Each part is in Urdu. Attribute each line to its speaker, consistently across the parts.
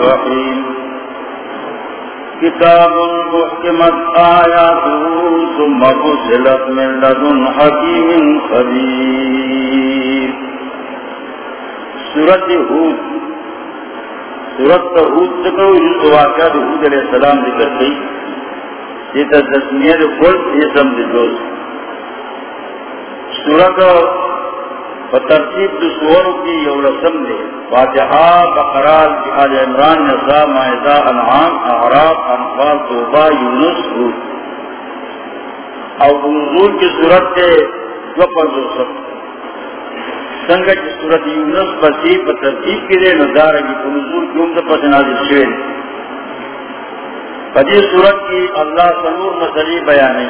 Speaker 1: الرحيم. كتاب محكمت آياته، ثم فصلت من لدن حكيم خبير. سورة هود. سورة هود تقوى جزء واقعات هود علیہ السلام ذکر کی، یہ تسمیہ کل، یہ سمجھ دوست سورة فترتیب دو سور کی یو رسم دے فاتحہ بقرال جی آل عمران نساء معدہ انعام اعراف انفال توبہ یونس روح او نزول کی صورت دے دو پر دو سب سنگا کی صورت یونس بسی فترتیب کی دے نظارہ جی کی نزول کی امدہ پس نازل شوئے۔ فجی صورت کی اللہ سنور مسئلی بیانے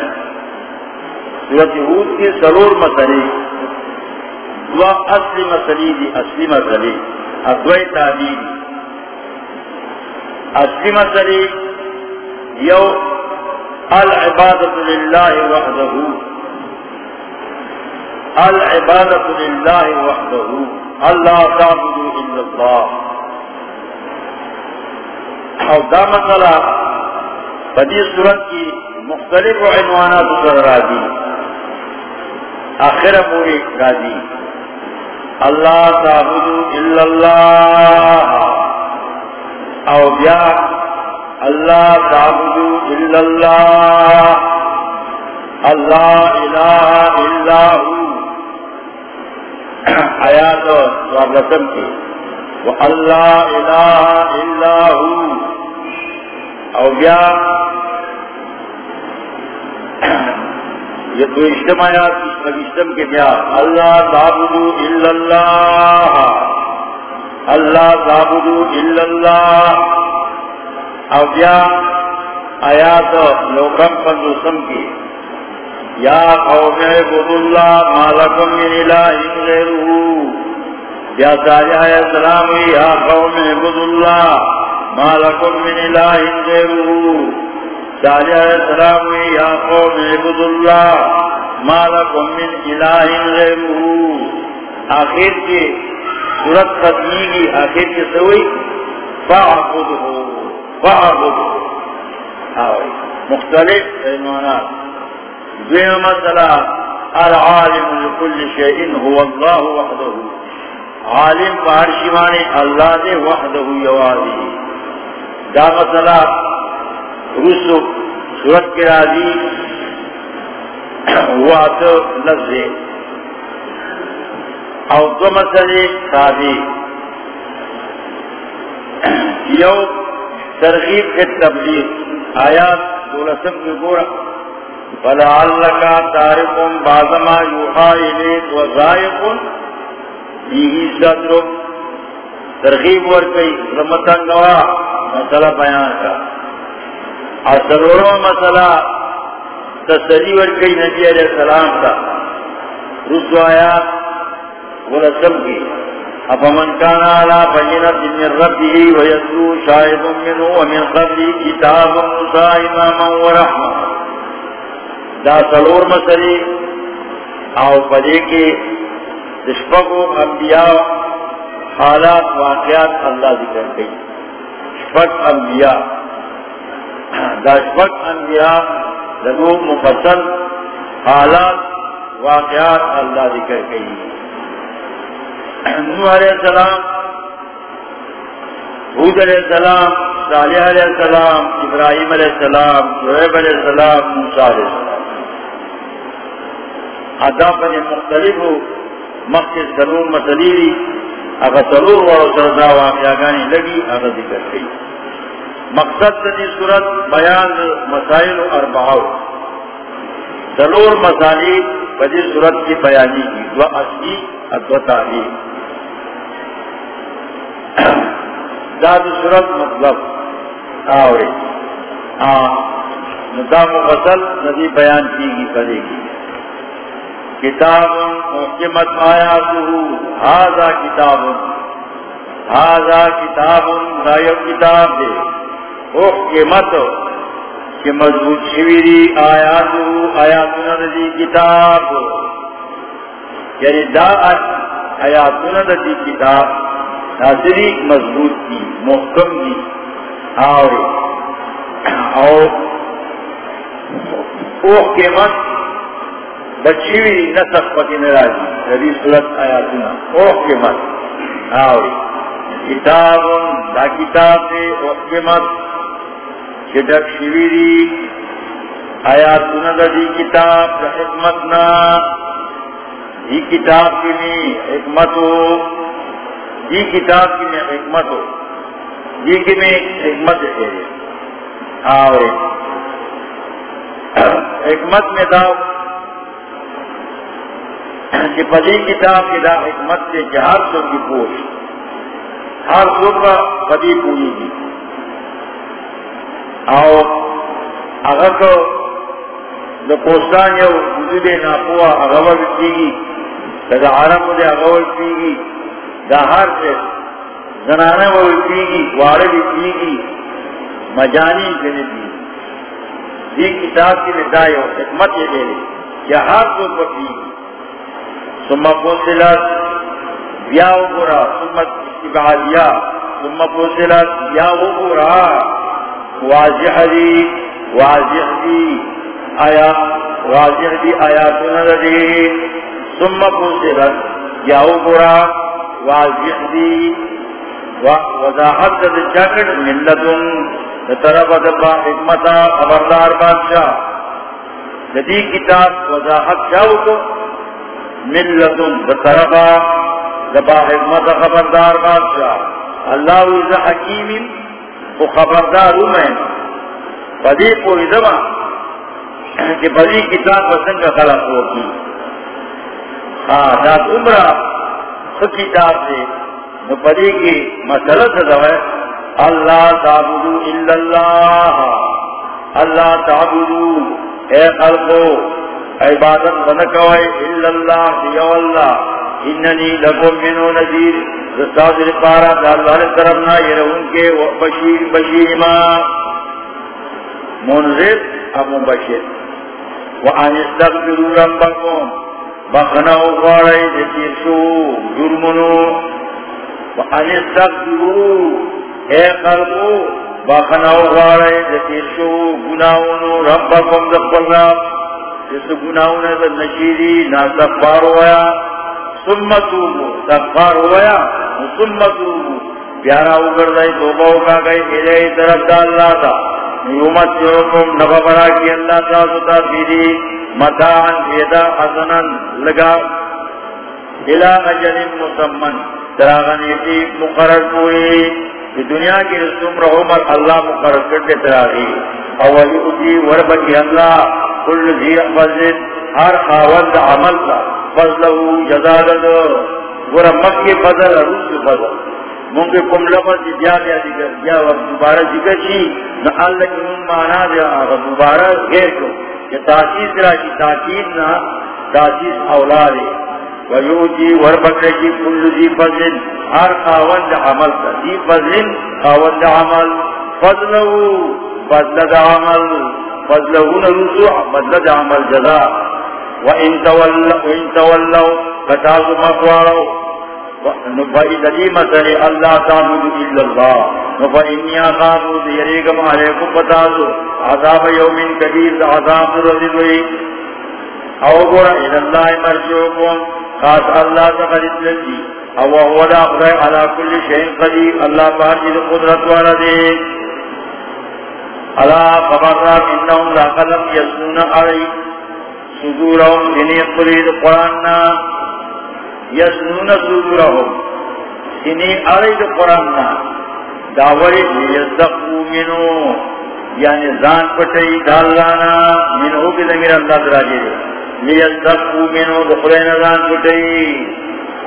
Speaker 1: صورت یہود کی سرور مسئلی دو اصلی مسئلی دی اصلی مسئلی ادوئی تعبیر. اصلی مسئلی یو العبادت للہ وحدہ. العبادت للہ وحدہ. اللہ تعبدو الا اللہ. اور دا مسئلہ بدی صورت کی مختلف عنوانات سر راضی. آخر پوری راضی. اللہ تعبدو الا اللہ. او بیا اللہ تعبدو الا اللہ. اللہ الہ الا ہو. آیات وابلتم کی. و اللہ الہ الا ہو. او بیا یہ تو اجتماعات اجتم کے کیا اللہ تعبدو الا اللہ۔ اللہ تعبدو الا اللہ۔ او بیا آیات لوکم پندوسم کی۔ یا قوم عبد اللہ مالکم من الہ غیرہو یا ساری آیت السلام یا قوم عبد اللہ مالکم من الہ غیرہو ساری آیت السلام یا قوم عبد اللہ مالکم من الہ غیرہو آخر کی صورت ختمی کی آخر کی سوئی فعبدہو فعبدہو آوئی مختلف عنوانات دویم مسئلہ، العالم لکل شیئن هو اللہ وحدہ۔ عالم پہر شیمانی اللہ دے وحدہ یوازی۔ دا مسئلہ رسو صورت کے راضی ہوا تو لفظ او دو مسئلے تابی یو ترغیب کے تبلیغ۔ آیات دولسم کی گوڑا فلعلکا تارکم بازما یوحا الیک وزائقن بیہی صدرک ترغیب ورکی۔ رمتن گوا مسئلہ بیان کا۔ اصلورو مسئلہ تسلی ورکی نبی علیہ السلام کا۔ رسو آیات ولسم کی۔ افمن کان علا بینت من ربه ویسو شاہد منه ومن قبلی کتاب موسیٰ اماما ورحمہ دا سلور مسئلے او پدے کے دشپگو انبیاء حالات واقعات اللہ ذکر گئی شپگ انبیاء۔ دا انبیاء لگو مفصل، حالات، واقعات اللہ ذکر گئی نوح علیہ السلام حود علیہ السلام، صالح علیہ السلام، ابراہیم علیہ السلام، شعیب علیہ السلام، موسیٰ علیہ السلام۔ ادا مختلف مقصد ضرور مسلیری اگر ضرور و سردا واقعانی لگی، اگر ذکر گئی مقصد دی صورت بیان مسائل و اربعو ضرور مسالی بجی صورت کی بیانی کی دو اصلی ادو تعلیم داد صورت مطلب. آوے نظام فصل ندی بیان کی گی پڑے گی کتاب محکمت آیاتہ ہاذا کتاب. ہاذا کتاب نایو کتاب دے محکمت کہ مضبوط شویری آیاتہ آیاتنا ندی کتاب. یعنی دا آیاتنا ندی کتاب ناظری مضبوط کی محکم کی اور اور اوہ کے مت بچی نسخ پتی نراجی ربی صورت آیا سنا اوہ کے مت اور کتاب، دا کتاب دے اوہ کے مت چڈک شیری آیا سنا دی کتاب دا حکمتنا دی کتاب کی نہیں حکمتو۔ یہ کتاب کی میں حکمت ہو یہ کی میں حکمت ہے۔ ہاں اور حکمت میں داؤ کہ پلی کتاب کی دا حکمت سے جہاز سو کی پوش۔ ہر سو کا پلی پوری کی اور اگر تو دا پوستان یا وجود ناپوا اغول کی دا عرب دے اغول کی دا ہر سے زنانے وہ پیگی گواڑے بھی مجانی کے لیے دی دی کتاب کی ندائی ہو حکمت یہ دے لی کہ ہر کو کو پیگی سمہ پوسلت بیاو گورا سمہ استبعالیا سمہ پوسلت بیاو گورا واضح دی واضح دی آیا، واضح دی آیاتنا دی۔ سمہ پوسلت بیاو گورا، واضح دی۔ وضاحت دا چکڑ ملتن طرف دبا حکمتا خبردار بادشاہ۔ جدی کتاب وضاحت چاہو کو، ملتن دا طرف دبا حکمت خبردار بادشاہ۔ اللہ عز حکیم کو خبردار ہوں میں۔ بدی کو ادما کہ بدی کتاب پسند کا خلق ہوگی ہاں ذات عمرہ کتاب سے نپری کی مسئلہ ہے۔ اللہ تعبدو الا اللہ۔ اللہ تعبدو۔ اے خلقو، عبادت بنکوئے الا اللہ دیو اللہ۔ اننی لکم منو نذیر. رساد رپارا دالوار طرفنا یہ رہن کے بشیر بشیما منذر ام بشیر. وان استغفروا ربکم. بخنا اغوارے جتیر شو. جرمنو. وان استغفرو اے قلبو، بخنا اغوارے جتیر شو. گناونو ربکم دقلنا جس گناونا در نشیری نا تقبار ہویا سمتو تقبار ہویا سمتو پیارا اگردائی توبہ کا گئی الہی طرف دا اللہ تا. نیومت چوکم نبا برا کی اللہ تا، ستا بیدی. متاعن فیدا حسنن لگا. الى اجل مسمن. تراغنیتی مقرر کوئی. دنیا کی رسوم رحمت اللہ مقرر کرتے تراغی. اولی اتی وربکی اللہ. کل زیر فضل ہر خاوند عمل کا فضلہو جزادد ورمک کی فضل روس فضل۔ مونگے کم لفظ بیا بیا ذکر بیا دوبارہ ذکر چی نہ اللہ کی من مانا دیا آگا دوبارہ غیر کو۔ کہ تاکیز را کی تاکید نا تاکیز اولاد ویوجی وربکر کی کل دی فضل، ہر خاوند عمل تا دی فضل، خاوند عمل۔ فضلہو فضل دا عمل۔ فضلہو نرسو فضل دا عمل جزا۔ وَإِن تَوَلَّوْا فَتَعْزُ مَقْوَارَوْا نفعی دلی مسئلے اللہ تعبد الا اللہ نفعنی آخافو دیریگم علیکم بتازو عذاب یومن کبیر عذاب رضوئی او گورا الاللہ مرجوکم خاص اللہ تقدر لکی او هو دا اقرأ على كل شيء قدیر اللہ پاکی دا قدرت والا دے اللہ خبرات انہم لا قلم یسنون علی صدورهم جنی قلید قرآننا یسنون صدورهم سنی عرض قرآننا داوری لیزدقو منو. یعنی زان پٹی دالانا. منو کی زمیر اللہ دراجے دے لیزدقو منو دخلین زان پٹی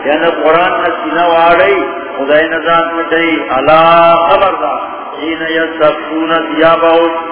Speaker 1: یعنی قرآن نسینا وارئی خدای نزان پٹی اللہ خبر دا حین یزدقون سیاباؤت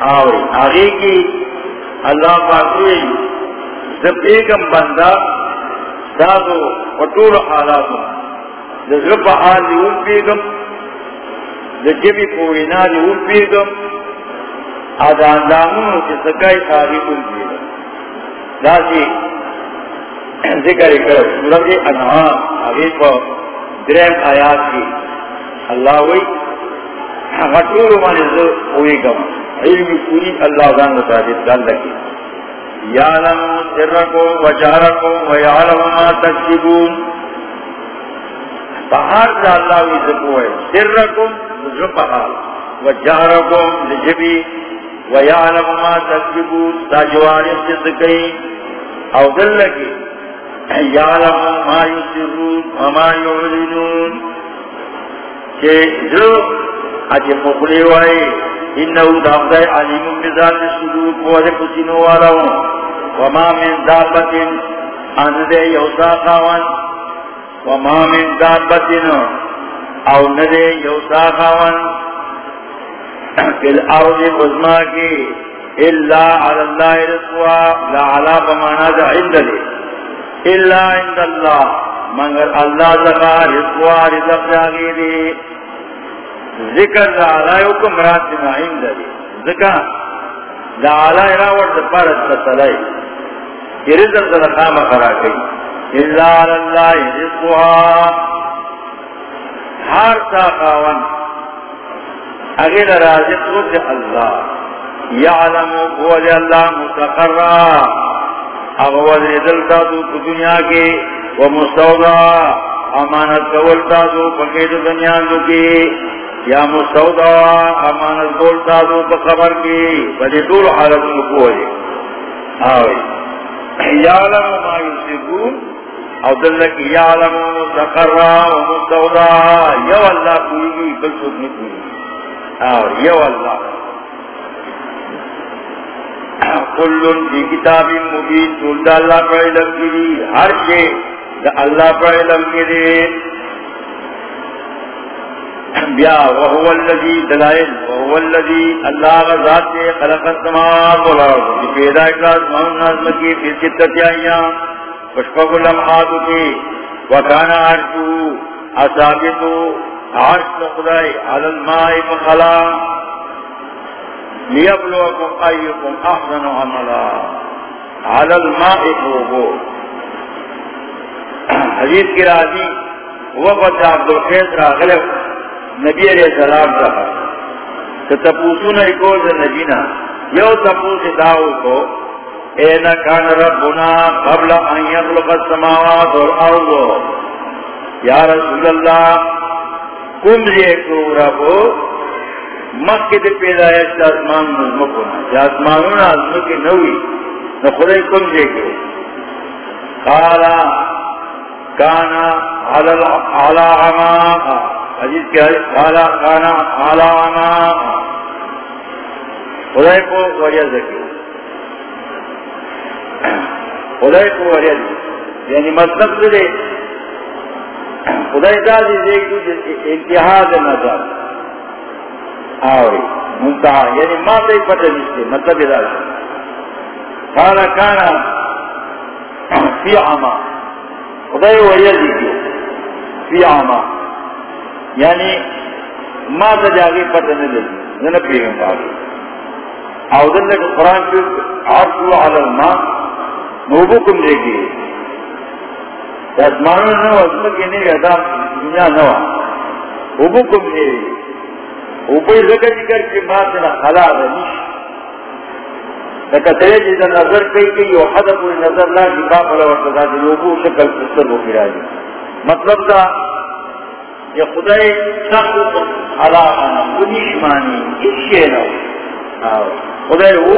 Speaker 1: آوری۔ آگے کی اللہ پاکوئی جب ایکم بندہ سادو پٹول حالاتو جب حال دی اون پیگم جبی پوینا دی اون پیگم آدھا اندامونو کی سکائی آگے اون پیگم داسی ذکر کرو سورت انعام، آگے پا درہم آیات کی۔ اللہ وی غطور مانی زو ہوئی گم۔ علم پوری اللہ دان متعدد دان لکی یعلم سرکم و جہرکم و یعلم ما تکسبون۔ پہاڑ دا اللہ وی ذکو ہے۔ سرکم ذو پہاڑ و جہرکم لجبی و یعلم ما تکسبون۔ دا جواری سزکئی او دل لکی یعلم ما یسرون و ما یعلنون۔ کہ جو اجی مخلی وائی انہو دامدائی علیم بذات صدور قوات کسینو والاو وما من دابت اندے یوسا خاوان وما من دابت او ندے یوسا خاوان فی الارض مزما کی اللہ علی اللہ رسوا. لا علا بمانا دا عند لے اللہ عند اللہ مگر اللہ زکا رسوا رزق جاگی دے ذکر دا علائیو کو مراد دمائن دا دی. ذکر دا علائی راوڑ دا پارت بسلائی یہ رزق دا خام خرا کئی. اللہ اللہ رزقها. ہر تا خاون اگر رازق رب اللہ یعلم قول اللہ مستقرہ اغوال دلتا دو دنیا کے ومستوضا امانت قولتا دو پکید دنیا دو کے. یا مسودا امانت بولتا دو تو خبر کی بڑے دور حالت میں کوئی. آوے یعلم ما یسبون او دلک یعلم مستقرہ و مستودا، یو اللہ کوئی گی بل سوک نکوئی. آوے یو اللہ. کلن فی کتاب مبین تول دا اللہ پر علم کی ہر شے دا اللہ پر علم کی بیا وهو الذي دلائل، وهو الذي الله غزات خلق السماوات والارض پیدا کاس مان نظم کی، پھر چتت ایام پشپق لمحات کی۔ وکانا عرشو اثابتو عرش خدای علی الماء فخلا۔ لیبلوکم ایکم احسن عملا۔ علی الماء فوقو حدیث کی راضی وفد عبدالخیز را غلق نبی علیہ السلام کا تو تپوسو نے کو نبینا یو تپوس داو کو اینا کان ربنا قبل ان یخلق السماوات والارض. یا رسول اللہ، کم یہ کو ربو مکہ دے پیدایش آسمان نظمکونا یا آسمانون آزمکی نوی. نو خدای کم یہ کو قالا کانا علا عماقا حدیث کے حالا کانا حالا آنا خدای کو وریا ذکی خدای کو وریا یعنی مطلب دے. خدای دا دی دیکھو انتہاد نظر. آوری. منتہا یعنی ما تے پتہ نشتے مطلب دا دی حالا کانا فی عما خدای وریا ذکی فی عما یعنی ما تا جاگے پتہ نہیں لگی نہ پیغم پاگے او دل لگا قرآن کی عرضو علی الماء نوبو کم گی اسمانو نو اسمہ کی نہیں رہتا دنیا نو اوبو کم دے گی اوبو لگا جگر کی بات نا خلا دا نیش لکہ ترے جیسا نظر کئی کئی او حد کوئی نظر لا کی باپ اللہ ورطا دی اوبو شکل سر ہو گرا دی مطلب دا یہ خدای سخت علاقہ کنیش مانی کشے نو. خدای ہو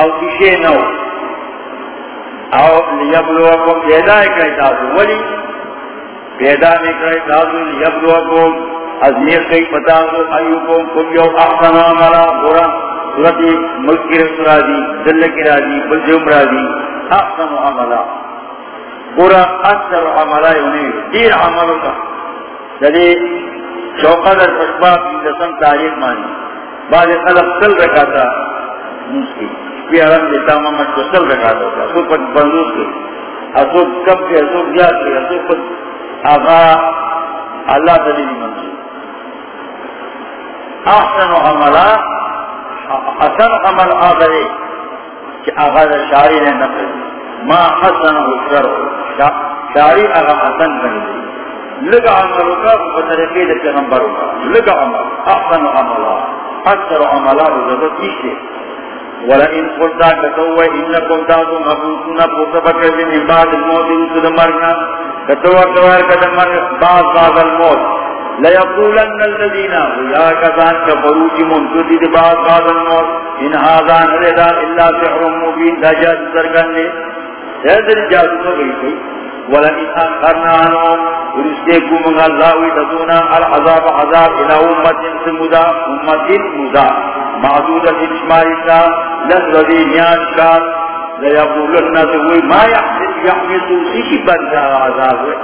Speaker 1: او کشے نو. او لیبلوکم، پیدا اکرائی تازو ولی پیدا اکرائی تازو لیبلوکم. ازمیخ کئی پتازو ایوکم کم یو احسن عملا برا صورت ملک کی رسول راضی دل کی راضی بلجم راضی. احسن عملا برا اکثر عملائی انہیں دیر عملوں کا جدی چوکا در پشپا دسم تاریخ مانی. بعد خلق سل رکھا تھا مسکی پی ارم دیتا محمد کو سل رکھا تھا اسو پر بندوق کے اسو کب کے اسو گیا کے اسو پر آغا اللہ دلیل منصور احسن و عملہ حسن عمل آغرے کہ آغا در نے نقل ما حسن و شر. شاری آغا حسن بنی. لگا عملو کا بطرقی در پیغمبرو کا. لگا عمل. احسن عملا. اکثر عملا رضا کیسے؟ ولئن قلتا کتوہ انکم تازو مبوسونا پوتا بکر من بعد الموت رسول مرنا. کتوہ کوار کتن مر بعد بعد الموت. لیقولن الذین یا کتان کفروج منتدد بعد بعد الموت. ان هذان رضا اللہ سحر مبین. دا جاد سرگن لے جادو تو گئی تھی ولئن أخرنا عنهم ورسكم الله ويتدونا العذاب عذاب إلى أمة سمدا أمة مدا معدودة إشمال الله لذي نياشكار ليقولن ذوي ما يحدث يحدث يحمسوا سيشبا العذاب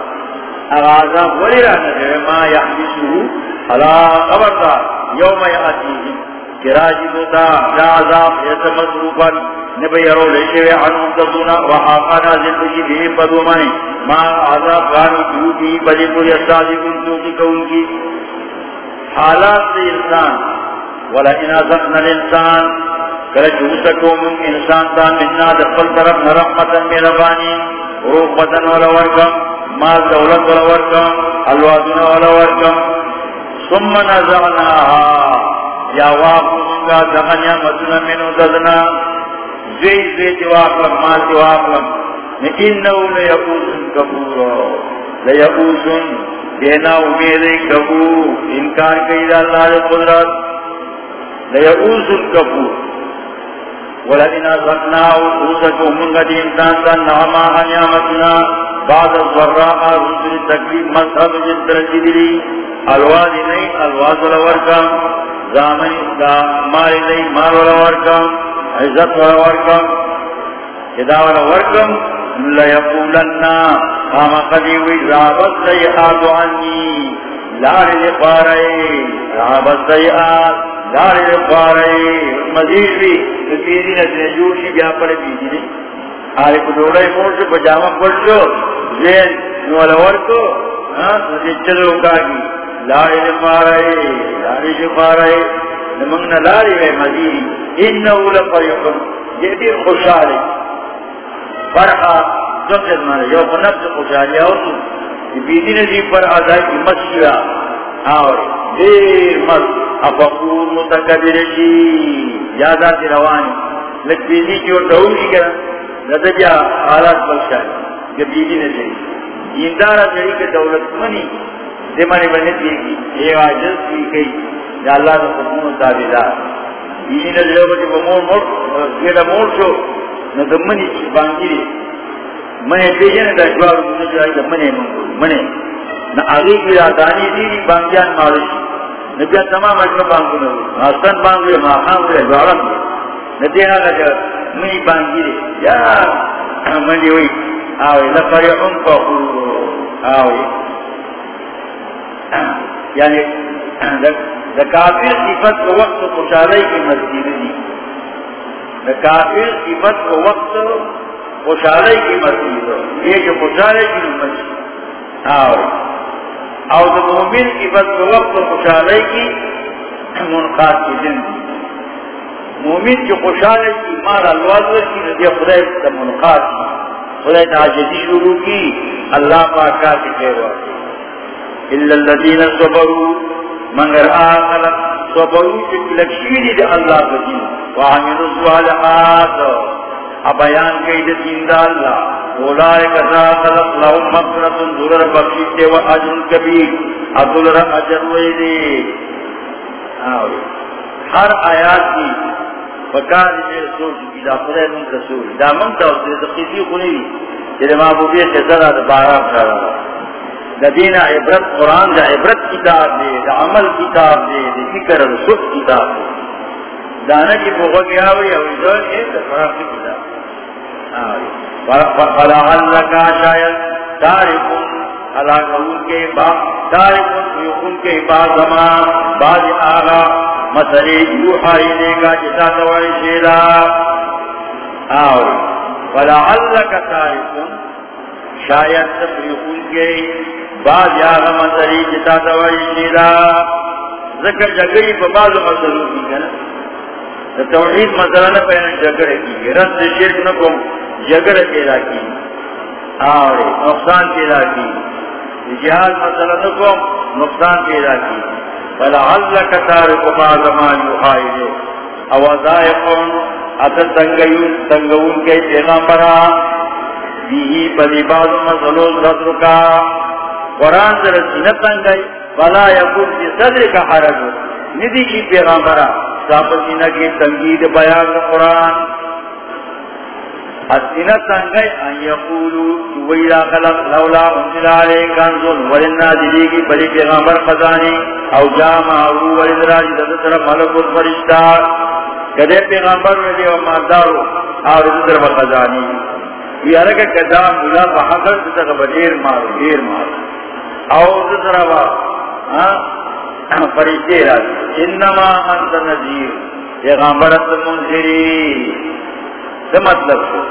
Speaker 1: العذاب ولرانا ما يحمسوا على خبردار يوم يأتيهم. كراجي دوتا لا عذاب ایسا يتمزروبا نبی یرو لیشوی عنون تدونا وحاقانا زندگی بھی پدو مانی ما عذاب غانو جو بھی بلی پوری استازی کنتو کی کون کی حالات سے انسان، ولا ان ازقنا الانسان، کل جوسکو من انسان تا مننا دخل طرف نرحمتا میربانی روح بدن ولا ورکم، مال دولت ولا ورکم الوادنا ولا ورکم۔ ثم نزعناها یا واقع منگا دغنیا مدنا منو ددنا زوی زوی جواب لم مال جواب لم. انہو لیعوسن کبورا لیعوسن دینا امید کبور انکار کئی دا اللہ دے قدرت. لیعوسن کبور ولئن ازقناو اوسکو منگا دی انسان تا نعما نعمتنا بعد الضراء رسل تکلیف مذہب جن درجی دلی الواد نہیں الواد لورکا. زامن، دا مال نہیں مال لورکا عزت ولا ورکم اداور ورکم لیقولننا قام قدیوی زابت سیئات عنی، لار لقارئی زابت سیئات، لار لقارئی مزید بھی تفیدی نجل جوشی بیا پر بیدی دی. آرے کو دوڑائی مورشو پجامہ پڑشو زین، نوالا ورکو ہاں، مجھے چلو کاگی. لاری وے مزید۔ انہو لفریقن، یہ بھی خوشحالی۔ فرحا یو خوشحالی بیدی پر کی دیر افقور جی تی روانی۔ بیدی کرا لدہ جا بیدی دیندارہ جڑی کے دولت منی۔ دیمانی بنی دیگی یہ آجز کی کئی یا اللہ نے خدمون تابدار یہ نہ جو کہ مول مول یہ مول شو نہ دمنی بانگی میں دیجن دا جواب نہ جائے کہ منے منے نہ اگے کی دانی دی بانگیان مالش۔ نہ بیا تمام اجر بانگو نہ حسن بانگو ما خام دے جواب نہ دینا لگا منی بانگی یا، منی وی آوے لفرحن فخور آوے۔ یعنی کافر صفت کو وقت خوشحالی کی مسجد دی کافر صفت کو وقت خوشحالی کی مسجد یہ جو خوشحالی کی مسجد آؤ اور جو مومن صفت کو وقت خوشحالی کی منقاد کی زندگی مومن جو خوشحالی کی مال الواز کی ندی خدای کا منقاد کی خدای تعجزی شروع کی اللہ پاکا کی خیر واقعی اللہ الذین صبروا. مگر آخر صبرو چکلکشیری دی اللہ بجین وعملو سوالحات ابیان کئی دی دین دا اللہ. اولائے کتا خلق لهم مقرط ضرر بخشیتے و عجر کبیر. عبدالر عجر ویدی ہر آیات کی فکار دی رسول کی دا خدای من رسول. دا من دا خیزی خونی دی. محبوبی خزر دا بارا بشارا دین عبرت، قرآن دا عبرت کتاب دے، دا عمل کتاب دے، دا فکر رسول کتاب دے۔ دانا کی بغا گیا ہوئی او ازول ہے دا فرق کتاب۔ فلعلکا شاید تارکن ہلاک ان کے بعد تارک ان کے بعد زمان بعد آغا مسئلے یو آئینے کا جتا دوائی شیرا آوری فلا فلعلک تارک شاید تفریق ان کے بعد آغا مسئلے جتا دوائی شیرا، ذکر جگری پا بعض مسئلوں کی کنا توحید مسئلہ نہ پہنے جگڑے کی رد شرک نکم جگڑ پیدا کی۔ آوری نقصان پیدا کی۔ جہاد مسئلہ نکم نقصان پیدا کی۔ فلعلک تارک بعض ما یوحائی دے اوزائقون اتر تنگیون تنگون کے پیغمبرا بیہی پلی بعض مسئلوں صدر کا قرآن در سنت تنگئی فلا یکون کی صدر کا حرج. ندی کی پیغمبرا صاحب سینہ کی تنگید بیان قرآن. السنة تنگئی ان یقولو ویلا خلق، لولا انزل علیہ کنزل ولنا دلیگی بلی پیغمبر خزانی. او جامع او جامعو ولدراجی دستر ملک الفرشتہ کدے پیغمبر ویلی و مادارو اور دستر خزانی. یہ ارگا کدا ملا بحقر دستر بدیر مارو دیر مارو او دستر با فرشتے راجی انما انت نظیر پیغمبرت منظری ده مطلب شو.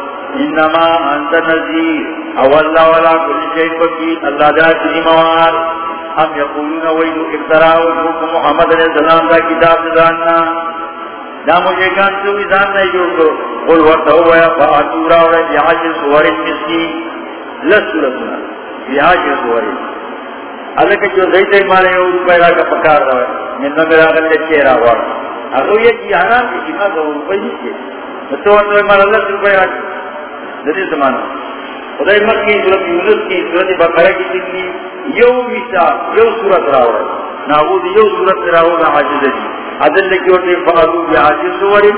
Speaker 1: انما انت نذیر او اللہ ولا کل شیء بکی اللہ دا چنی موار. ہم یقولون ویدو افتراء وشوک محمد علیہ السلام دا کتاب داننا. دا مجھے کان سوی دان نہیں جو کرو قل ورطا ہوا فاتورا ولا بیعاج سوار مسکی لس سورتنا. لسورتنا بیعاج سوار اللہ کہ جو زیتے مارے او روپے را کا پکار رہا ہے۔ من نمیرا غلے چیرا وار اگر یہ جی حرام کی جمع دو روپے نہیں تو انہوں نے مارا، اللہ روپے را ندی زمانہ خدای مکی صورت یونس کی، صورت بقرہ کی جنگی یو میسا یو صورت راو ہے ناغود، یو صورت راو نا حاجز جی عدل لکی ہوتے فقدو بی حاجز سوری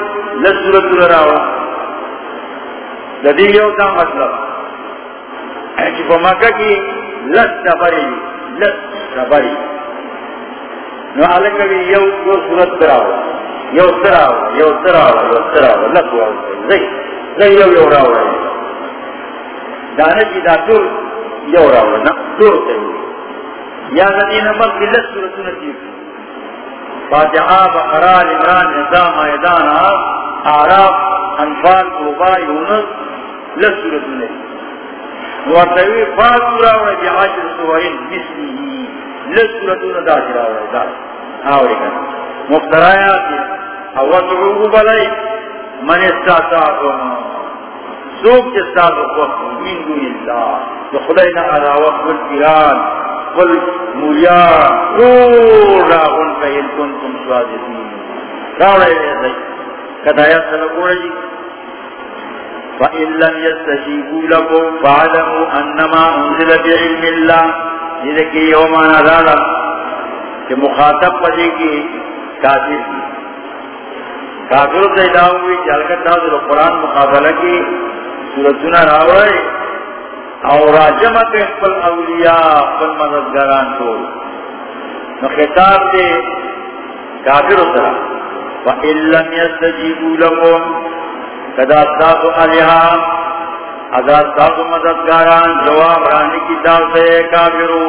Speaker 1: لس صورت راو لدی یو دا مطلب۔ ایچی پا مکہ کی لس سفری لس سفری نو علکوی یو یو صورت راو یو سراو یو سراو یو سراو لس واو زی زی یو یو راو ہے دانے کی دا دور یو راو نا دور تیوی یا ندین مک بلت سورتو نتیب فاتحہ بقرال عمران نظام آیدان آراف انفال توبا یونس لس سورتو نتیب ورطوی فاتو راو نبی عاشر سورین مثلی ہی. لس سورتو دا آوری کنا مفترائیات اواتعوه بلائی. من استعطاقهم سوک جستاد وقت. من دون اللہ. تو خداینا علا وقت القرآن قل مولیان قول راغن فہن کنتم سوادتین راوڑے لے سی کدایت سلقوڑا جی فَإِن لَمْ يَسْتَجِيبُوا لَكُمْ فَعَلَمُوا أَنَّمَا أُنزِلَ بِعِلْمِ اللَّهِ یہ دیکھئے یومانا دالا کہ مخاطب پڑے کی کافر کی کافر سے داؤں جلکت داؤں قرآن مقابلہ کی سورتنا راوڑے اور راجمت اقبل اولیاء اقبل مددگاران کو۔ خطاب دے کافر اترا فَإِن لَمْ يَسْتَجِيبُوا لَكُمْ کدا ساتو علیہا. ادا ساتو مددگاران جواب رانی کی دال سے کافرو.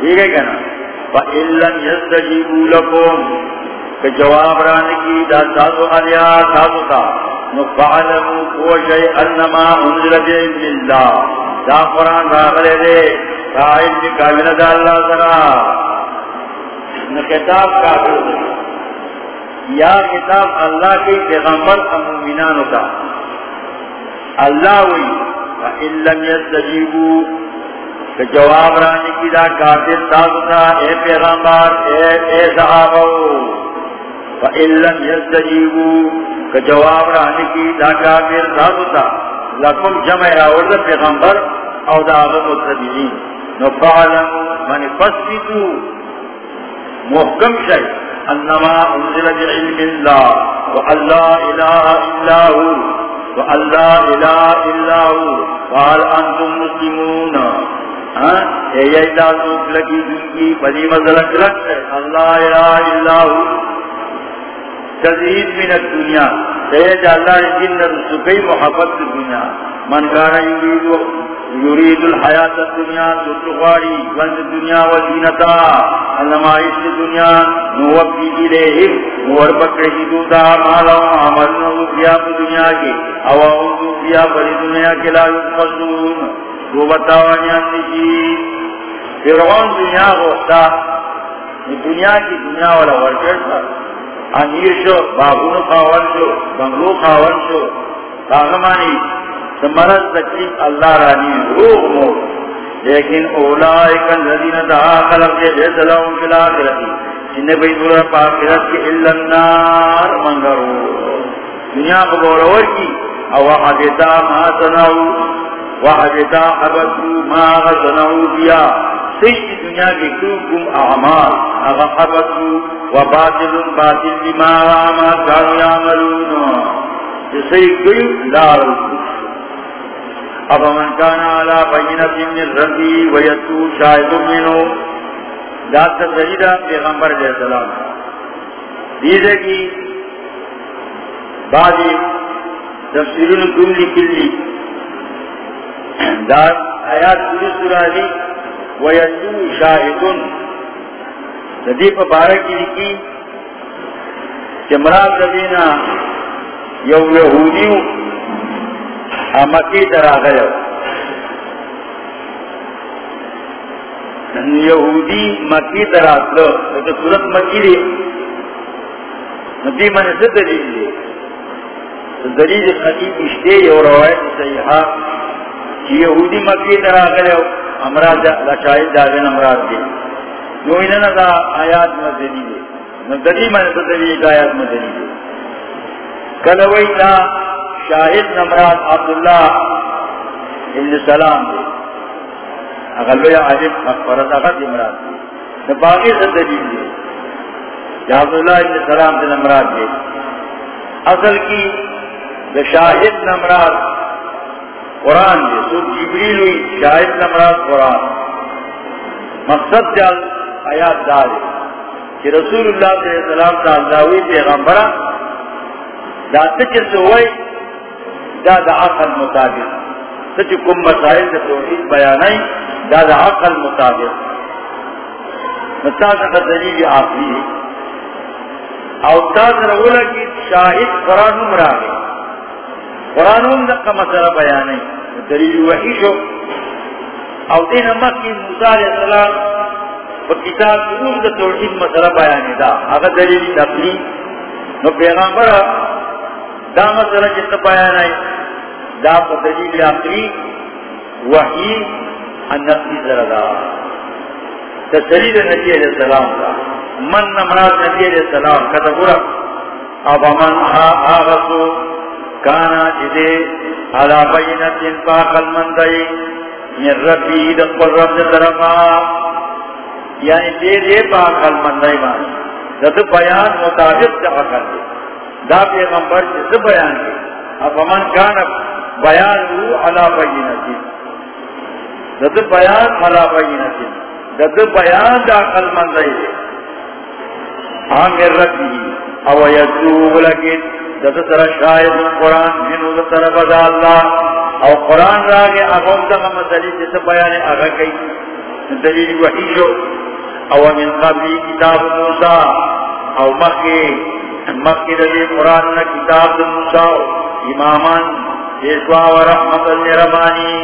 Speaker 1: ٹھیک ہے کہنا؟ فَإِن لَمْ يَسْتَجِيبُوا لَكُمْ، کہ جواب رانی کی دا ساتو علیہا ساتو تا نفعلمو کوشی انما انزل بعلم اللہ دا قرآن راغلے دے، دا علم کامل دا اللہ ذرا. نکتاب کافر دے. یا کتاب اللہ کی پیغمبر مومنانو کا۔ اللہ وی فَإِن لَمْ يَسْتَجِيبُوا کہ جواب رانی کی دا کافر تازتا اے پیغمبر اے, اے صحابو فَإِن لَمْ يَسْتَجِيبُوا کہ جواب رہنے کی دا کافر ذاتتا لکم جمع راورد پیغمبر او دا آغم متبعین۔ نو فعلم من فسفتو محکم شئی۔ انما انزل بعلم الله و لا اله الا هو و لا اله الا هو. فعل انتم مسلمون. اے یہ دا سوک لگی دن کی بلی مزلک لگ اللہ الہ الا هو. تزہید من الدنیا سید اللہ دین سکی محبت دنیا۔ من کانا یرید یرید الحیات الدنیا تطغاری بند دنیا و دینتا انما اس دنیا نوفی الیہم نور پکڑ کی دوتا مالا عمل نو فیا دنیا کی او اعوذ فیا بری دنیا کے لا ينقصون تو بتاوانی اندشی جی، فرعون دنیا ہوتا دنیا کی دنیا والا ورکر تھا۔ امیر شو بابون خاون شو، بنگلو خاون شو. کاغمانی سمرد تکلیف اللہ رانی روح مو. لیکن اولائک الذین دعا خلق کے جیس لهم فی الاخرتی جنہیں بھئی دورا پاکرت کے اللہ النار منگرو. دنیا کو بورور کی. او حدیتا ما سناو وحدیتا حبتو ما سناو بیا سیش دنیا کے کیوں اعمال. اغا حبتو وباطل باطل بما اعمال کانو یعملون سیش کیوں لار اب من کانا علا بینت من ربی ویتو شاہد منو. داد تسریدہ پیغمبر علیہ السلام. دیدے کی بعضی تفسیرون کلی کلی داد آیات کلی سورہ دی ویتو شاہدن صدیق بارکی لکی چمرات دبینا یو یہودیو مکی در آگئے یہودی مکی در آگئے تو صورت مکی دی۔ نبی من سے دلیل دی۔ دلیل خطیب اشتے یو روایت صحیحا کہ یہودی مکی در آگئے امراض لشاہد داغین امراض دی نو انہا دا آیات مدنی دی نو دلیل من سے دلیل آیات مدنی دی کلوئی تا شاہد نمراد عبداللہ ابن سلام دے۔ اغلوی عالم مغفرت اغد امراد دے۔ نباقی سے دلیل دے۔ کہ عبداللہ ابن سلام دے نمراد دے۔ اصل کی دا شاہد نمراد قرآن دے سو جبریل ہوئی، شاہد نمراد قرآن. مقصد جال آیات دارے کہ رسول اللہ صلی اللہ علیہ وسلم تا اللہوی پیغمبرہ دا تکر سوئی دا دا عقل مطابق. سچ کم مسائل دا توحید بیانائی دا دا عقل مطابق. مطابق دلیل آخری او تاز رولا کی شاہد قرآن مراغی قرآن دقا مسئلہ بیانائی دلیل وحی شو. او دین مکی موسیٰ علیہ السلام و کتاب سرور دا توحید مسئلہ بیانی دا. اگر دلیل نقلی. نو پیغامبر دا مسئلہ جتا بیانائی دا پا دلیل آخری وحی النقلی زردہ تسرید نبی علیہ السلام کا من نمرات نبی علیہ السلام. کتبورا اب من آغسو کانا جدے علا بینت انفاق المندئی من ربی دقل رب طرفا یعنی دے دے پاک المندئی مانی دت بیان مطابق جفا کر دے. دا پیغمبر جس بیان دے. اب من کانا بیان رو علا بینت دت بیان علا بینت دد بیان دا عقل مندائی دے. آمیر ربی او یدوب لکن دد تر شاید قرآن منو دد تر بدا اللہ او قرآن راگے اغم دا مسئلی جس بیان اغا کئی دلیل وحی شو او من قبلی کتاب موسیٰ او مکی مکی دلی قرآن نا کتاب موسیٰ امامان پیشوا و رحمت الرحمانی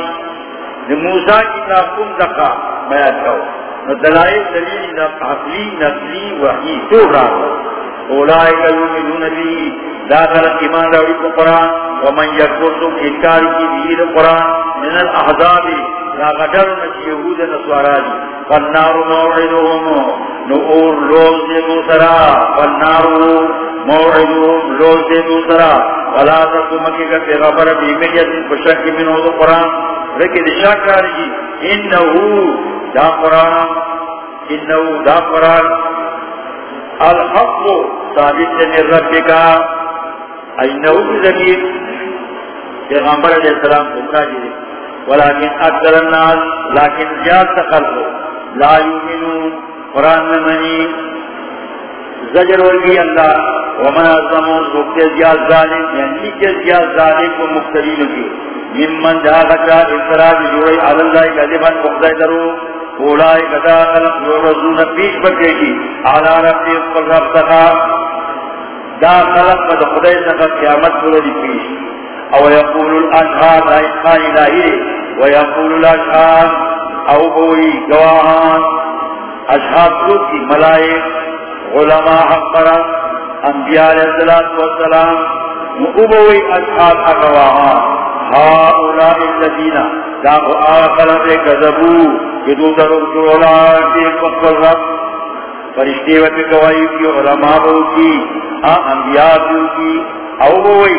Speaker 1: موسیٰ کتاب کم دقا بیان کرو دلائل دلیل عقلی نقلی، وحی تو راہ اولائک یومنون بی داخل ایمان روڑی کو قرآن، ومن یکبر تم انکار کی دیر قرآن، من الاحضاب لا غدر نچی یہود نسوارا دی. فالنار موعدهم نعور روز دے موسرا فالنار موعدهم روز دے موسرا ولا تکو مکی کا پیغبر بیمیت پشک من ہو قرآن. لیکن شک رہی انہو دا قرآن، انہو دا قرآن الحق ثابت من ربکا. انہو بزمیر پیغمبر علیہ السلام گمراہ جی. ولیکن اکثر الناس، لیکن زیاد تخلقو لا یومنو قرآن نمانی زجر ورگی جی اللہ. ومن ازمون سوکتے زیاد ظالم. یعنی کے زیاد ظالم کو مختلین کی جی. ممن جا غچا افتراج جوڑی علاللہ قدبان مقضی درو. اولائی قدا قلق جو رسول پیش بکے کی علا رفتی اقبل رب تقا دا قلق مد خدای سقا قیامت بردی پیش او یقول الاشهاد ایقان الہی ویقول الاشهاد او بوئی گواہان. اشهاد سوکی ملائک، علماء حق قرآن انبیاء علیہ السلام مقبوی اصحاب اقواہا ہا اولائی الذین داخو آخلت کذبو. کدو درو جولا کے فقل رب فرشتے وقت گوائی کی علماء بو کی انبیاء بو کی او بوئی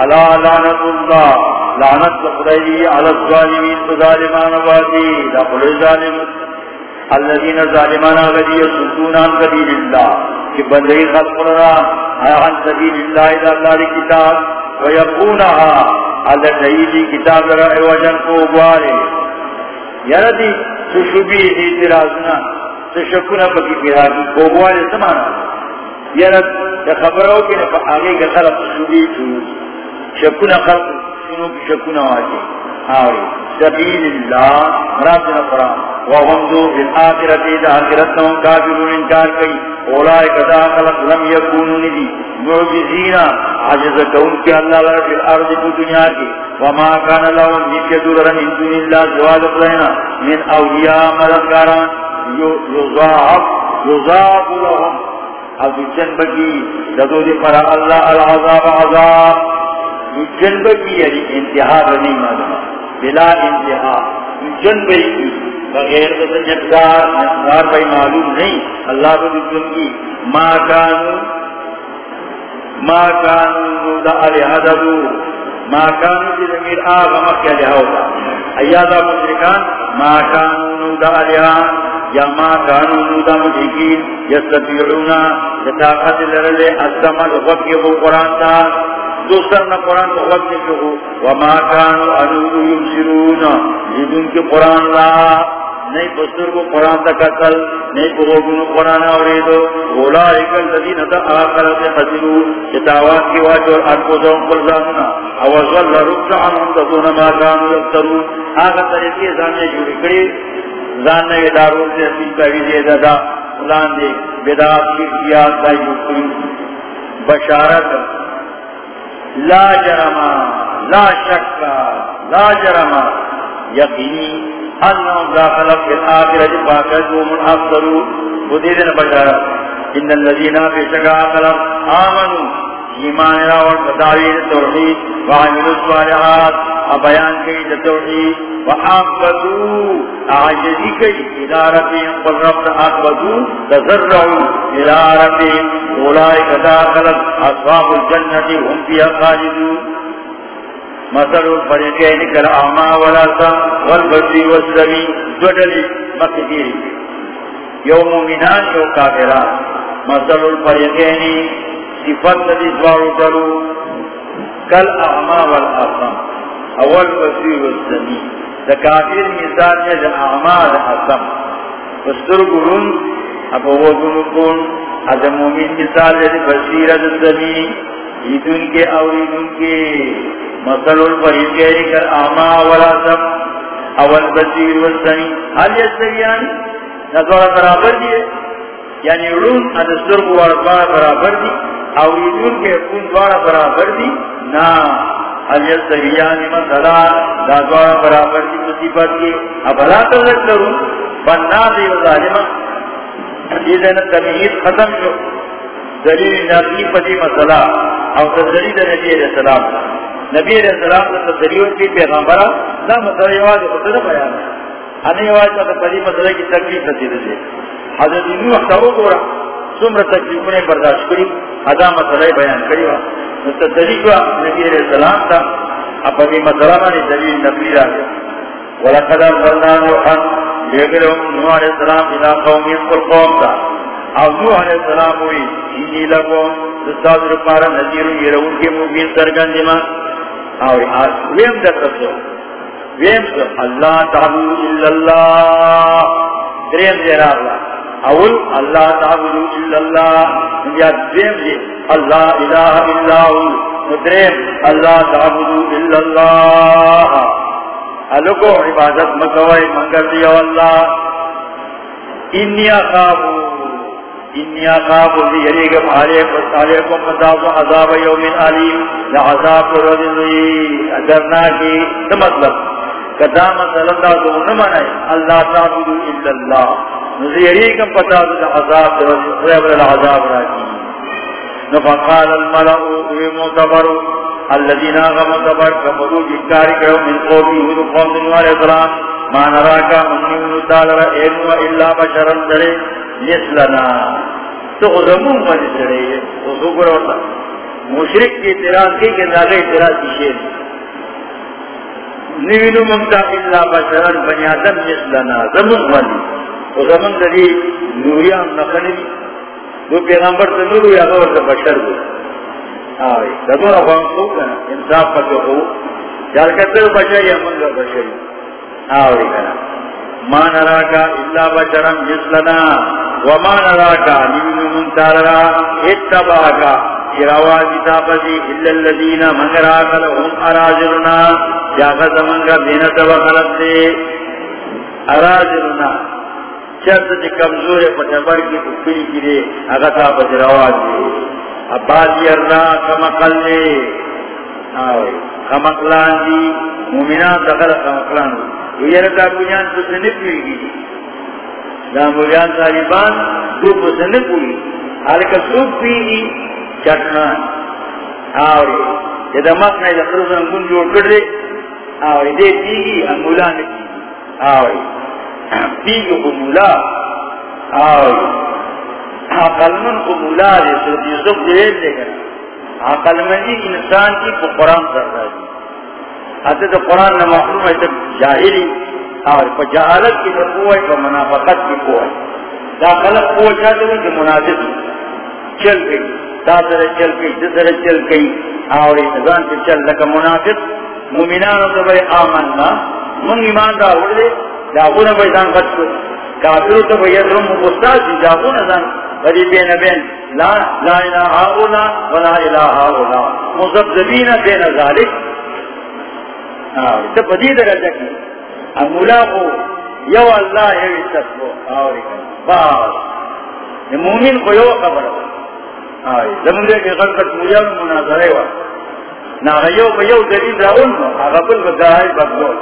Speaker 1: علا لعنت اللہ لعنت لقرئی علی الظالمین ظالمان وادی دا لقل ظالم الذين ظالمان غدي يسدون عن سبيل الله کہ بندے خلق لنا عن سبیل اللہ الى اللہ کتاب ویقونها على سیدی کتاب رائے وجن کو اگوارے یردی سشبی اعتراضنا تشکونا سشکونا پکی پیراکی کو سمانا یعنی یرد خبرو کے پا آگے کا طرف سشبی چھو شکونا خلق شنو کی شکونا واجی آوری. سبیل اللہ. مرابطنا قرآن. وهم ذو في الآخرة إذا آخرتهم كافرون انكار كي أولئك ذا خلق لم يكونوا ندي معجزين. عجز كون كي الله لها في الأرض في الدنيا كي وما كان لهم نفيدوا لها من دون الله زوال قلنا من أولياء مددكاران يضاعف يضاعف لهم. اب جنبکی لدو دی پر اللہ العذاب عذاب. جنب کی یعنی انتہا بنی معلوم بلا انتہا جنب کی بغیر جبدار مقدار بھائی معلوم نہیں۔ اللہ کو جن کی ماں کان ماں کان دا الحدو ماں کان کی زمین آغا مکہ لہا ہوگا۔ ایادا مشرکان ما کانو دا الحان یا ما کانو دا مشرکین یستبیعونا لطاقت لرلے الزمن وقت قرآن تا دوسر نہ قرآن کو وقت کے ہو وما کانو انو یمسرون جدن کے قرآن لا نہیں بستر کو قرآن تک قتل نہیں بغوگن قرآن اوریدو اولا اکل لدین تا آخر سے خسرو کی واج اور ارکو زون قل زاننا. اوزول لرکتا عنہم تدون ما کانو یکترو آگا طریقے زاننے جوڑی کری. زاننے داروں سے اپنی تاویزی دادا لان دے بیدات کی کیات دا یکتری بشارت. لا جرما لا شکا لا جرما یقینی انہم داخلت في الآخرة فاقدوا من أفضلوا وديدنا بشارة إن الذين في شكا خلق آمنوا ایمان راور فتاویر توحید، وعملوا الصالحات ابیان کئی توحید۔ وآقبتو اعجزی کئی الى قل رب آقبتو تذرعو الى اولائک داخلت اصحاب الجنة، هم فيها خالدون۔ مثل الفريقين كالأعمى والأسى والبصير والسميع دوڑلی مقدیر یو مومنان یو کافران مثل الفريقين صفت دی دوارو درو كالأعمى والأسى اول بصير والسميع دا کافر مثال ہے دا اعمى دا اسم بستر قرون ابو وقنقون ادھا مومن مثال ہے بصير دا سميع ایدن کے اوریدن کے. مثل الفریقین کر آما ولا سب، اول بصیر والسمی حال یستویان نظر برابر دیئے یعنی رون ادستر کو ورقار برابر دی اوریدن کے کن دوارا برابر دی نا حال یستویان مثلا دا دوارا برابر دی مصیبت کی۔ اب لا تلک لرون بنا دی و ظالمہ۔ دیدن تمہید ختم شو۔ دلیل نبی پتی مسئلہ او تدلیل نبی علیہ السلام نبی علیہ السلام نے تدلیل کی پیغمبرہ نہ مسئلہ یواز خطر بیان ہے ہمیں یواز کا پتی مسئلہ کی تکلیف نصیب سے حضرت نوح تاو گورا سمر تکلیف نے برداشت کری ادا مسئلہ بیان کری وا تدلیل نبی علیہ السلام تھا اب ابھی مسئلہ نے دلیل نبی را گیا وَلَقَدْ أَرْسَلْنَا نُوحًا لِيُنذِرَ نُوحَ عَلَيْهِ السَّلَامُ إِلَى قَوْمِهِ قُلْ قَوْمٍ او نوح علیہ السلام ہوئی انی لگو دستاز رپارا نظیر یہ رون کے مبین سرگن دیما اور ویم در ویم سو. اللہ تعبو الا اللہ درین دیر آگلا اول اللہ تعبو الا اللہ. یا درین دیر اللہ الہ الا ہو. مدرم اللہ تعبدو الا اللہ. الکو عبادت مکوئی منگر دیا اللہ. انی اخابو انی اخابو دی یلیگم علیکم علیکم فتاو عذاب یوم علیم لعذاب رجلی اگرنا کی مطلب. قدام صلی اللہ تو نمانے اللہ تعبدو الا اللہ نزیریکم پتا دا عذاب دا وزیب العذاب راکی نفقال الملعو اوی معتبرو الذین آغا معتبر کمرو جنکاری کرو من قومی حدو قوم دنوار اقرام ما نراکا منیونو تالر اینو الا بشرن درے نسلنا تو خودمون مجھ سرے تو سکر ہوتا. مشرک کی اعتراض کی کہ ناغی اعتراض کی شیر. نیونو ممتا الا بشرن بنیادم نسلنا زمون مجھ زمن دلی نوریان نخنی دو پیغمبر تا نورو یا غور تا بشر دو آوی دمون افان خوب کنا. انصاف پاکو خوب. جالکتر بشر یا منگا بشر. آوی کنا. ما نراکا الا بشرم جسلنا وما نراکا نبینو منتارا اتباکا جراوازی تاپسی الا اللذین منگراکا لهم اراجلنا جاگا زمنگا بینت وخلط دے اراجلنا چرد جی کمزور پتبر کی پکری کی دے اگتا بجرواز دے ابازی اللہ کمقل دے آئے کمقلان دی مومنان دخل کمقلان دے یہ یعنی رکا بنیان تو سے نپوئی گی. دا مولیان طالبان دو کو سے نپوئی حالکہ سوک پی چٹنان آوری. یہ دا مقنع دا خرص انگون جوڑ کر دے آوری. دے پی گی انگولان پی گی. آوری. پیگو کو مولا. آوئی عقل من کو دے سورت یوسف دیویل دے گنا عقل مندی انسان کی کو قرآن سر راجی آتے تو قرآن نے محروم ہے تک جاہلی اور پا جہالت کی تو قوئی پا منافقت کی قوئی دا خلق قوئی چاہتے ہوئی کہ منافق چل گئی۔ دا سر چل گئی دا سر چل گئی۔ اور ازان سے چل لکا منافق۔ مومنانو تو بھئی آمنا۔ من ایمان دا اڑ دے دا خون داغون بیدان قد کر کافرو تو بیدرم مستاز دی، داغون ازان بدی بین بین۔ لا لا الہ آولا ولا الہ آولا مزبزبین بین ذالک۔ تو بدی درجہ کی امولا کو یو اللہ یو استثبو آوری کن باز مومن کو یو خبر آوری زمین دے کہ غلقت مولا مناظرے وا نا یو بیو دلیل راون آغا بل بگاہی بگلو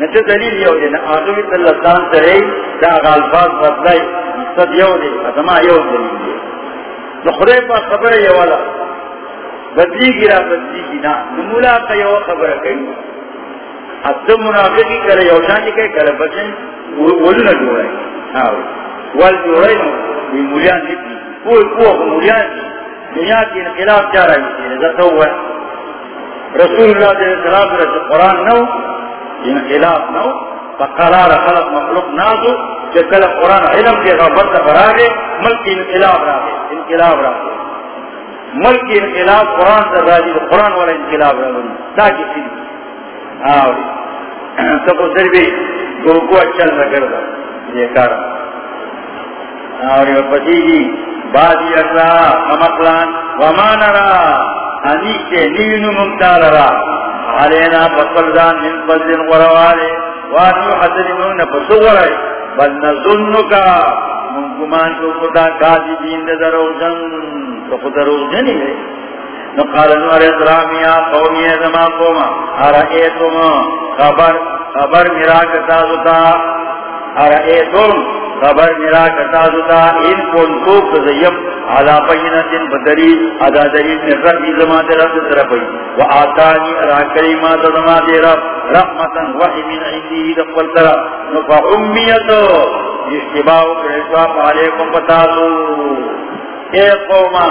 Speaker 1: نچے دلیل یو دے آدمی صلی اللہ علیہ وسلم ترے دا غالفاظ بدلائی مقصد یو دے ادما یو دلیل دے تو خدای پا خبر یو والا بدلی گرا بدلی گنا نمولا کا یو خبر کئی اب تو منافقی کرے یو شانی کئی کرے بچن ولو نہ جوڑے آو وال جوڑے نو وی مولیان نیتی کوئی کوئی مولیان دنیا کی انقلاب جا رہی تھی رضا تو ہوا رسول اللہ صلی اللہ علیہ وسلم قرآن نو یعنی انقلاب نو، فقرار خلق مخلوق نازو جکل قرآن علم کے غفر براگے ملک انقلاب را راگے انقلاب را راگے ملک انقلاب، قرآن در راجی قرآن والا انقلاب راگے دا کسی دی آوری ہاں۔ تو کو سر بھی گوکو اچھل رکر دا یہ کارا آوری پسی جی بازی اللہ کمقلان وما نرا انیشتے نیونو ممتال را علینا بقلدان من بلدن غروالے وانیو حسنمون بسغرے بل نظنکا من گمان کو خدا قاضی دین دے درو جن تو خدا رو جنی ہے نقالنو علیہ یا ارائیتم خبر خبر میرا کتا ستا ارائیتم خبر میرا کتا ستا ان کنتو کزیم علا بینتن بدری ادا دلیل ربی زمان دے رب طرفی و آتانی ارا کریمات زمان دے رب، رحمتا وحی من عندی دقل طرف۔ نفا امیتو اشتباو کرشواف علیکم پتاسو اے قوما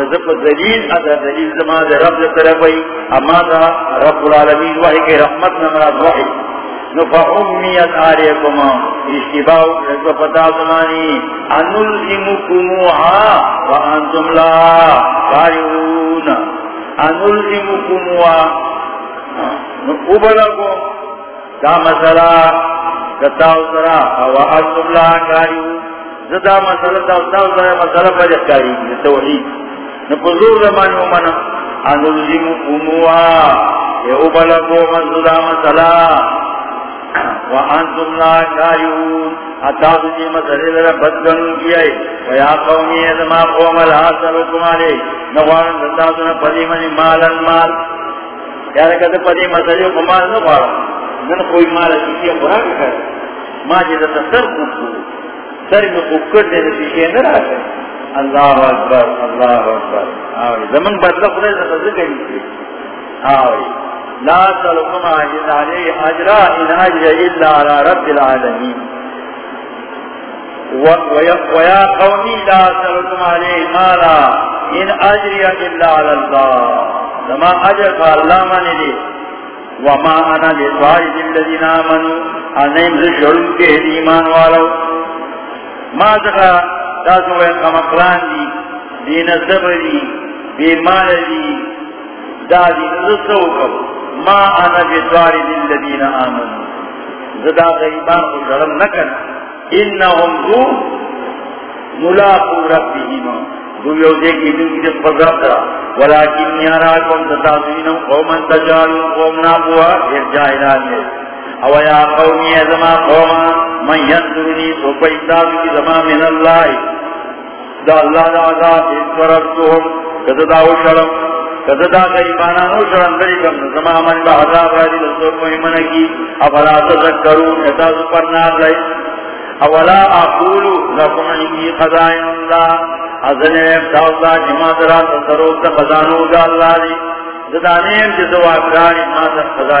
Speaker 1: رزق دلیل ادا دلیل زمان دے رب طرفی اما دا رب العالمین وحی کے رحمت نمراد وحی. نفع امیت آلیکما اشتباو رجو پتا زمانی انلزمکموها وانتم لا قارعون انلزمکموها اوبلکو دا مسئلہ کتاو سرا وانتم لا قارعون زدا مسئلہ دا استاو مسئلہ پر اکاری توحید نپزور زمان ومنا انلزم اموا یو بلکو مزدہ مسئلہ وانتم لا کاریون اتاز جی مسئلہ لرا بدگن کیائی ویا قومی ازما قوم الحاصل کمالے نوارن زندازن پدی منی مالا مال. یاد کہتے پدی مسئلہ کو مال نوارا نن کوئی مال کسی خوراک کر ما جیتا سر کھو سر میں ککر دے نتیجے نہ رہا اللہ اکبر اللہ اکبر۔ آوری زمان بدلا خدا سے خزر گئی آوری لا تلقم عجز علی اجرا ان اجر الا على رب العالمین۔ ویا قومی لا تلقم علی مالا ان اجر الا على اللہ۔ زمان اجر کا اللہ دی وما انا لطوائد الذین آمنوا۔ انہم زشعرون کے ایمان والو۔ ما دقا تاسو وی قمقران دی دی نصب دی مال دی دا دی نصو کب ما انا بتواری دی الذین آمن زدا غیبان کو ظلم نکن انہم دو ملاقو ربیہم دو یو دے کی دن کی جس پر رب را ولیکن یارا کم تتاسوینم قومن تجالون قوم نابوا ایک جاہلان او یا قومی ازما قوما من ینظرنی تو پیداوی کی زما من اللہ. دا اللہ دا عذاب انفررتهم کدداو شرم کددا غریبانانو شرم دریکم زما من با عذاب راجی لسور مہمنکی افلا تذکرون اتاز پرنار لئی اولا اقولو، لکم انی خزائن اللہ ازن افتاو اللہ جی جماعت را تصروف دا خزانو دا اللہ دی. زدانیم جزو اکرانی ماتا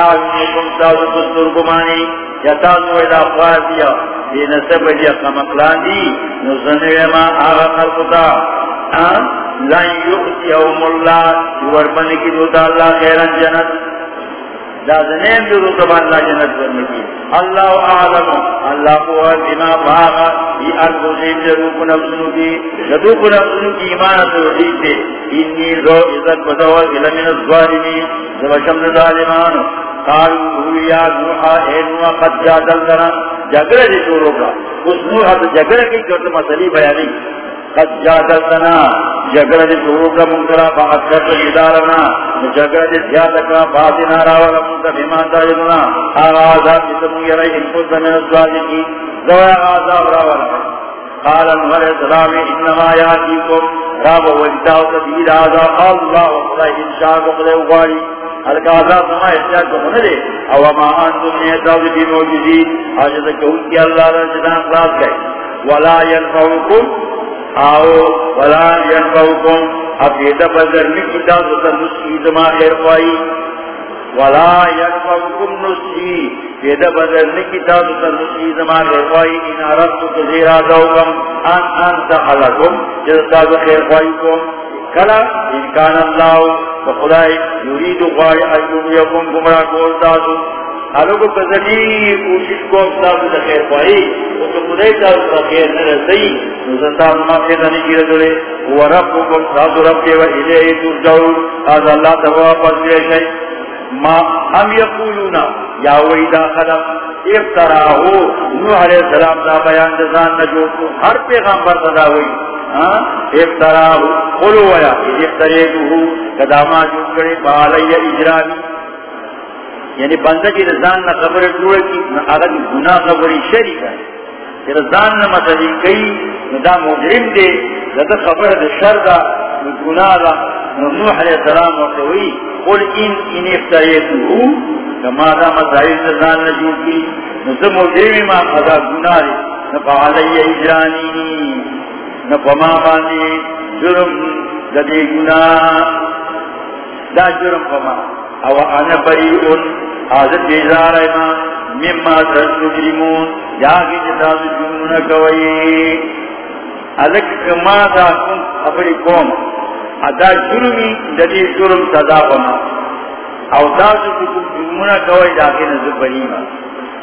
Speaker 1: آمنکم تاوز بستر گمانی، یا تازو ایلا فاسیا دین سب دیا کمکلان دی نزنیما آغا خلقتا لن یؤتیہم الله ورمن کی دوتا اللہ خیرن جنت. دا زنیم جو دوتا اللہ جنت ورمن اللہ اعلم. اللہ کو بما باغا. یہ ارض زیم جروک نفسنو کی. جدوک نفسنو کی ایمان توحید دے. انی رو عزت بدور علمین الظالمین. زبشم ظالمان قالوا یا نوحا، اے نوحا، قد جادل کرا جگرہ دی شروع کا اس نوحا تو جگرہ کی جو تو مسئلی بیانی. قد جادلتنا جگرہ دی شروع کا منکرہ فاقت کرتا جدارنا دی زیادکا فاتنا راولا تاجدنا آغا جسمو یرائی انفوز من کی. راولا قال انما یاتیکم. راب وجداو اللہ انشاء آزاد سما کو او انتم نیتاو دی موجودی آجد اللہ خلاص گئے ولا ينفعكم آو، ولا ينفعكم افیدہ بزر نکی تاسو تا زما خیر ولا ينفعكم نسخی. فیدہ بزر نکی تاسو تا نسخی زما خیر خواہی ان عرفتو تزیر ان خیر کلا اللہ یرید ایوم یکم گمراہ تاسو حالو کو بزنی جی، کوشش کو افتاد دا خیر پائی، وہ تو خدای تا اس کا خیر نہ نرسی نزدہ ما خیدانی کی رجلے ورب کو ساتھ رب کے و الہی ترجعو آز اللہ تبا پس لے شئی ما ہم یقولونا یا ویدہ خلق افتراہو نوح علیہ السلام دا بیان جزان نجو ہر پیغمبر صدا ہوئی۔ ہاں؟ افتراہو قلو ویا افتریکو قداما جو کرے، بالی اجرامی۔ یعنی بندہ کی رضان نہ خبر ٹوڑ کی اگر گناہ خبری شریک ہے کہ رضان نہ مسئلہ کئی دا مجرم دے لدہ خبر دا شر دا گناہ دا نوح علیہ السلام وقوی قل ان ان افتریتو. کما دا مسائل رضان نہ جو کی نہ نظر مجرم ما قضا گناہ دے نفع علی اجرانی نفع ما باندی جرم لدے گناہ دا جرم فما او انا بریئن حاضر بیزار ایما مما ترس مجرمون یا کی جتاز جنون کوئی الک کما دا کن اپنی قوم. ادا جرمی جدی جرم صدا پما او تاسو کم جرمنا کوئی داکی نزل بنیما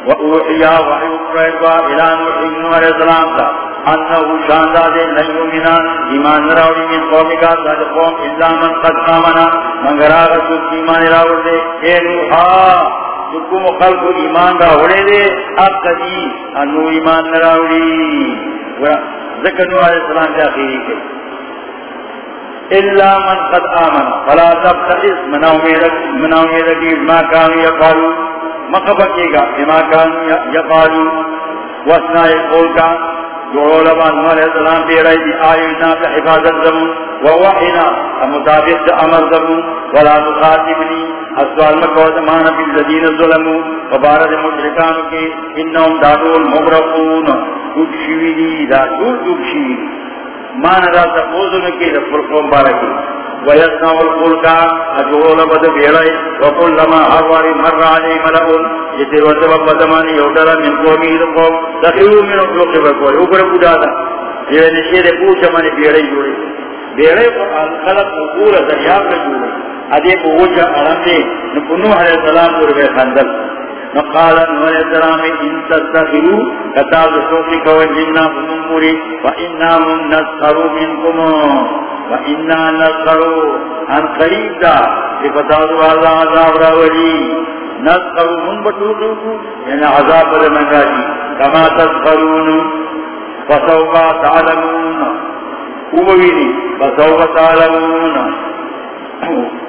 Speaker 1: وَأُوحِيَا وَحِيُّ قَرَيْبَا إِلَى نُوحِ بْنُ عَلَيْهِ السَّلَامُ تا أَنَّهُ شَانْدَا دے لَنْ يُؤْمِنَا ایمان راوڑی من قومکا ساد قوم إِلَّا مَنْ قَدْ آمَنَا مگر آغا سوک ایمان راوڑ دے اے نوحا جکم خلق ایمان راوڑے دے اب قدی انو ایمان راوڑی ذکر نوح علیہ السلام کے آخری کے إلا من قد آمن. فلا تبتئس. من أميرك ما كانوا يقالوا مقبکی گا بما كانوا يقالوا واسنا يقول کا جوڑو لبا علیہ السلام بے رئی دی آئینا پہ حفاظت زمون. ووحینا، مطابق عمل زمون. ولا تخاطبنی، اسوال مکو زمان فی الذین ظلمو. وبارد مشرکانو کی انہم دادول مغرقون. دود شویدی دا دود دود شویدی مان را تقوزن کی دا فرقون بارکی ویسنا والقلقا اجول بد بیرائی وقل لما مر علی ملعون جتی وزب بدمانی یودر من قومی دا قوم دخیو من اقلق بکوری اوپر بودا دا یہ نشیر پوچھا منی بیرائی جوڑی بیرائی قرآن خلق مقور دریاب جوڑی ادے بوجھا ارندے نکنوح علیہ السلام پر بے خندل نقال نوح علیہ السلام ان تستخرو کتاب سوکی کوئی جنہ فنمپوری فإنا من نسخرو منکم وإنا نسخرو ان قریب دا لفتادو اللہ عذاب راولی. نسخرو من بطوٹوکو یعنی عذاب بدمنگا جی کما تسخرون فسوقا تعلمون. اوبوینی فسوقا تعلمون.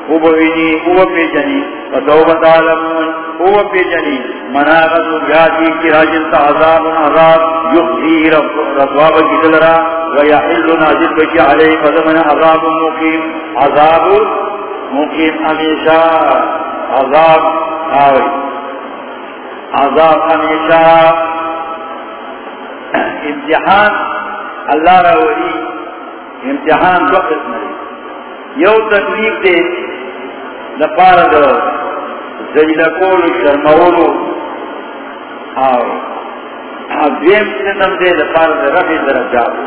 Speaker 1: اوبوینی اوب پیجنی فسوف تعلمون اوب پیجنی مناغذ جاتی کی عذاب عذاب یخزی نازل علی عذاب مقیم عذاب مقیم امیشا عذاب عذاب امیشا امتحان اللہ رولی امتحان دو قسم. ہے یو تکلیف دے لپار دو زجل کولو، شرمولو. آو دویم سنم دے لپار دے رفع درجاتو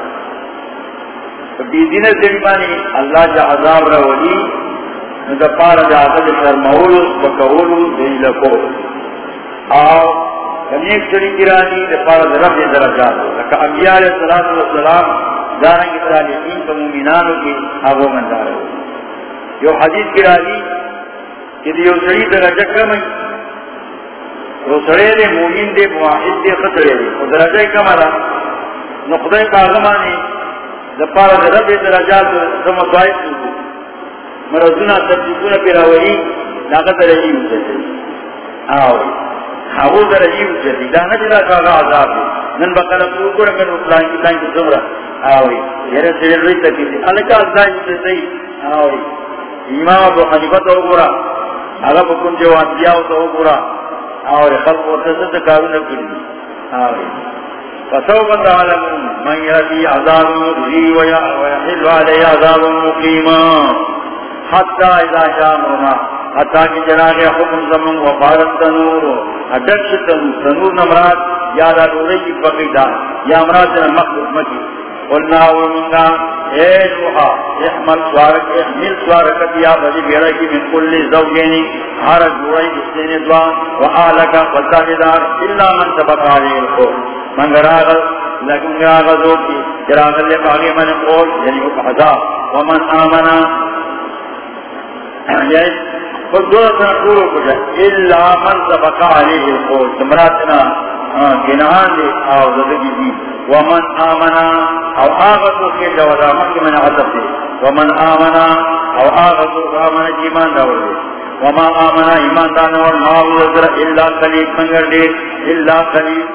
Speaker 1: بیدین اللہ جا عذاب رولی لپار دے عذاب شرمولو، سپکولو زجل کولو. آو کنیک سری کرانی لپار دے رفع درجاتو لکا انبیاء علیہ السلام دارنگی صالحین کا مومنانو کی آبو مندار ہو یو حدیث کی راضی کہ دیو سڑی درجہ کم ہے رو سڑے دے مومن دے مواحد دے خطرے دے و درجہ کم ہے نقضہ پاغمانی دپارا در رب درجات سمسوائد سوکو مرزونا تبجیکونا پیراوری ناقت رجی ہوتے آوری آو درجی ہوتے دانا جدا کاغا عذاب دے نن بقالا پوکو رکن اپلان کی تانکی سمرا آوری یہ سیل روی تکی دی. الکا ازدائی سے صحیح آوری امام ابو حنیفہ تو گورا اگر بکن جو انبیاء تو گورا آوری خلق ورسد کارو نکلی آوری فسوف تعلمون من يأتي عذاب مخزي ويحل عليه عذاب مقيما حتى إذا جاء مرنا حتى کہ جناغ حکم زمن وفارت تنور ادکش تنور نمرات یادا روڑی کی فقیدہ یا امرات مخلوق مکی. قلنا ومنا اے نوحا احمل سوارک، احمل سوارکت یا بذی بجی بیرکی من کل زوجینی، ہر جوڑی اسلین دوان وآلکا والتابدار الا من سبق علی الخور من آغل لکن آغزو کی جراغل لے پاگی من قول یعنی وہ حضاب ومن آمنا یعنی یعنی خود دو سن قولو من سبق علی الخور سمراتنا گناہان دے آو زدگی دی ومن آمنا او آغتو کے جوزا مکی من عطف دے ومن آمنا او آغتو آمنا جیمان دور دے وما آمنا ایمان دانور معاوض ذرا اللہ قلیب منگر دے اللہ قلیب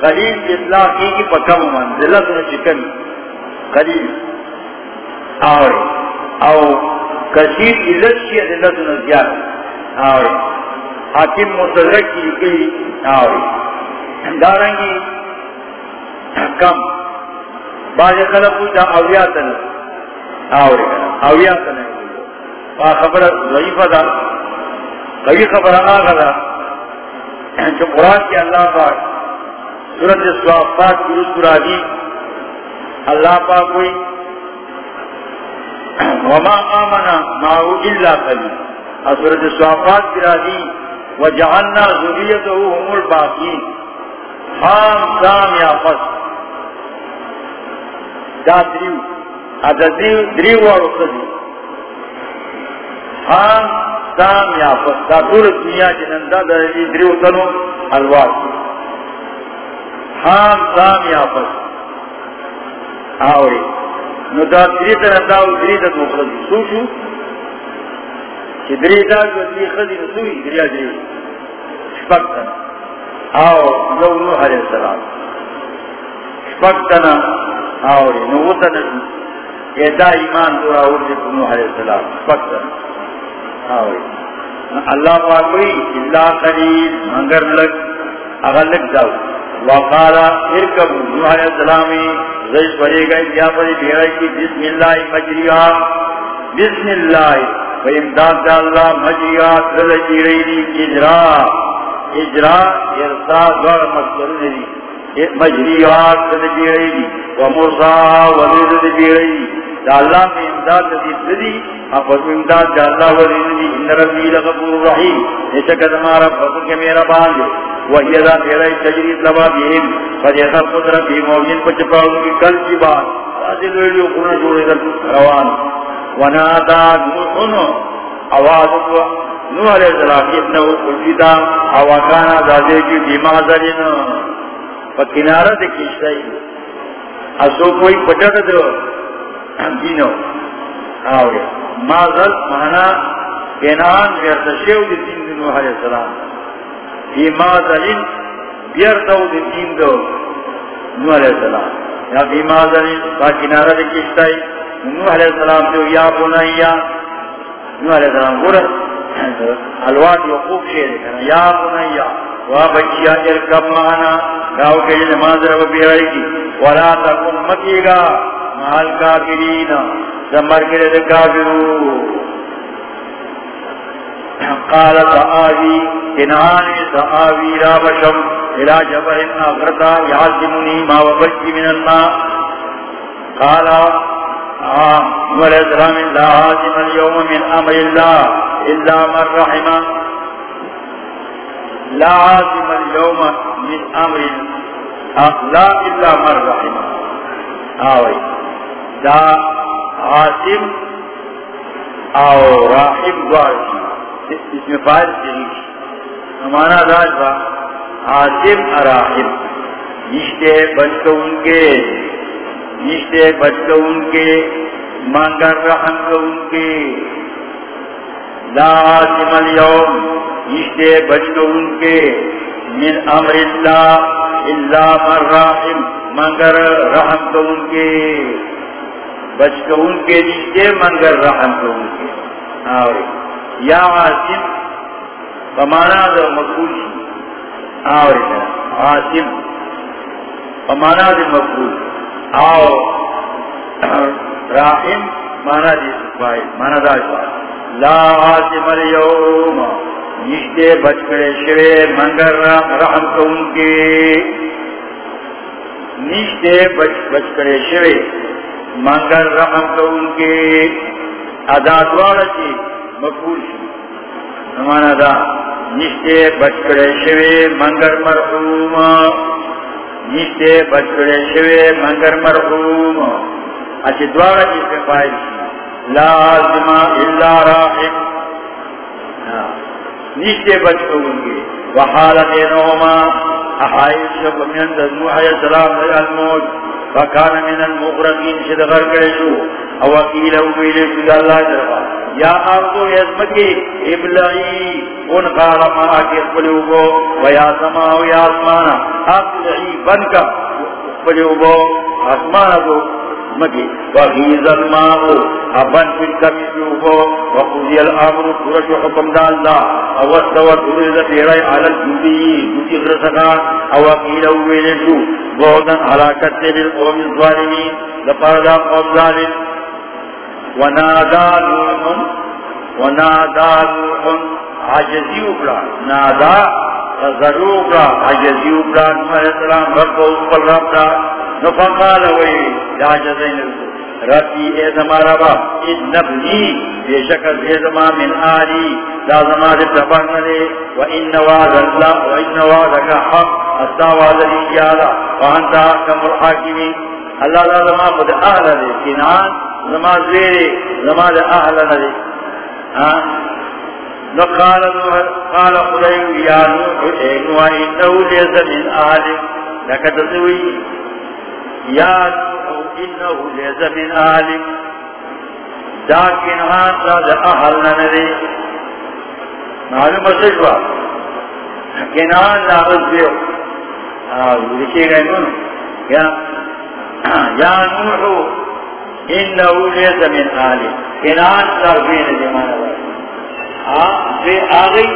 Speaker 1: قلیب اطلاع کی کی پکم من ذلت نے چکن قلیب آوری. او کثیر عزت کی ذلت نے زیاد آوری حاکم متدرک کی گئی آوری دارنگی کم۔ باج خلق دا اویاتن آوری اویاتن با خبر ضعیفہ دا قوی خبر آگا دا جو قرآن کی اللہ پاک سورت سوافات کی اس قرآنی اللہ پا کوئی وما آمنا ماہو اللہ کلی اصورت سوافات کی وجعلنا ذریتو هم الباقی خام سام یا فس دا دریو. ادا دریو دریو وارو خدی خام سام یا فس دا طول دنیا جنندہ دا دریو تنو الوار خام سام یا فس آوری. نو دا دری دری سو شو. چی دری جو دری نسوی دری آو نوح علیہ السلام. نو ایدا ایمان دورا ورد نوح علیہ السلام. اللہ پاکوئی اللہ قریب منگر لگ اگر لگ جاؤ. وقالا ارکب نوح علیہ السلامی زیش پڑے گئے کیا پڑے بیرائی کی بسم اللہ مجریہ، بسم اللہ و امداد دا اللہ مجریہ ترد جیرئی دی، اجرا اجرا، ارسا دور مصدر دی مجریہ ترد جیرئی دی، و مرسا وزید جیرئی دی، دا اللہ میں امداد دی تردی اپس امداد دا اللہ وزید دی، ان ربی لغفور رحیم ایسا کدما رب فکر کے میرا باندے۔ وہی ادا میرا تجریب لبا بیم فجیسا قدر بی مومین کو چپاؤں کی کل کی بات۔ آجی دویلیو کنا جوڑے در روان۔ ونادا نوحن آواز کو نوح علیہ السلام ابن اجیدا آوازانا دادے کی بیما ذرین فکنارہ دے کشتائی اسو کوئی پچھت دو۔ جی دینو آوے۔ مازل مانا کنان بیرتشیو دی دین نوح علیہ السلام۔ بیما ذلین بیرتو دی دین دو. نوح علیہ السلام. یا بیما ذلین با کنارہ دی کشتائی نوح علیہ السلام جو یا بنایا نوح علیہ السلام گورا الواد یقوب شیر کنا یا بنایا وا بچیا ارکب مانا. گاو کے نماز رب بیرائی کی. ولا تکم مکی گا محل کافرین. زمر کے لیے کافرو. قال تعاوی انعانی تعاوی را بشم الى جبه اغرطا یعظمنی ما وبجی من الماء. قال علیہ السلام لا عاصم اليوم من امر الله الا من رحم. لا عاصم اليوم من امر لا الا من رحم. آوئی دا عاصم او راحم دوارشی اس میں فائد شریف ہمارا راج با عاصم اراحم نشتے بچ ان کے۔ نشتے بچ ان کے۔ مانگر رحم کو ان کے۔ لا عاصم اليوم۔ نشتے بچ ان کے۔ من امر اللہ اللہ من رحم مانگر رحم کو ان کے۔ بچ ان کے۔ نشتے مانگر رحم کو ان کے۔ اور یا عاصم بمانا در مقبول اور عاصم. بمانا در مقبول آو. راحم مانا دی سفائی مانا دا سفائی لا عاصم اليوم. نشتے بچ کرے شوے منگر رحم کو ان کے. نشتے بچ بچ کرے شوے منگر رحم کو ان کے. ادا دوارا چی مقبول شو نمانا دا نشتے بچ کرے شوے منگر مرحوم. نشتے بچ کرے شوے منگر مرحوم. اچھی دوارا چی سے فائد لازمہ اللہ راحم. نشتے بچ کروں گے. وحالت نوما احائیت شب من دنوح علیہ السلام علیہ الموت. فکان من المغرقین شد غرقشو او وکیل او بیلے شد اللہ جرفا یا آردو یزمکی ابلعی ان قال ما آکی اقبلو بو ویا سماو یا آسمانا اقلعی بن کا اقبلو گو آسمانا دو. مکی وغیز الماء. ابن فی الکمیسو بو وقضی الامر پورش حکم دا اللہ او استوار دورز پیرائی علی الجودی جودی غرسکا او وکیل او بودن حلاکت دل قوم الظالمین لپردا قوم ظالم. ونادا نوح. ونادا نوح. عجزی اکڑا، نادا ضرور اکڑا عجزی اکڑا، نوح علیہ السلام، رب کو اس پر رب دا نفقال وی یا جزین ربی، اے زما ربا ان نبنی بے شکر اے زما من آلی دا زما دے تبرنے و ان وعد اللہ، و ان وعدک حق استا وعد الیالا و انتا کم الحاکمی اللہ دا زما خود اہل دے کنان زما زیر زما دے اہل دے نقال قال قليل يا نوح إنه إنه ليس من أهلك لك تزوي يا نوح، إنه ليس من أهلك لكن هذا أهلنا نذي معلوم سجوة. كنان لا أزبع لكي غيرون يا يا نوح، إنه ليس من أهلك كنان لا أزبع لكي آگئی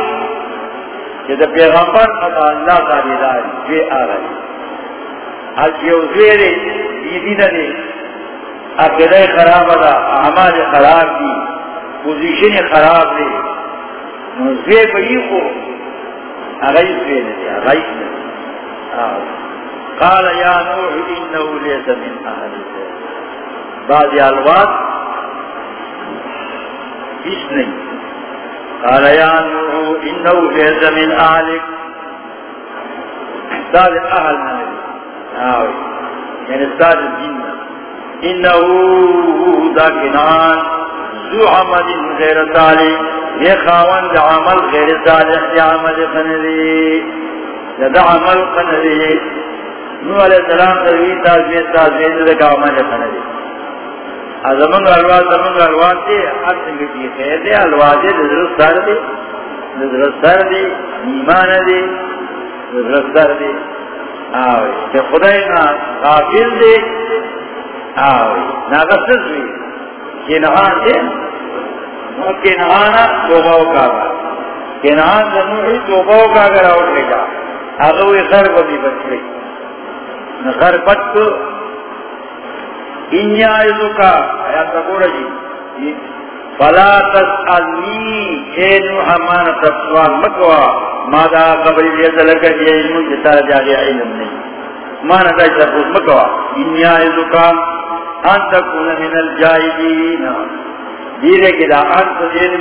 Speaker 1: کہ دا پیغمبر ادا اللہ کا دیدار جوے آگئی جی آج یو زویرے بیدی ندے اکدہ خراب دا اعمال خراب دی پوزیشن خراب دی زوے بئی کو۔ آگئی زوے ندے آگئی ندے قال یا نوح، انہو لیسا من اہل بعض الواد، اس نہیں۔ قال يا نوح، إنه ليس من أهلك. استاذ أهل من آوي يعني استاذ الجنة إنه ذا كنان ذو عمل غير صالح. يخاون لعمل غير صالح. لعمل خنري لدى عمل خنري نوح علیہ السلام تروی تازوی تازوی لدى عمل خنري زمنگ الواز زمنگ الواز دے حق سنگی کی خیر دے، الواز دے درست سر دے درست سر دے، ایمان دے درست سر دے۔ آوے، کہ خدای نا غافل دے۔ آوے نا غصص بھی کنہان دے۔ نو کنہانا توباو کاغا کنہان زنوحی توباو کاغا راوٹ لے گا۔ اگوی خر کو بھی بچ لے نخر بچ کا آیات تقول جی فلا تسألنی مکوا مادا جی علم جتا علم نہیں مانا مکوا کا ان تکون من الجائدین دیرے دا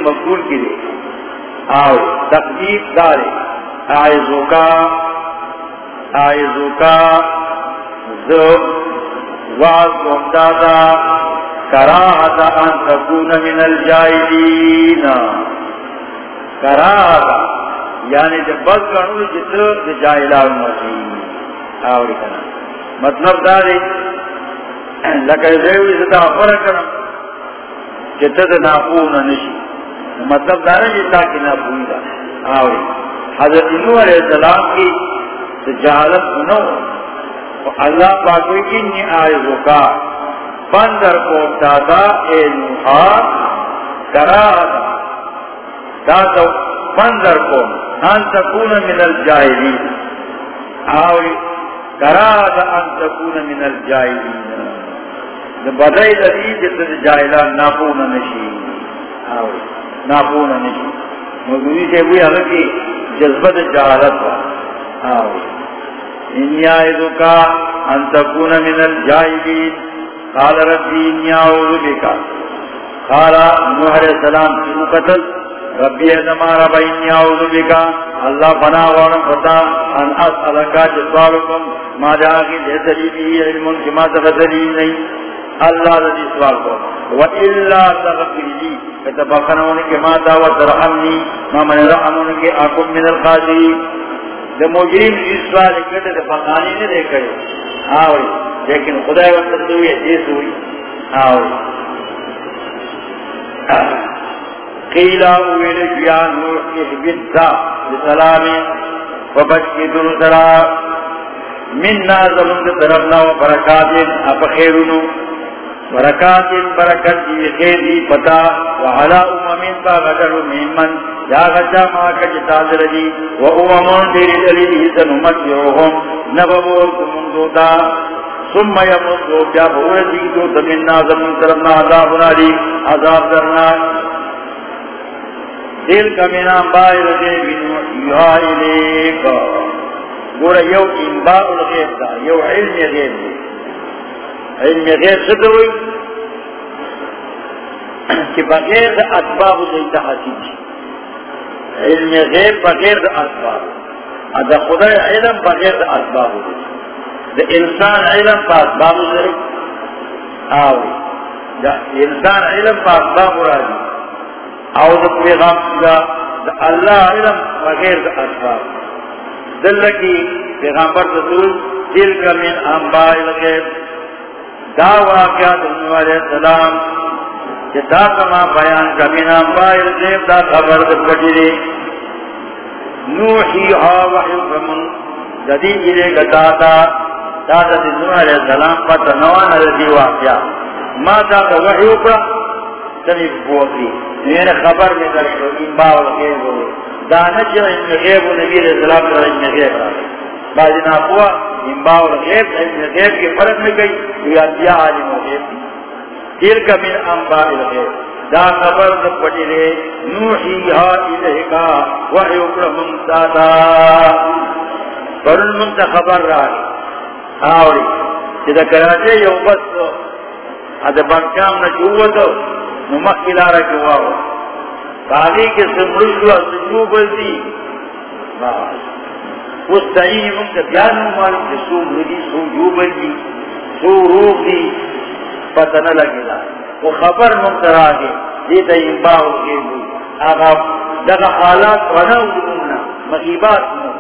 Speaker 1: مقبول کی دے آو تقدیب دارے آئزو کا کا وعظ کراہتا ان تکون من الجائدین کراہتا یعنی جب بس کرنو جتر جائلان مسیح آوری کنا مطلب داری لکہ زیوی ستا فرق کرنا جتر ناپون نشی مطلب داری جتا کی ناپوئی دا آوری حضرت نوح علیہ السلام کی جہالت نو اللہ پاکوی انی آئے کا بندر کو دادا اے نوحا کرا دادا بندر کو ان تکون من الجاہلین آوی کرا دا ان تکون من الجاہلین بدائی لدی جتن جاہلان ناپون نشی آوی ناپون نشی مدوی سے ہوئی حلقی جذبت جہالت آوی انی آئیدو کا ان من الجائلین قال ربی انی آئیدو بکا قال نوح علیہ السلام سنو قتل ربی ادما رب انی آئیدو بکا اللہ بنا وارم فتا ان اسألکا جسوالکم ما جاگی لیتلی بھی علم کما تغذلی نہیں اللہ رضی سوال کو وَإِلَّا تَغْفِرِ لِي فَتَبَقَنَوْنِ كَمَا دَوَ تَرْحَمْنِي مَا مَنِ رَحَمُونِ كَ أَكُمْ مِنَ الْقَادِرِ دا مجرم اس سوال کرتے دا پکانی نہیں دے کرے آوری ہاں لیکن خدا وقت دوئی حدیث ہوئی۔ ہاں آوری قیلہ اویل جیان نوح احبت دا بسلام وبچ کی دن سرا من نازلن دا طرفنا و برکات اپ خیرنو برکات برکت دی خیر دی پتا، وعلا اممین با غدر ممن، یا غجا ما کج تازر دی، و اممون دیری دلی حسن امت یوهم نببور کمون دوتا، ثم یمون دو بیا بور دو دمین نازلن طرفنا عذابنا دی عذاب درنا۔ دل کمینام بائی رجے بنو یوہائی لیکا گورا یو انباء الغیب دا، یو علم غیب دی۔ علم غیر صدوئی کہ بغیر دا اسباب سے تحصیل علم غیر بغیر اسباب. ادا خدا علم بغیر دا اسباب. دا انسان علم پا اسباب سے آوری دا انسان علم پا اسباب راجی او دا پیغام دا دا اللہ علم بغیر دا اسباب. دلکی پیغامبر رسول دل کا من انبائی لگے دا واقعات انہوں علیہ السلام کہ دا کما بیان کمینا بایر دیب دا خبر دا کٹیلے نوحی ہا وحی فرمون جدی جلے گتا دا دا دا انہوں علیہ السلام پتا نوانا دی واقعا ما دا دا وحی اپرا تنی بوکی. میں خبر میں در شو ان باور غیب ہو دا نجر ان غیب نبی علیہ السلام در ان غیب را. بعض ناقوہ انباء الغیب غیب کے فرق میں گئی، یہ انبیاء عالم الغیب تلک من انباء الغیب۔ دا خبر دا پڑی لے نوحیہا الہکا وحی اکرہم سادا فرن منتا خبر رہا آوری جدا کراچے یو بس ادا بانکام نجووتو نمخی لارا جواو باغی کے سمرشو سجو بلدی باس اس صحیح من کا بیان معلوم کہ سو مردی سو یوبل دی، سو روح دی، پتہ نہ لگے گا وہ خبر منترا گے دیتا انباء الغیب آگا دگا حالات بنا ہونا مغیبات نو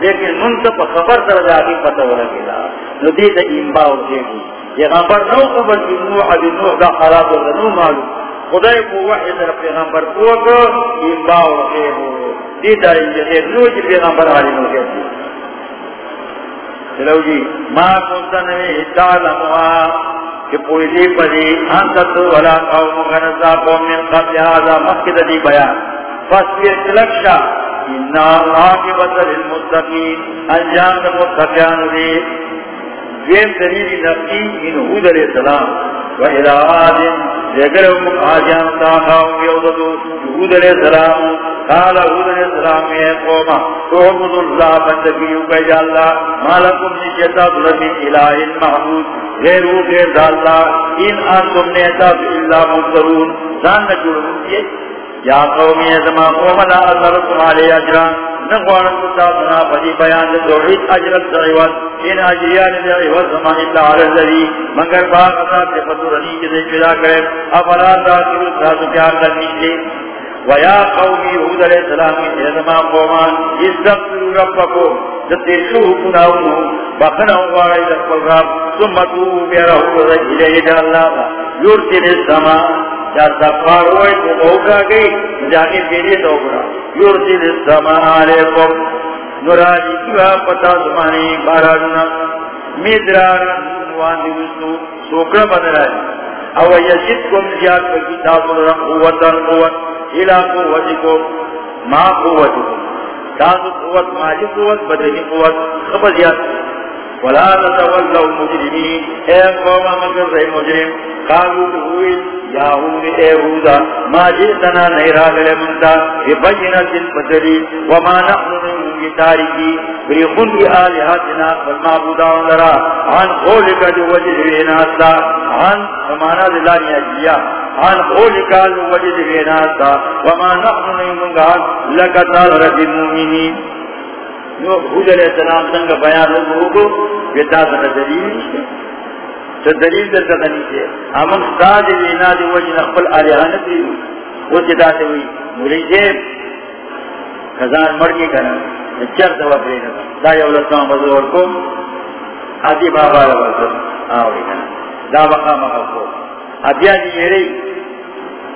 Speaker 1: لیکن منتب خبر تر جاگی پتہ ہو لگے گا نو دیتا انباء الغیب یہ خبر نو قبل نوح بن نوح دا حالات و نو معلوم خدای کو وحی در پیغمبر کو کو انباء الغیب دیتا ہے نو جی پیغمبر عالم ہو گیا چلو جی ما کنتا نوی تعلمها کہ پوئی دی پدی انتا تو ولا قوم غنزا قوم من قبل هذا مقید دی بیان. فاسبیر تلکشا انا عاقبت للمتقین، انجام متقیان دی. دیم دلیل نفسی ان حود علیہ السلام. و الى آدم ذکرهم آجان تاخاهم يوضدو حود علیہ السلام، قال حود علیہ السلام، اے قوما توحمد اللہ بندگیو کہ اللہ مالکم نشیطا ظلمی الہ محبود غیرو غیر اللہ، ان انتم نیتا اللہ مبترون سان نجورون کیے یا قومی ازما قوم لا اثرکم علی اجرا نغوارن کتابنا بدی بیان توحید اجرت سعیوات ان اجریان دعیوات زمان اللہ علی الذی، مگر باق اثار سے فتورنی جدے پیدا کرے افلا تاکرو ساتھ پیار کرنی سے ویا قومی حود علیہ السلام، ازما قومان، استغفروا ربکم. جتے شو بخنا رب ثم اللہ سفار ہوئے تو گئی جانے علیکم کیا پتا زمانی بارانونا. میدرانا نوان دیوستو سوکر بدرائی. او یجد کم زیاد قوتا قوت قوتکم، ما قوتکم. تاسو قوت مالی قوت بدنی قوت خبر خبزیات. ولا تتولوا مجرمين اے قوم مگر رہے مجرم. قالوا ہوئی یاہود اے ہودا ما جئتنا نیرا گلے منتا. ببینہ جن بدلی وما نحن من تارکی بریخن بی آلہاتنا والمعبودان لرا. عن قولک جو وجد بیناستا عن ومانا دلانی اجیا عن قولک جو وجد بیناستا وما نحن من قال لکتا رب المؤمنین نو حود علیہ السلام سنگ بیان ہو کو یہ تا دلیل نہیں تو دلیل در تا نہیں امن استاد لینا دی وجہ نقبل آلیہان دی وہ جدا سے ہوئی مریجے خزان مر کے کرنا چر دوا کرے گا دا یو لسان بزرگ کو آدھی بابا لبا آوری کنا دا بقا مقا کو ابیا دی میرے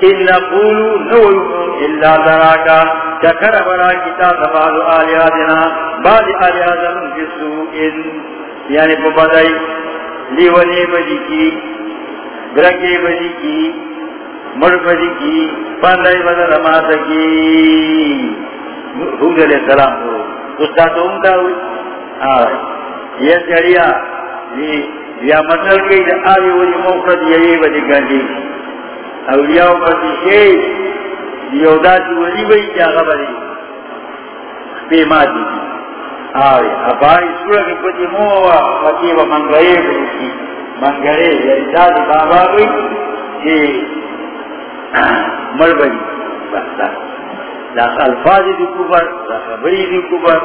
Speaker 1: ان نقولو نویو الا دراکا چکر برا کتا تفاد آلیادنا بعد آلیادن جسو ان یعنی ببادائی لیونی بدی کی گرنگی بدی کی مر بدی کی پاندائی بدل ماتا کی۔ حود علیہ السلام کو استاد امتا ہوئی۔ آئی یہ جڑیا یا مطلب کہ آئی وہی موقع یہی بدی گنجی اولیاء پتی شیش یودا تی ولی بئی کیا خبری پیما دی آوی ابائی سورا کی پتی موا پتی و منگئی بروشی منگڑے یعنی بابا گئی کہ مر بڑی دا. الفاظ دی کبر دا خبری دی کبر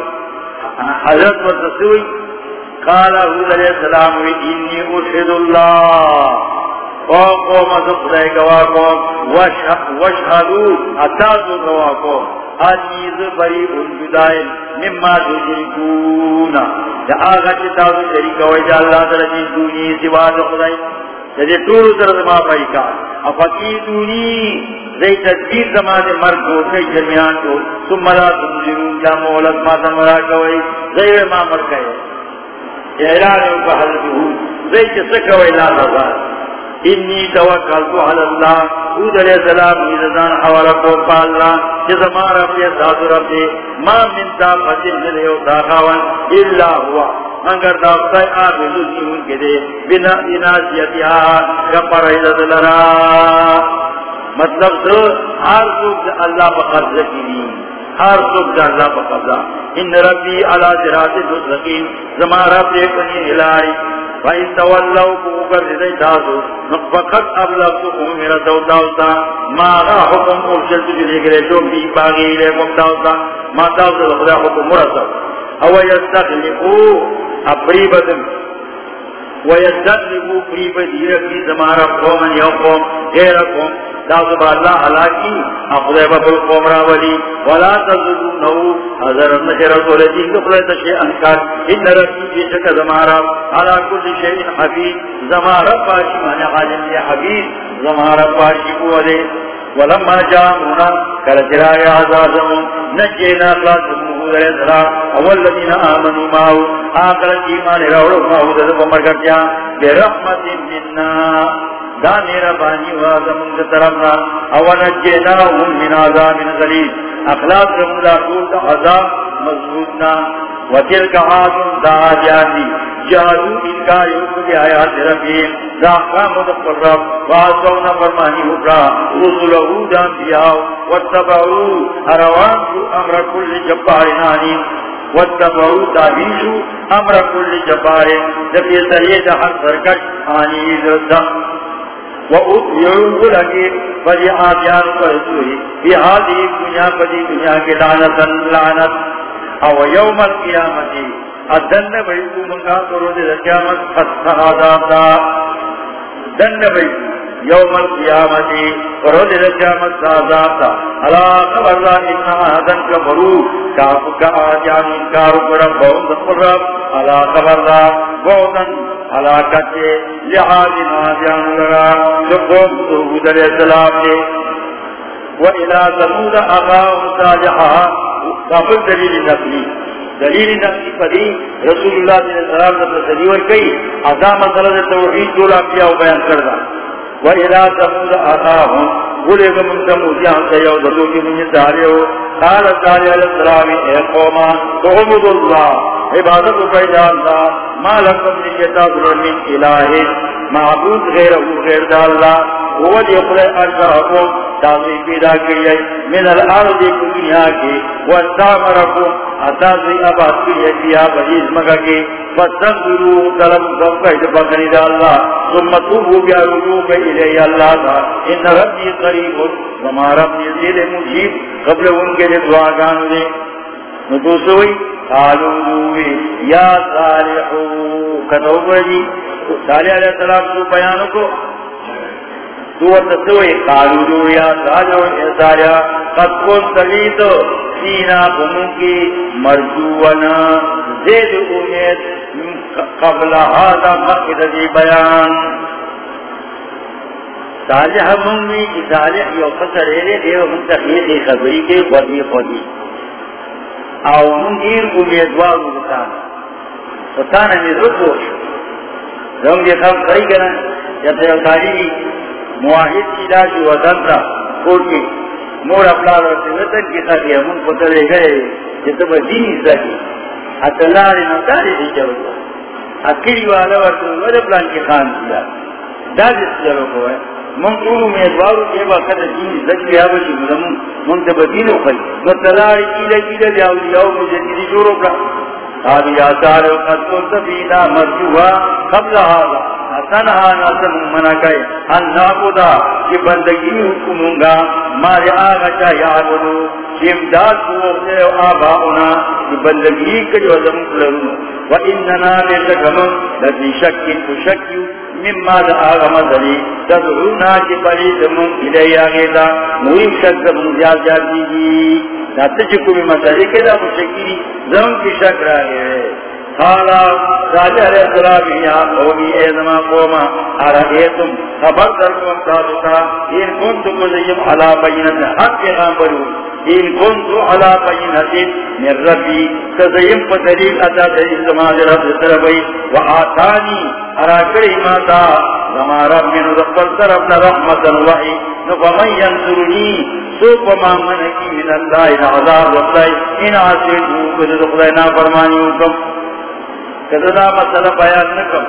Speaker 1: حضرت و تسوئی قال حضر علیہ السلام انی اشہد اللہ قوم قوم ازقضائی گواہ قوم وشہدو اتازو گواہ قوم حدیث بری ان جدائل مما تجرکونا دا آغا چتازو شریکا ویجا اللہ درجی دونی سواد خدائی جدی طول درد ما بھائی افقیدونی زی تدبیر زمان مرد کو کئی جرمیان کو ثم لا تنظرون جا مولد ما تمرا کوئی زی ما مر کئے اعلان کو حضرت ہود زی چسکوئی لا نظر انی توکلتو علی اللہ حود علیہ السلام ایزدان حوالا کو پالنا جزمان رب دے ساتھ رب دے ما من دا فتن ملے و داخاوان الا ہوا انگر دافتائی آبیزو زیون کے دے بنا اناسیتیہا کپر عزت لرا مطلب سو ہر سوک اللہ بقرض کی ہر سوک اللہ بقرض ان ربی علا جرات مستقیم. زمان رب دے کنی الہی. فَإِن تَوَلَّوْا كُوكَرْ جِدَيْ تَاسُ نُقْفَقَتْ أَبْلَغْتُكُمْ مِرَ دَوْتَاوْتَا مَا غَا حُكُمْ أُرْشَلْتُ جِلِكَ لَيْشُمْ بِي بَاغِي إِلَيْكُمْ تَوْتَا مَا تَوْتَ لَخْدَا حُكُمْ مُرَسَوْ أَوَ أَبْرِيبَتًا وَيَسْتَخْلِقُوا قِرِيبَ دِيرَكِي زَمَارَ قَوْمًا يَوْقُمْ غَيْرَكُمْ دازو با اللہ حلاکی اخذ بکل قوم راولی ولا تزدو حضر نشر رسول جی کفل انکار، ان ربی بیشک زمارا علا کل شیئن حفیظ زمارا پاشی من حالم لی حفیظ زمارا پاشی قوالے ولما جامونا کلچرائی عذازمون نجینا خلاصمون علیہ السلام اول الذین آمنوا آقل ایمان مرگتیا برحمت دا میرا بانی وازم ان طرفنا او نجیناهم من عذاب اخلاص عذاب مضبوطنا وتلك عاد دا انکار آیات ربیم. دا رب فرمانی رسولہو دا انبیاء. واتبعو. اروان شو امر کل جبارنانی واتبعو تابیشو امر کل جبارن دفی سرید حق سرکش آنی وَأُطْيُعُوا لَكِ فَجِ آبِيَانُ فَرْسُوهِ فِي هَذِهِ الدُّنْيَا فَجِ دُنْيَا كِ لَعْنَةً لَعْنَةً أَوَ يَوْمَ الْقِيَامَةِ أَدَنَّ بَيْكُ مُنْغَا تُرُودِ الْقِيَامَةِ فَتْحَ يَوْمَ الْقِيَامَةِ تُرُودِ الْقِيَامَةِ عَذَابَ أَلَا خَبَرَ اللَّهِ إِنَّ أَحَدًا كَفَرُوا كَافُكَ آجَانِ إِنْكَارُ رَبَّهُمْ ذَكُرَّ أَلَا خَبَرَ اللَّهِ بُعْدًا حلاکت لحاظ مادیان لرا. لقوم سہود علیہ السلام نے وَإِلَى ثَمُودَ أَخَاهُمْ صَالِحًا قابل دلیل نقلی دلیل نقلی پدی رسول اللہ صلی اللہ علیہ وسلم نے تسلیور کئی ادا مسئلہ توحید دو انبیاء بیان کردہ. وَإِلَى ثَمُودَ أَخَاهُمْ بولے گا من سمودیان سے یو دلو کی من دارے قال السلام اے قوما تغمد اللہ عبادت پیدا اللہ ما لکم نجتا من الہ معبود غیر غیر دا اللہ وہ دی اپنے ارزاقوں تاضی پیدا کریے من الارض دنیا کی واستامرکم اتاضی آباد کریے کیا بجیز مگا کی فستنظرو طلب قید بکری دا اللہ، ثم توبو بیا رجوع الہی اللہ تا ان ربی قریب، وما ربی زید مجیب، قبل ان کے لیے دعا گانو دے۔ ندوسوئی قالوا دووی یا صالحو کتوبہ جی صالح علیہ السلام کو بیانو کو دووت سوئی قالوا دووی یا صالحو یا صالح قد کن تلیتو سینا بمونکی مرجوانا زید امید، قبل هذا مقید دی بیان۔ صالح مونگی صالح یو قصر ہے دیو من خبری کے، خودی خودی۔ او من دیر امیدوار و بتانا بتانا میں رکو رنگ یہ خب صحیح کرنا جب سے اوتاری جی، معاہد کی داشی وطن تھا کوٹ مور اپلا رہتے وطن کی ساتھی ہم کو گئے، یہ تو دینی ساتھی اتلاری نتاری دی جاوتا اکیلی والا ورطو ود پلان کی خان دیا. دادی سجلو کو ہے. من طول امیدوارو کے وقت دینی زکی آبشی مدمون من تب دینو خی مطلعی کیلے کیلے دیاو دیاو مجددی جورو کا آبی آتار قد کنت فینا مرجوها قبل هذا. وطنہا ناسم منا کئی ان نابودا کی بندگی حکموں گا مارے آغا چا یعبدو؟ کی امداد کو اپنے آباؤنا؟ کی بندگی کجو ازم لرون و اننا بیتکم لذی شکی تو شکیو مما دا آغا مدلی تدعونا چی پلی دمون الی آغیتا مویم شک دمون زیاد جاتی جی ناتا چکو بھی مسئلے کے دا مشکی. زم کی شک را گئے قالا راجع علیہ السلام یا قومی اے زمان قوما ارہیتم خبر درکم تاتتا ان کنتو مزیم علا بینت حق پیغام برو ان کنتو علا بینت من ربی کزیم پتلیل اتا تجیل زمان رب طرفی و آتانی اراکڑی ماتا زمان رب من رب طرف رحمت الوحی نفمن ینصرنی سوپ مامنکی من اللہ عذاب وقلائی ان عاصیتو کدد خداینا فرمانی حکم کذا مسئلہ بیان نکم.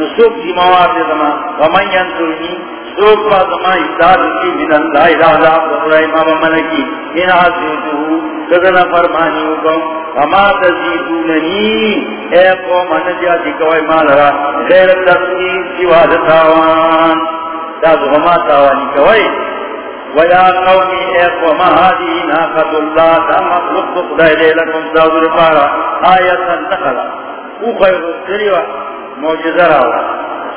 Speaker 1: نسوک جماعات زمان ومن ینصرنی سوک با زمان ادار کی من اللہ الہ وقرہ امام منکی ان عزیزو کذا فرمانی حکم وما تزیدوننی. اے قوم نجاتی کوئی مالرا غیر تصمیم سوا دتاوان تازو ہما تاوانی کوئی ویا قومی اے قوم هذه ناقة الله تم مخلوق خدای دے لکم تاظر پارا آیتا نخلا او خیر قریبا موجزہ راوا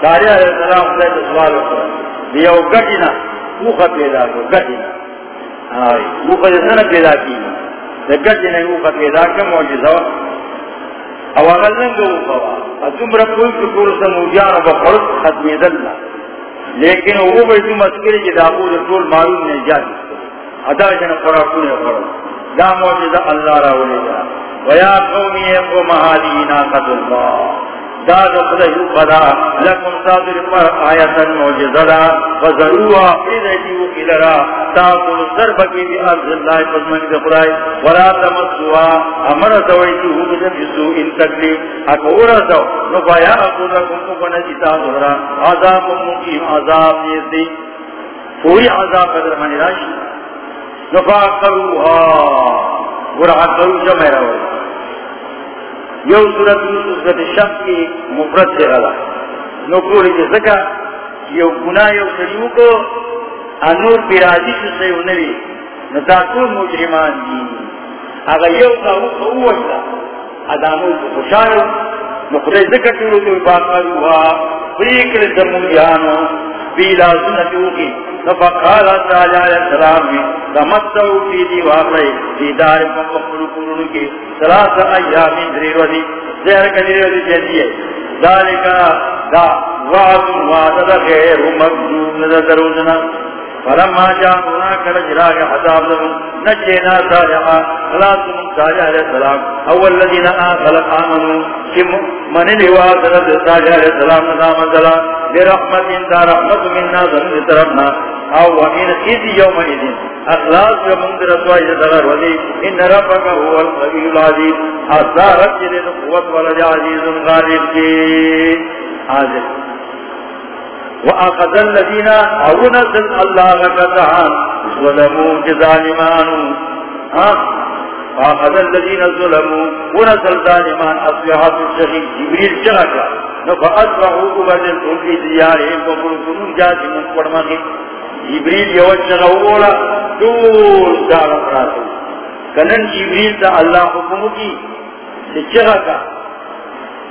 Speaker 1: ساری علیہ السلام خدای سوال کرا دیو گٹینا او خا پیدا کرو گٹینا آئی او خا جسنا پیدا کی گٹینا او خا پیدا کر موجزہ او اغل ننگو او خوا اتم رکوئی کی کورسا موجانا ختمی دلنا لیکن وہ بھی تو مسکری کی دابو طول معلوم نے جاتی۔ ادا جن خوراکوں نے پڑھو دا موجود اللہ را ولی جا۔ ویا قومی کو محالی قد اللہ۔ دا دخل یو قدا لکم صادر پر آیتا موجزہ دا وزروا ایدیو کلرا تاکل ضرب کی بی ارض اللہ فضمن دخلائی ولا تمسوا امر دویتی ہو بجن جسو ان تکلیف اکورا دو نفایا اکور لکم کبنجی تاظہرا عذاب مقیم، عذاب نیزدی پوری عذاب قدر منی راشی نفا کروها ورعا کرو جمع روی. یو صورت صورت شخص کی مفرد سے غلا نکوری کے زکا، یو گناہ یو سریو کو، انور پیرازی سے سیو نوی. نتاکون مجرمان دی. اگر یو کا اووشتا ادامو کو خوشارو نکوری زکا چورو تو باقا باقالوها فریکل زمونیانو بیلا سنتیو کی. فقال تعالی علیہ السلام میں تمتعو فی دیوار فی دار مقبل قرون کی ثلاث ایام دری روزی زہر کا دری روزی جیسی ہے ذالکا دا وعد وعد غیر مقبول نظر دروزنا فلما جاءونا كرجراء حساب لهم نجينا صالحا خلاص من صالح عليه السلام. أول الذين آخلق آمنوا من الهواء سرد صالح عليه السلام نظام السلام برحمة انت رحمة منا ذنب طرفنا او ومن إذ يومئذ اخلاص من رسوائي سرر وذي إن ربك هو القوي العزيز أصارت جلد قوة ولد عزيز غالب جي عزيز وأخذ الذين أونزل الله كتعان ظلموا جظالمان وأخذ الذين ظلموا ونزل ظالمان أصلحات الشهيد جبريل شركا فأصبحوا أبدا في ديارهم وقلقلوا جاسم قرمهم جبريل يوجه أولا دول دار أفراته. کنن جبریل تا اللہ حکم کی چگا کا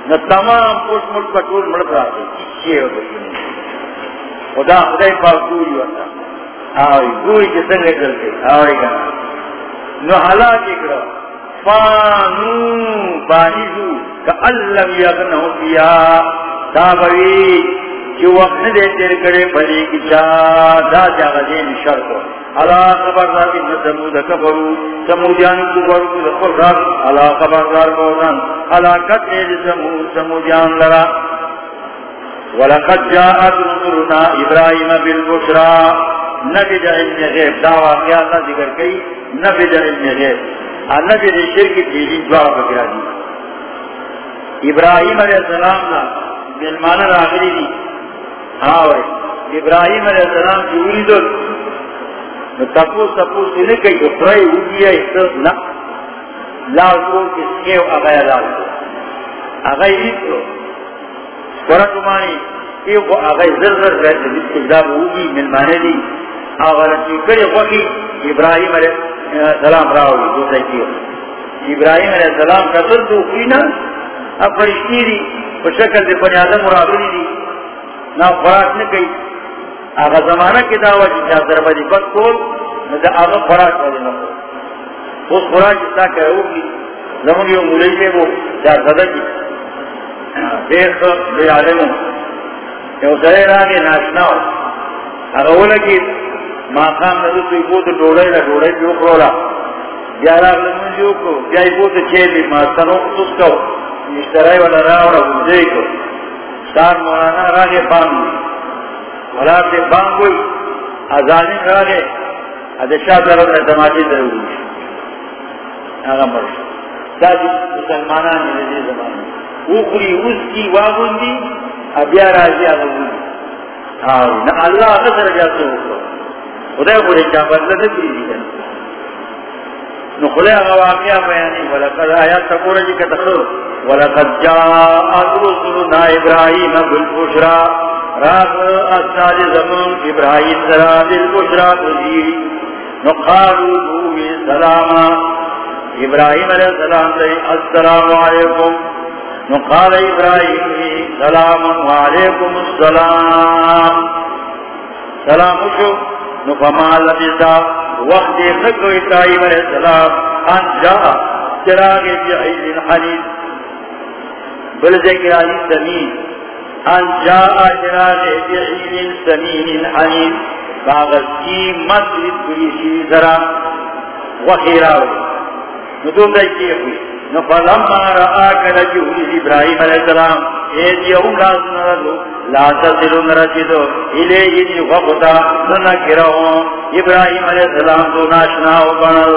Speaker 1: نہ تمام پوش ملک پٹول ملک راتے چیئے ہو خدا خدای پاک گوری ہوتا آوی گوری کے سنگے چلتے آوی گنا نو حلاک اکڑا فانو بانیزو کا اللم یغنہو بیا تابوی جو وقت ندے تیر کرے بلی کی چا، دا جاگا دین شرطو علا خبردار ابن سمود کفرو سمودیان کفرو کفر رب علا خبردار بوزن علا قتل سمود سمودیان لرا ولقد جاءت رسلنا ابراهيم بالبشرى. نبي علم غيب. دعوة قيادة ذكر كي نبي علم غيب. النبي الشرك في دعوة بكرا ابراهيم عليه السلام نا بالمعنى الآخری دی آوے ابراہیم علیہ السلام کی اولی دو تپو تپو سنے کئی اپرائی اولی ہے اس طرح نا. لاؤ کو کس کے اغیر لاؤ. اغیر اس کو ورکمانی ایو آغای زر زر رہتے جس کے جداب ہوگی ملمانے دی آغالا چکر وقی ابراہیم علیہ السلام راوی دو سیتی ابراہیم علیہ السلام کا سر تو کینا اب فرشتی دی بشکل دی بنی آدم مرابری دی نا فراق نکی آغا زمانہ کی دعوی جی چاہ در بدی بس کول نا آغا فراق والے نکو اس فراق جتا کرے ہوگی زمان یو مولی لے وہ چاہ صدا کی دیکھ لے عالموں یو سرے راگے ناشنا ہو. اگر وہ لگی ماقام نظر تو ایبو تو ڈوڑے نا، ڈوڑے جو کرولا بیارا لمن جو کو، بیا ایبو تو چیلی ماستانو خصوص کو اشترائی والا راوڑا بزے کو. سار مولانا راگے بانگ. والا سے بانگ ہوئی. ازانی راگے ادشاہ ضرور نے تماجی ضرور ہوئی آگا مرش دادی جی مسلمانان نے زمانے. اوکری اس کی واغن دی، ابیا راجی آگا نا اللہ نصر جاسو خدا بولے کیا بدل نکری دی گا نخلے آگا واقعہ بیانی، ولقد آیات تقول جی کتخل ولقد جاءت رسلنا ابراہیم بالبشرا. راگ اصال اچھا زمان ابراہیم سرا بالبشرا تزیری نقالو دوی سلاما. ابراہیم علیہ السلام دے، السلام علیکم. نقال ابراہیم سلام علیکم السلام. سلام شو. نفما لبسا وقت نکو ابراہیم علیہ السلام. ان جا چراغ جی بعید حنید بلدے کرائی سمین ان جا چراغ جی بعید سمین حنید باغت کی مسجد بریشی ذرا. وخیراوی ندون دائی کی ہوئی نفلما رآك لجهود إبراهيم عليه السلام جی لا تصل نرجدو السلام تو ناشنا وبنل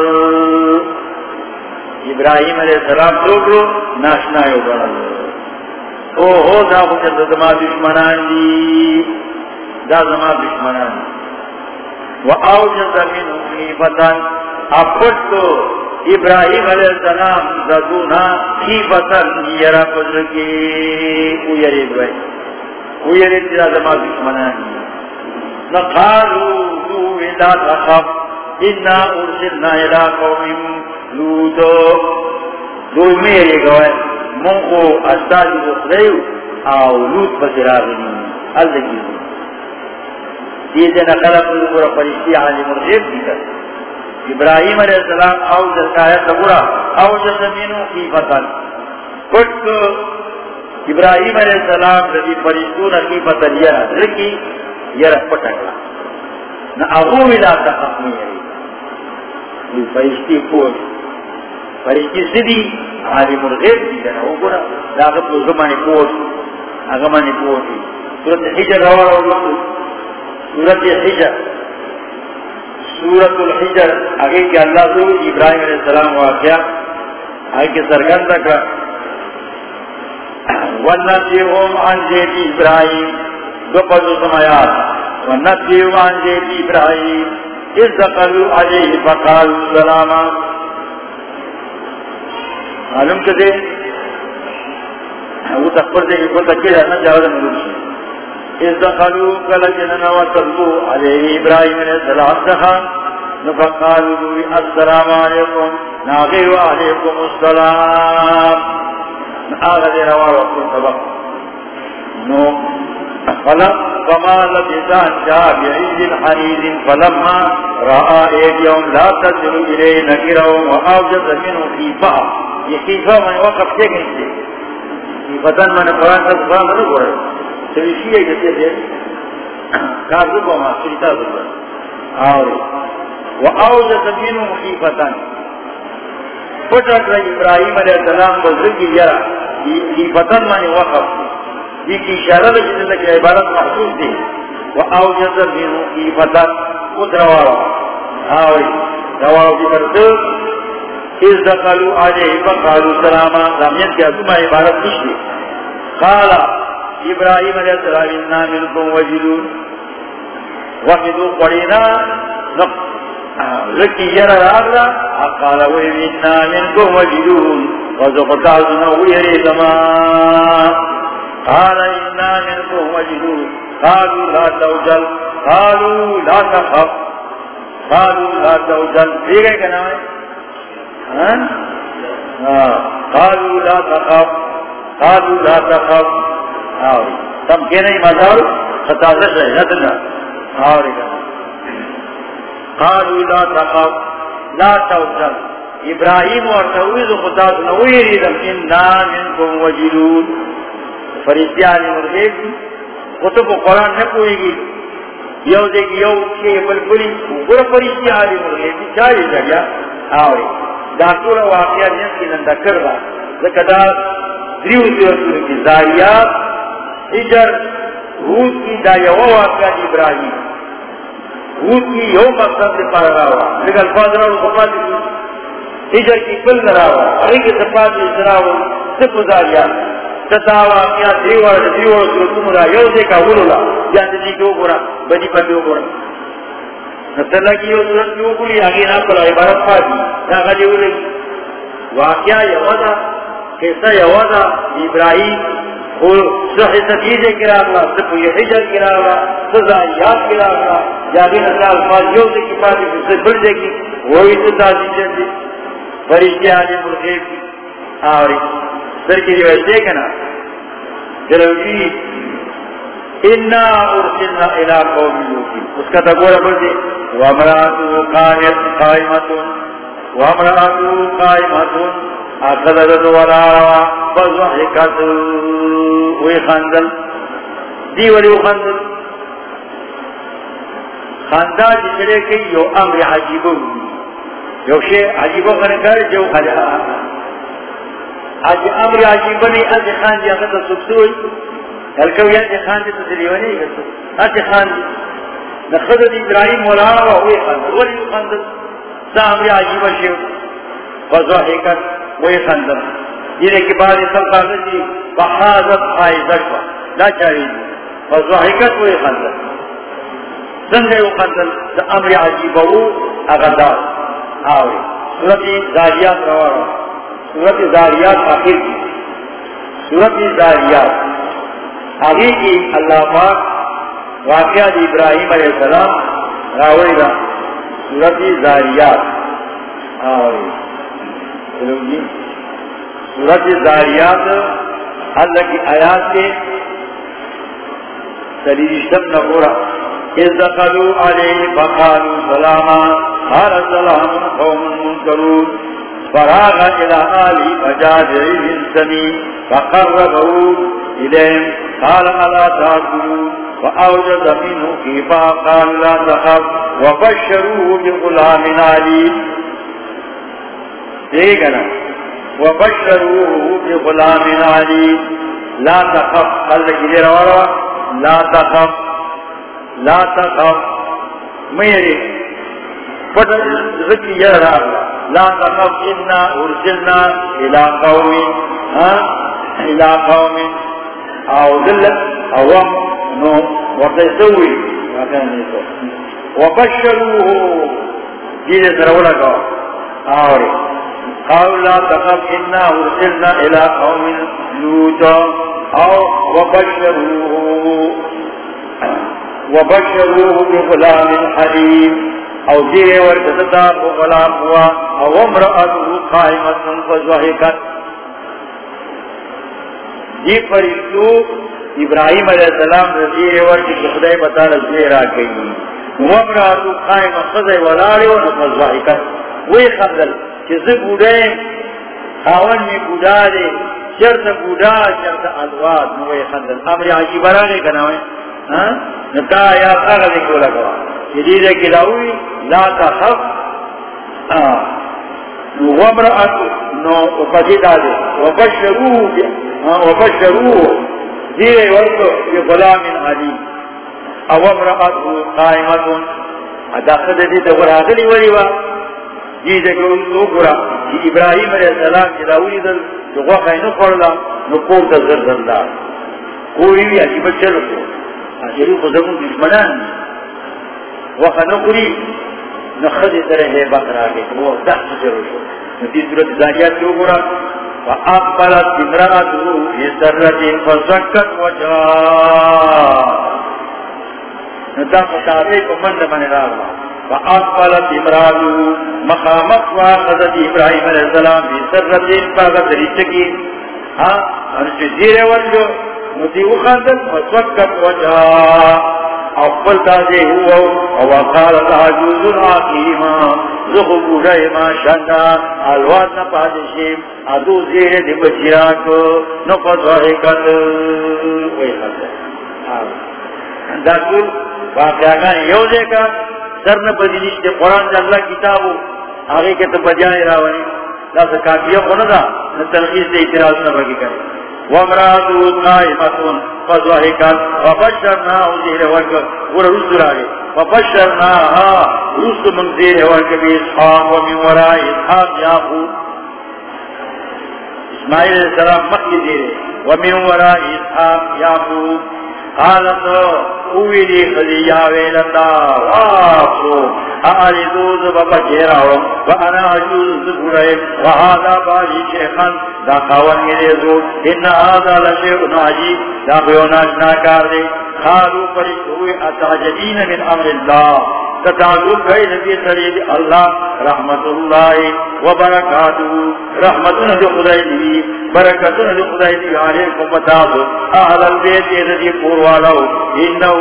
Speaker 1: إبراهيم السلام تو ناشنا وبنل او ہو دا خجر زما دشمنان دی۔ دا زما دشمنان ابراہیم علیہ السلام زدونا کی بطن یرا پزرکی اویرید وی اویرید تیرا زمان دشمنانی نقالو دو لا تخف انا ارسلنا الى قوم لوتو۔ دو میرے گوئے من کو استاذی بخریو او لوت بسراغنی اللہ کی۔ دیدن خلق نقر فرشتی عالم الغیب دیتا۔ ابراہیم علیہ السلام او جسایت تبورا او جسمینو کی فتن کٹ ابراہیم علیہ السلام رضی فرشتون کی فتن یرا رکی یرا پتکلا نا اغو ملا تا تحقمی یری فرشتی پوش فرشتی سدی عالم الغیب دی جنا او گنا داغت و زمانی پوش اغمانی پوشی سورت حجر روار سورت حجر. سورت الحجر. آگے کہ اللہ تو ابراہیم علیہ السلام واقعہ. آگے کہ سرگند کا وَنَّتِهُمْ عَنْ جَيْتِ إِبْرَاهِيمِ. دو پدو سمایات وَنَّتِهُمْ عَنْ جَيْتِ إِبْرَاهِيمِ. اِذْ دَقَلُوا عَلَيْهِ فَقَالُوا سَلَامًا معلوم کدے وہ تکبر دے کہ کوئی تکیر ہے نا جاوہ نروشی اذ دخلوا كلجننا وصلوا عليه ابراهيم عليه السلام دخل نفقالوا السلام عليكم. ناغي وعليكم السلام. آغا دي رواه وقل سبق. نو. فلا فما لبسان جاء بعيد حنيد فلما رأى ايديهم لا تصل إليه نكرهم وأوجد منه خيفة. يخيفة من وقف تكنسي خيفة من قرآن تصفان نقول سویشی ہے جسے دے۔ کارزو کو ما سریتا دے۔ آوری و آوز زمین مخیفتان پتر ابراہیم علیہ السلام بزرگی یرا خیفتان مانی وقف۔ دی کی اشارہ دے جسے لکی عبارت محسوس دے و آوز زمین مخیفتان خود روارا آوری روارا دی برسو از دقلو آجے فقالو سلاما۔ زمین کی ازمہ عبارت نشتے قالا ابراہیم علیہ السلام انا منکم وجلون وقدو قرینا لکی یرا راگلا اقالا وی انا منکم وجلون وزقتازنا ویری زمان قال انا منکم وجلون قالوا لا توجل قالوا لا تخف قالوا لا توجل دیکھ گئے کہنا ہے قالوا لا تخف قالوا لا تخف آوری۔ تم کہنے ہی مزار ستازش ہے ندنا آوری۔ کہنا قالوا لا تخف لا توجل ابراہیم اور تویز خدا سنوی ریدم اننا منکم وجلون۔ فرشتی آلی مرغیب خطب و قرآن نکوئی گی۔ یو دے گی یو چھے بلبلی گورا فرشتی آلی مرغیب چاہی جگیا آوری۔ داکتور واقعہ جنس کی نندہ کردا زکدا دریو سورتون کی زاریات۔ حجر حود کی دا یو واقعہ ابراہیم حود کی یو مقصد دی پارا راوا لیکن الفاظ رہا راو خفاتی کی حجر کی کل نراوا اگر کی سفاتی سراو سپ زاریات تتا واقعہ دیوار دیوار سورتون را یو دے کا ولولا جان دی جو گورا بدی پر جو گورا نصر کی یو سورت جو گولی آگی نا کلا عبارت پاتی نا غلی ہو لگی واقعہ یودا کیسا یودا ابراہیم خود صحی حجر سزائیات جاگی کی سے بڑھ دے گی، وہی تو تازی کی آوری۔ سر کی دیکھنا جلوی، انا ارسلنا قوم اس کا تقول بلدی وامراتو قائمتون وامراتو قائمتون اخذت وراوا فضحکت وی خندل. دی ولی خندل. خندا جسرے کی یو امر عجیبو یو شے عجیبو خنکر جو خجا آج امر عجیبو نہیں آج خان جی اخذت سکسوئی ہلکو یا جی خان جی تسلیونی گسو آج خان جی نخذت ابراہیم وراوا وی خندل. ولی خندل. سا امر عجیبو شیو فضحکت وی خندل جنہیں کے بعد سب خاصل جی بحاظت حائزت لا چاہیے فضحکت وی خندل سنگے و خندل دا امر عجیبو اغدار آوری سورتی زاریات روارا سورتی زاریات آخر کی۔ سورتی زاریات۔ آگے کی اللہ پاک واقعہ ابراہیم علیہ السلام راوی دا۔ سورتی زاریات۔ آوری سلوگی سورتی زاریات اللہ کی آیات کے سلیشتم نقورا اذ دخلوا عليه فقالوا سلاما، قال سلام قوم منكرون فراغ الى آله فجاد سمين فقربه اليهم قال الا تاكلون فاوجد منه خيفا قال لا تخف، وبشروه بغلام عليم ٹھیک ہے نا وبشروه بغلام عليم. لا تخف. قال لك لا تخف. لا تخف. میرے یعنی یرا لا تخف. انا ارسلنا الى قوم. ہاں؟ الى قوم. او نو. وبشروه. دين سرولا آوري قالوا لا تخف انا ارسلنا الى قوم لوتا او وبشروه وبشروه بغلام حليم او جيه ورکتتا بغلام ہوا او امرأته قائمت فضحکت جی فرشتو ابراہیم علیہ السلام رضیه ورکی خدای بتا رضیه را کئی وامرأته قائمت خضای ولاری و فضحکت وی خندل۔ چیز بودے خاون میں بودا دے شرط بودا شرط الواد، نوے خندل. امر عجیب رانے کناوے ہاں؟ نتا یا اغلی کو لگا جدید کلاوی لا تخف. ومرأت نو اپجید آدے وبشروه وبشروه دیئے ورکو بغلام علی. او امرأت قائمت. ادا خد دیتا غراغلی ولیوا جید کلاو گرا جی ابراہیم علیہ السلام جداولی دل، جو غوخی نکرلا نکور دا زردن دا کوئی بھی عجیب چلو اجرو خودمون دشمنان. وخنقری نخذ طرح ہے بکرا کے وہ دست ضرور شو. ندی صورت زاریات کیوں گورا؟ فأقبلت امرأته في سرة فزكت وجاء نتا فتابع من من راغلا فأقبلت امرأته مخامت وآخذت إبراهيم عليه السلام في سرة فأغت ريتكي ها انشو زير وجو نتي وخذت فزكت وجاء اقبل تازے ہوا وقال تعجوز العقیمہ زخبو رحمہ شنہ الواد نپادشیم ادو زیر دی بچیاکو نفت وحکت وی خطر دا کل واقعاگان یو دے کا سر نہ نپدی نشتے قرآن دا اللہ کتابو آگے کے تو بجائے راوانی لا سکاکیہ خوندا نتلخیص دے اعتراض نبگی کرے وامراته قائمة فضحكت فبشرناه زير ورك ورسل عليه فبشرناها رسل من زير ورك بإسحاق ومن وراء إسحاق يعقوب إسماعيل السلام مكي زير ومن وراء إسحاق يعقوب قالت اویلی خلی یا ویلتا وافو آلی دوز بابا جیراو وانا عجوز زبورے وحادا بالی شیخان دا قوان میرے ان آزا لشیخ ناجی دا بیوناش ناکار دے خالو پری ہوئے اتعجبین من امر اللہ تتعلق گئی نبی سرید اللہ رحمت اللہ و برکاتو رحمتنا جو خدای دی برکتنا جو خدای دی علیکم بتابو اہل البیت یہ دی پوروالاو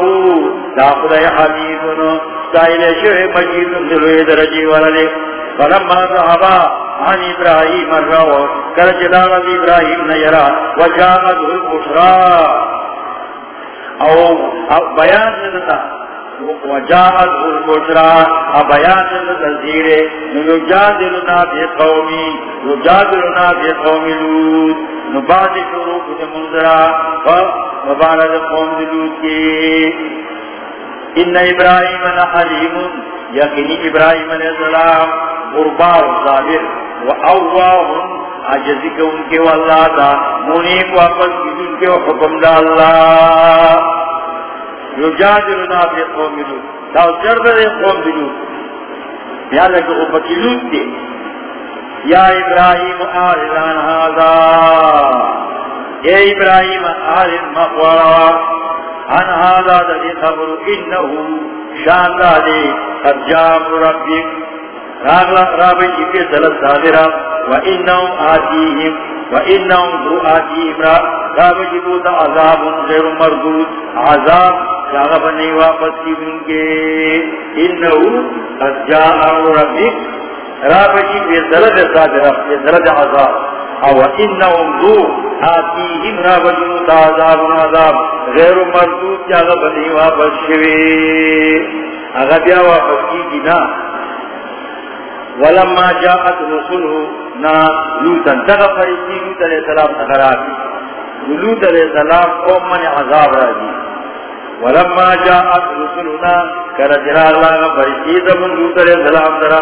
Speaker 1: انہو دا خدای حمیدن سائل شوئے مجید دلوئے درجی ولدے فلما ذهبا عن ابراهيم الرو كرجلال ابراهيم نيرا وجاءته البشرى او, او بيان لذتا وجاءت البشرى ابيان التذكير نجادلنا في قومي نجادلنا في قوم لوط فمبارد قوم لوط ان ابراهيم لحليم، يقين ابراهيم السلام عجزی کے ان کے واللہ دا منیب واپس کی ان کے حکم دا اللہ یجادلنا فی قوم لوت دا جرد دے قوم لوت یا لکہ وہ دے یا ابراہیم آرزان اے ابراہیم آرز دے خبر انہو دے قد جام ربک رابی جی کے سلط صادرہ وَإِنَّهُمْ آتِيهِمْ، وَإِنَّهُمْ ذُو آتِيهِمْ جی بوتا عذاب غیر مردود، عذاب جاگا بنی واپس کی من کے۔ انہو قد جاء ربک رابجی بے درد صادر عذاب۔ تا عذاب عذاب غیر مردود واپس شوی۔ اگر بیا واپس کی کی نا ولما جاءت رسوله نا، لوتا تغفر لوت علیہ السلام تخراکی لوت علیہ السلام قوم من عذاب راجی ولما جاءت رسلنا كرجل الله فرشيد من دوت علیہ السلام درہ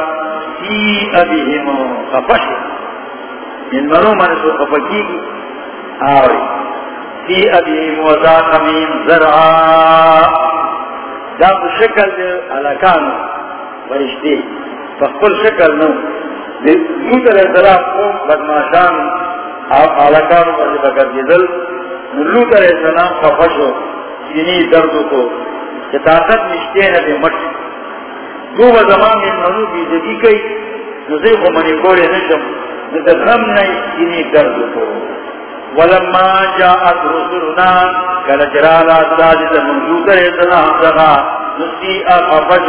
Speaker 1: سی ابیہم خفش ان یعنی منو من سو خفکی کی آوری سی ابیہم وزا خمیم زرعا. دا شکل دے علاکانو فرشتی فقل شکل نو دوت علیہ السلام قوم بدماشان علاکانو پر بکر جدل نلوت علیہ السلام خفشو سینی درد کو. کہ طاقت نشتے ہے دے مٹ. دو با زمان میں منو بھی کئی. نزے کو منی کولے نشم. نزے غم نئی سینی درد کو. ولما جاءت رسولنا کل جرالا ساجد منجود علیہ السلام سغا نسی اقفج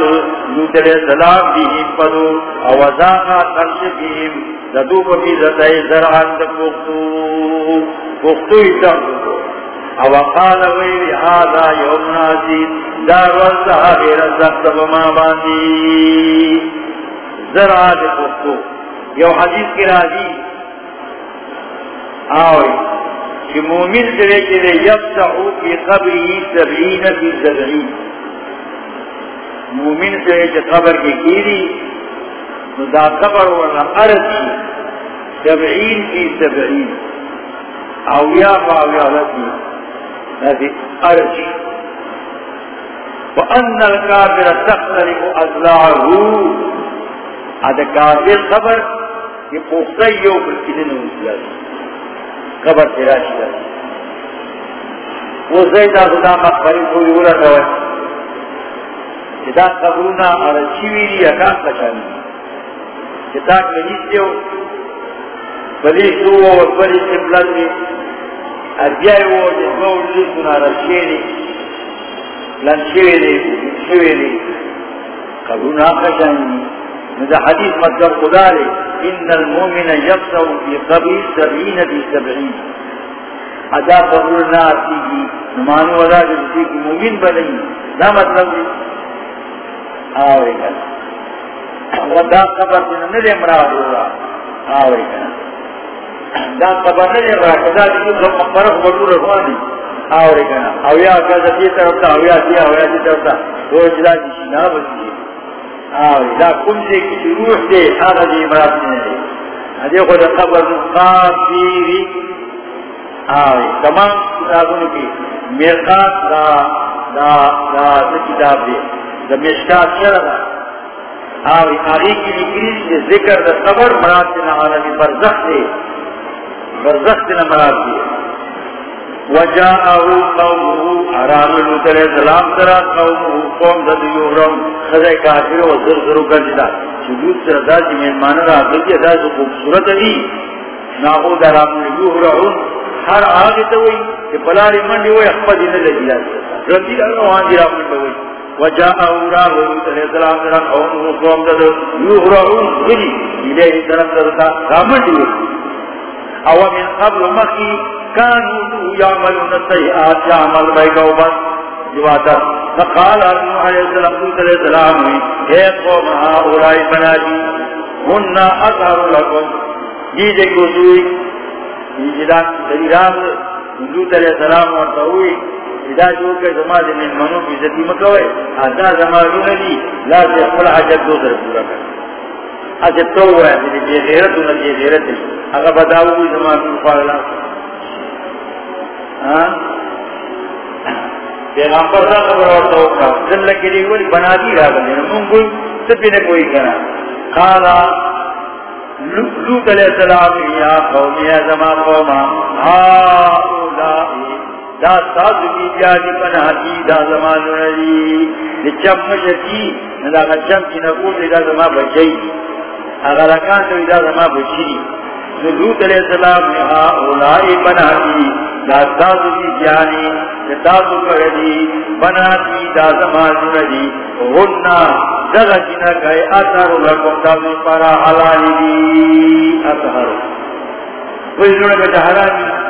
Speaker 1: نوت السلام بیہم پدو اوزاقا ترش بیہم زدو ببی زدائی زرعان دکوختو کوختو ہی تاکو او قال هذا یوم نازید دار والسا غیر الزبط بما ذرا دے یو حدیث کی راضی آوئی کہ مومن کرے کہ دے یفتحو کی قبری سبعین فی سبعین۔ مومن کرے کہ قبر کی کیری دا قبر ورنہ ارسی سبعین فی سبعین۔ اویا فا اویا لکی هذه أرج وأن الكافر تختلف أضلاعه هذا كافر خبر يقصي يوم الكدن والسلام قبر تیرا شیدہ وہ زیدہ خدا مقبری کوئی اولا کوئی جدا قبرونا اور چیوی لی اکان بچانی جدا کنیستے ہو بلی شو و بلی سملن دی۔ اربیائی و جسمو لی سنا رشیلی لنشیوی لی شیوی لی قبرونا بچانی مجھا حدیث مطلب خدا لے ان المومن یقصر فی قبر سبعین فی سبعین ادا قبر نہ آتی جی، کی نمانو ادا جسی کی مومن بنی نہ مطلب دی آوے گا۔ ودا قبر دن نلے مراد ہوگا آوے گا۔ دا قبر نلے مراد، کدا جسی کو مقبرک بطور رکھوانی آوے گا۔ اویا کدا دی جی، طرف تا اویا دی اویا دی طرف تا وہ جلا جسی نہ بسی دا کم کی روح دے آغا دے مراد نے دے ادے خود قبر تمام کتابوں کی دا دا دا کتاب دے دا مشکات دا؟ آغی کی دے ذکر دا قبر مراد دے عالمی برزخ دے برزخ دے مراد دے وجاءه قومه، حرام لوت علیہ السلام ترا قومه قوم ذو یورم خدای کافر و زر زر گجدا شدود سر دا جی را گجی دا جو خوبصورت دی. ناو درام یورون ہر آگے تو وہی کہ بلاری منڈی ہوئے اخبا دینے لگی جی جاتی رضی اللہ وہاں دی رام منڈی ہوئی وجاءه راہ لوت علیہ السلام ترا قومه قوم ذو یورون گجی الیہ طرف درتا رامنڈی ہوئی او من قبل مخی كانوا يعملون السيئات يعمل بيك وبس جواتا فقال نوح عليه السلام، قلت عليه السلام اے قوم، هؤلاء بناتي، هن اظهر لكم. جی جيجي قدوي جيجدان سريران قلت عليه السلام ورطوي اذا جو کہ زمان من منو کی ذاتی مکوئے اذا زمانون لی لا تخفل حجت دو در پورا کر. اچھا تو ہوا ہے بے غیرت ہونا بے غیرت ہے. اگر بتاؤ بھی پیغمبر را خبر ورطا ہوگا دل لکی دی کوئی بنا دی را گلے من کوئی سپی نے کوئی کنا. قالا لوت علیہ السلام، یا قومی یا زمان قوما ہاؤلائی دا ساز کی جادی پناہ کی دا زمان نلی دی چم مشکی ندا چم کی نقول دا زمان بچی اگر اکان تو دا زمان بچی لوت علیہ السلام نے ہا اولائی بنا دی، دا داسو کی جانی ساتو کرے دی، بنا دی، دا زمان جنردی غننا دغا جنا گئے اتر لکم تاوی پارا حلالی دی اتحر کوئی جنہ کا حلالی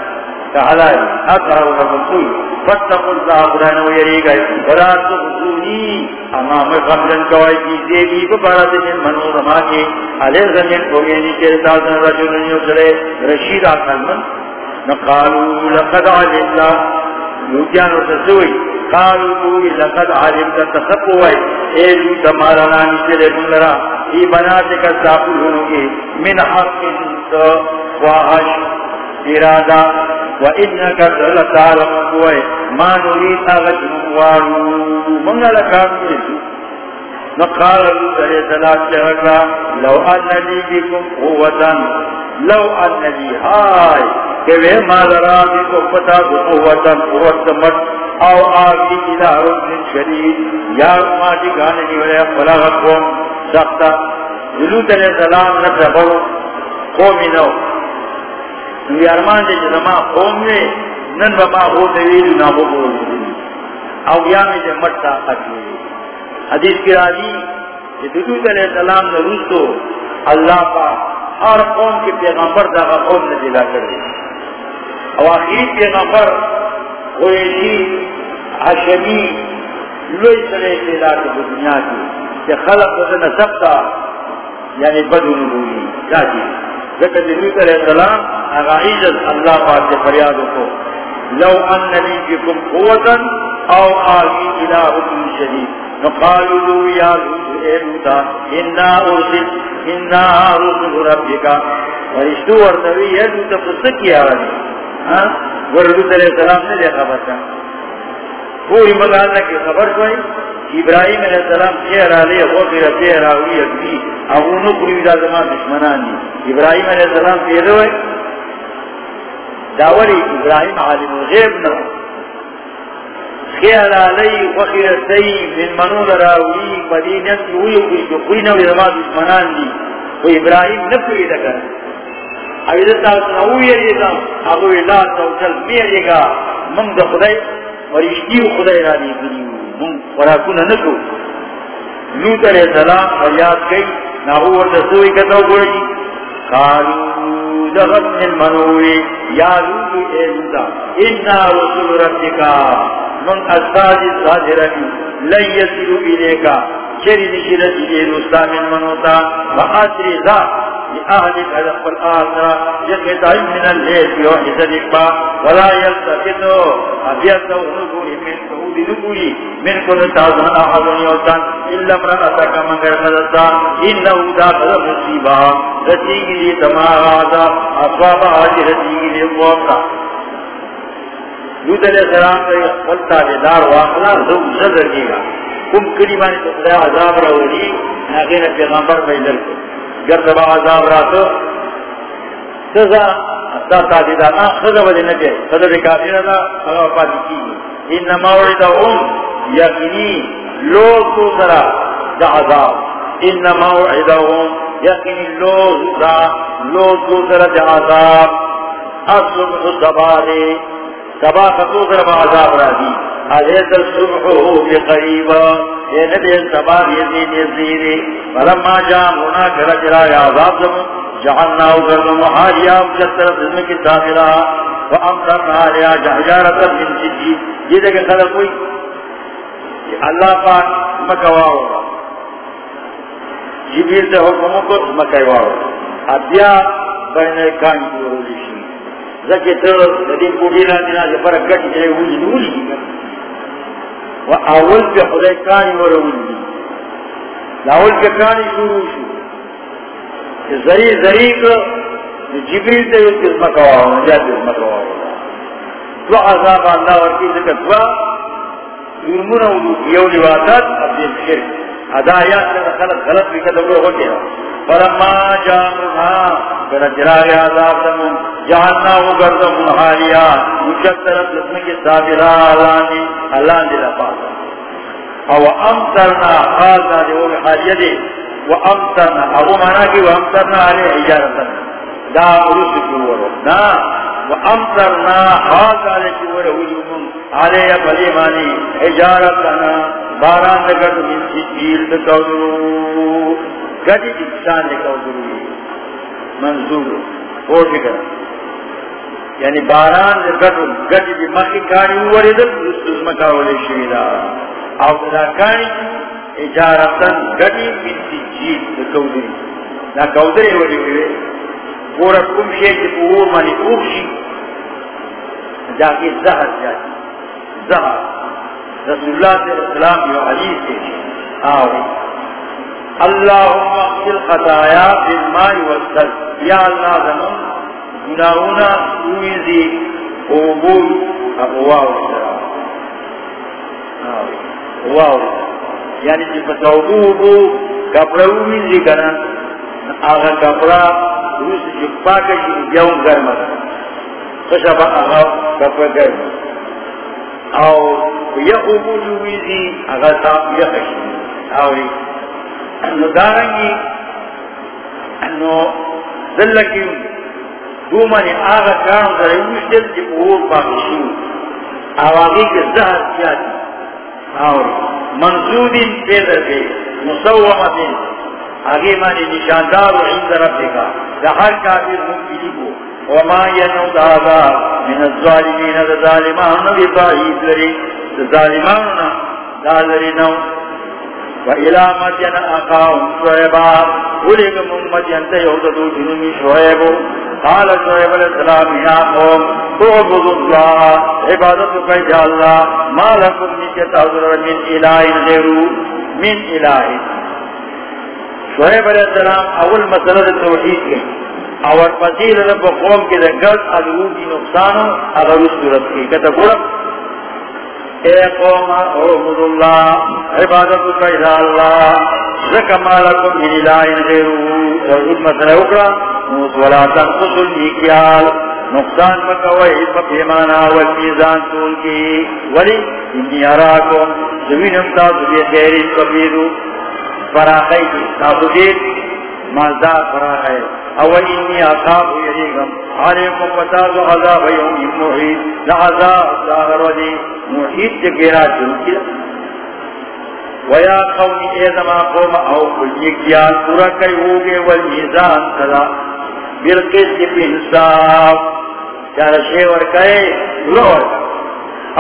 Speaker 1: حلالی اتحر لکم کوئی فتقل اللہ قرآن ویری گئی بلا تخصونی امام خمدن کوائی کی دیگی ببارت من منو رما کے۔ علیہ زمین کوگینی چیرتا سن رجل نیو سرے رشید آسان نقالوا لقد علمنا۔ لوجانو تسوي قالوا لقد علمت تسقوي اے لو تمہارا نام چلے بندرا ای بناتك ساقلونگی من حق واحش ارادہ، وإنك لتعلم قوي ما نريد أغد نوارو من لكام يسو نقال عليه الصلاة لو أن لي بكم قوة، لو أن لي هاي. کہ وہ مالرا بھی پتا کو قوتا قوت مت او آگی الہ رکن شدید یا ماٹی گانے نہیں ہوئے فلاغ قوم سختا جلوت علیہ السلام نتبر قومی نو نوی ارمان دے جنما قوم نے نن بما ہو دویلو نا ہو بولو او یا یامی دے مٹ طاقت ہوئی حدیث کی راضی کہ جلوت علیہ السلام نے روز اللہ کا ہر قوم کے پیغمبر دا قوم نے دلا کر دی اواخیر پیغمبر قریشی حشمی لوی سرے پیدا کی دنیا کی کہ خلق وزن سبتا یعنی بدو نبوی جاتی ذکر نبی علیہ السلام اگا اللہ پاک سے فریادوں کو. لو ان نبی بکم قوتا او آگی الہ حکم شدید نقالو لو یا لوت اے لوتا انا ارسل، انا رسل ربکا ورشتو ورنوی یا لوتا فسکی آرہی ورد علیہ السلام نے دیکھا بتا کوئی مغازہ کی خبر کوئی ابراہیم علیہ السلام چہرہ لے غفر چہرہ ہوئی اگلی ابو نکری دا زمان دشمنانی ابراہیم علیہ السلام پیدا ہوئے داولی ابراہیم عالم غیب نہ خیال علی وخیر سی من منو لراوی مدینت ہوئی ہوئی جو کوئی نوی رما دشمنان دی۔ وہ ابراہیم نہ کوئی لگا ایدتا سنوی یریگا ابو اللہ توجل میریگا من دا۔ خدای ورشتیو خدای را دی گریو من وراکون نکو لوت علیہ السلام فریاد کئی ناہو ورد سوئی کتاو گوڑی قالو دغت من منوی یا لوت اے لوتا انا رسول ربکا. من اسفاد صادرنی لن یسلو بیلے چری نشرت دے من منوتا وآسری ذات لأهلك هذا الآخرة يقضى من الليل في وحدة ولا يلتفتوا أبيضوا نقولي من سعود نقولي من كل تعظم أحد يوتان إلا امرأتك من غير مدتا إنه داخل مصيبا رتيك لي تمام عذاب أصواب هذه رتيك لي موقع لوت علیہ السلام کا قلتا دار واقعا زوج صدر کی گا کم کریمانی تو خدا عذاب رہولی ناغین پیغمبر بیدل کو۔ گرد با عذاب راتو سزا دا تادیدانا خدا ودی نبی خدا بی کافر دا خدا وفادی کی ان موعد ام یقینی، لوگ تو سرا دا عذاب۔ ان موعد ام یقینی، لوگ دا لوگ تو سرا دا عذاب۔ اصل خدبالی سبا فتو سرا با عذاب را دی علیت الصبح ہو بی قریبا. یہ نبی سبا یزید یزید فلما جا منا کرا جرا یا عذاب زم جہننا اوگر محالیا مجتر ذن کی سامرا وامتر نالیا جہجارت من جدی. یہ دیکھے خلق ہوئی. اللہ پاک مکواو جبیل سے حکموں کو مکواو ادیا بین کان کی روشی زکی تر دینا جائے ہوئی نولی و اول پہ خدای کانی دی لاول پہ کانی شروع شو. زری زری کو جبریل تے اس قسمہ نجات قسمہ تو عذاب اللہ ورکی یرمون اولو اب دین شرک. ادا آیات لگا خلق غلط بھی کتب رو ہو گیا۔ فلما جامنا کنا جراغ عذاب دمون جہننا ہو گردم حالیا مشکترت لسن کی صابرہ اللہ نے اللہ نے لپاسا او امترنا خالنا دے، وہ حالیہ دے۔ و امترنا ابو مانا کی و امترنا علی حجارتا دا عرص کی ورو نا و امترنا خالنا دے کی ورو حجوم علی فلیمانی حجارتا باران دکت من سجیل دکودرو گدی انسان دکودرو منظور. ہو فکر یعنی باران دے گٹو گٹی دی مخی کانی اووری دل رسوز مکاولی شویدہ او دا کانی اجارتن گٹی بنتی جیت دا کودری دا کودری ولی ہوئے. پورا کم شیئی پور مانی اوک شی جاکی زہر جاتی زہر. رسول اللہ صلی اللہ علیہ وسلم یو حدیث کے آوری. اللہم اقتل خطایا بالماء والسل یا اللہ زمان، گناہونا اویزی اوبول اقواو سرا اقواو یعنی جی فتاوبو اوبو کپڑا اویزی کنا آغا کپڑا روس جی پاکا جی بیاون گرمت خشبا آغا کپڑا او یا اوبول اویزی آغا صاحب یخشی. آوری انو دارنگی انو ذلکیون دو آغا کام در اوشتل جی پور پاکشو آواغی کے زہر کیا دی اور منصودین پیدا مصومتین آگے مانی نشاندار و عند رب کا دہر کافر ممکلی کو وما ینو دادا من الظالمین دا ظالمان نبی باہید لری دا ظالمان دا لری نو وإلى مدين أخاهم شعيبا. ولك من مدين تيوضدوا جنومي شعيب. قال شعيب الإسلام يا قوم تعبدوا الله، عبادتك يا الله. ما لكم نجة أذر من إله غيره؟ من إله. شعيب الإسلام أول مسألة التوحيد اور فضیل رب قوم کے دنگل ادعو کی نقصان اگر اس صورت کی۔ کہتا گوڑا اے قوم اعبد اللہ، عبادت کا اللہ زکما لکم من الہ غیرو توحید مسئلہ اکڑا موت ولا تنقص المیکیال۔ نقصان مکوئی فقیمانا والمیزان تول کی۔ ولی، انی اراکم زمینم تاسو بی خیرین کبیرو فراخی کی تاسو دیر مالدار او انی اقاب یریگم علیکم فتاسو عذاب یوم محید لعذاب ظاہر ولی محید جگیرا چلکی ویا قومی ایزما قوم او کلیکیان پورا کئی ہوگے والمیزان صدا بالقسط بانصاف چار شیور کئے پورا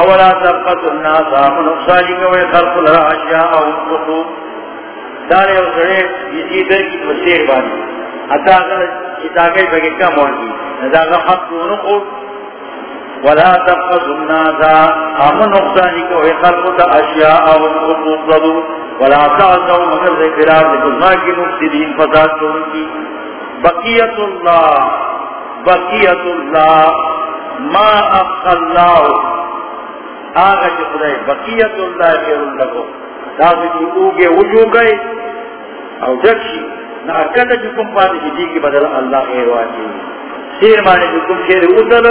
Speaker 1: اولا تبقت الناس آمن اقصالی کوئے خلق لرا اشیاء او انقصو دارے او سڑے یسی در کی مسیر بانی حتی اگر اتاقی بگی کم ہوگی نداغا حق ولا تبقى الناس. امن نقصان کو خلق اشیاء او حقوق ولا تعذوا مگر ذکرار لکزما کی مفسدین فساد تو ان کی. بقیت اللہ بقیت اللہ. ما ابقى اللہ. آگا چی خدای، بقیت اللہ خیر لکو تاثی کی اوگے وجو گئے، او جکشی نا اکتا جکم پاتی جی،, جی کی بدل اللہ خیر واجی سیر مانے جکم شیر اتل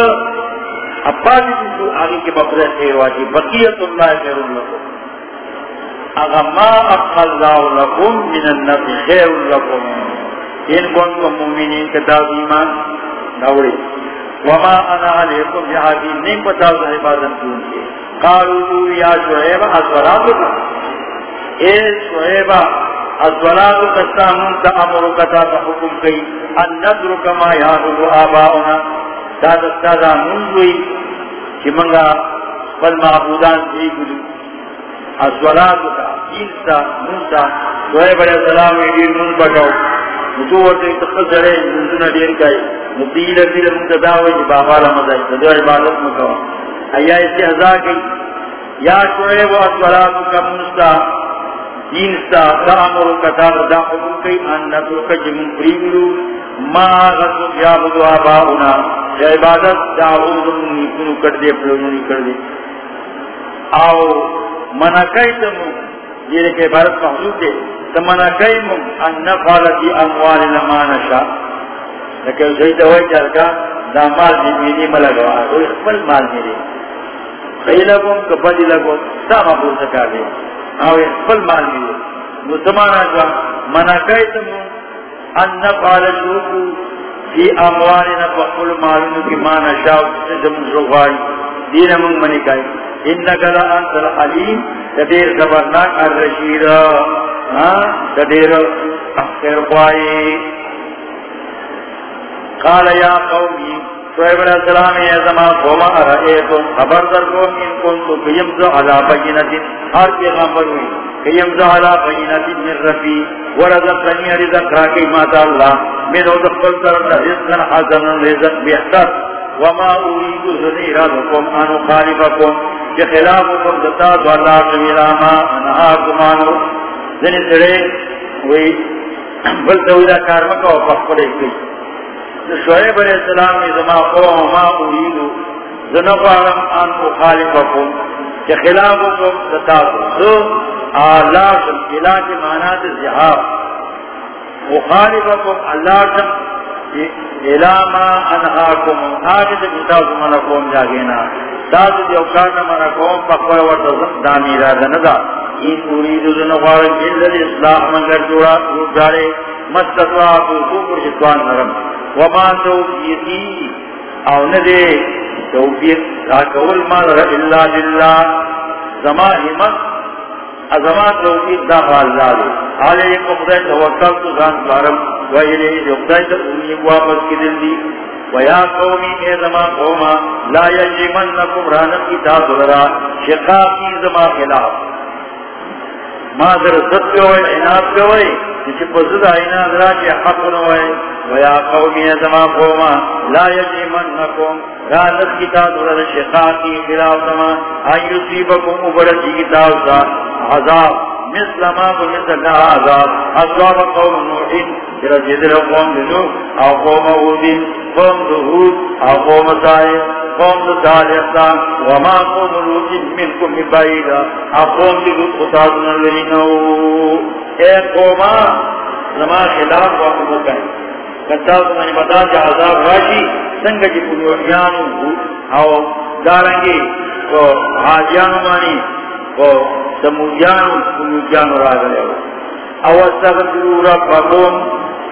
Speaker 1: ابادی جو آگے کے بقرے خیر واجی بقیت اللہ خیر لکم۔ اغا ما اقا اللہ لکم من النبی خیر لکم۔ ان کنتم مومنین کتاب ایمان؟ نوری وما انا علیکم جہادین نہیں پتا اس عبادت کیوں کے قالوا یا شعیب اسولاتو اے شعیب اسولاتو کستامون تا امرو کتا تا حکم ان ندر کما یادو آباؤنا. تا دستا دا منزوی چی منگا بل معبودان سی گلو اسولاتو کا انسا منسا شعیب علیہ السلام ایدیر من بکاو نتو ورطے تخصرے منزونا دیر کئی نتیل دیر منتداوی جی بابا لمدائی تدو عبادت مکاو ایا استہزا کی. یا شعیب اسولاتو کا منسا دینستا دا امرو کتا دا حکم کئی، ان نتو کجم پریگلو ما غصو بیابدو آباؤنا یا عبادت، دا حکم نیکنو کردے پلونی کردے. او منکیتم یہ کہ عبارت محضوب دے. تو منکیم ان نفالتی اموال لما نشا. لیکن صحیح دوئی چلکا دا مال دی میدی ملگوا وہ اخفل مال میدی. خیلی لگم کبدی لگم تا مقبول سکا دے او اخفل مال میدی مسلمان آجوا منکیتم ان نفالتوکو فی اموالنا فقل مالنو کی ما نشاو سجم زغائی دین من منی منکائی انکا دا انت العلیم تدیر زبرناک الرشید. تدیر اخیر خوائی قال یا قومی شعیب علیہ السلام یا زمان قوم ارائیتم خبر در قوم ان کنتو قیمزو علا بینت ہر پیغمبر ہوئی۔ قیمزو علا بینت من رفی ورزقنی رزق راکی ماتا اللہ۔ من ادخل طرف رزقا حسنا رزق بحتر وما اريد زنيراتكم ان خالفكم خلافكم دتا الله سميرا ما انهاكم عنه ذن سڑے وہی بل دولا کار مکو پکڑے گئی شعیب علیہ السلام نے زما قوم ما اريد زنقارم ان خالفكم کہ خلافكم دتا سو اللہ سم علاج معنات زہاب مخالفكم اللہ سم الاما انہاکم آگے کتاب منا قوم جاگینا داد دیو کارنا منا قوم پکوڑ ورطا دامی را دندا این ارید دن غارن جلد اصلاح منگر جوڑا روٹ جارے مستطوا کو کوپر جتوان نرم. وما توفیقی او ندے توفیق راکول مال را اللہ للہ زمان حمد ازمان توفیق دا فاللہ دے آلے مقدر توکل تو زان بارم ویلے جو تا انہی واپس کی دل دی ویا قومی، اے زمان قوما لا یجمنکم رانت کی تاثرہ شقاقی زمان خلاف. ما در صد کوئی عناد کوئی جسی پسد عناد را کی حق نوئی ویا قومی اے قوما، لا یجیمن یجمنکم رانت کی تاثرہ شقاقی خلاف زمان آئیو سیبکم ابرسی کی تاثرہ عذاب، مثل ما مثل عذاب. اصاب قوم نوح جرجد قوم نوح، او قوم هود قوم هود او قوم صالح قوم صالح وما قوم لوط منكم بعيدا او قوم لوط قصادنا لنو اے قوما زما خلاف وقت ہے کتاب میں بتا کہ عذاب راشی سنگ جی پنوڑیانو او دارنگی کو حاجیانو مانی کو سمودیانو پنوڑیانو را گلے او استغفرو ربکم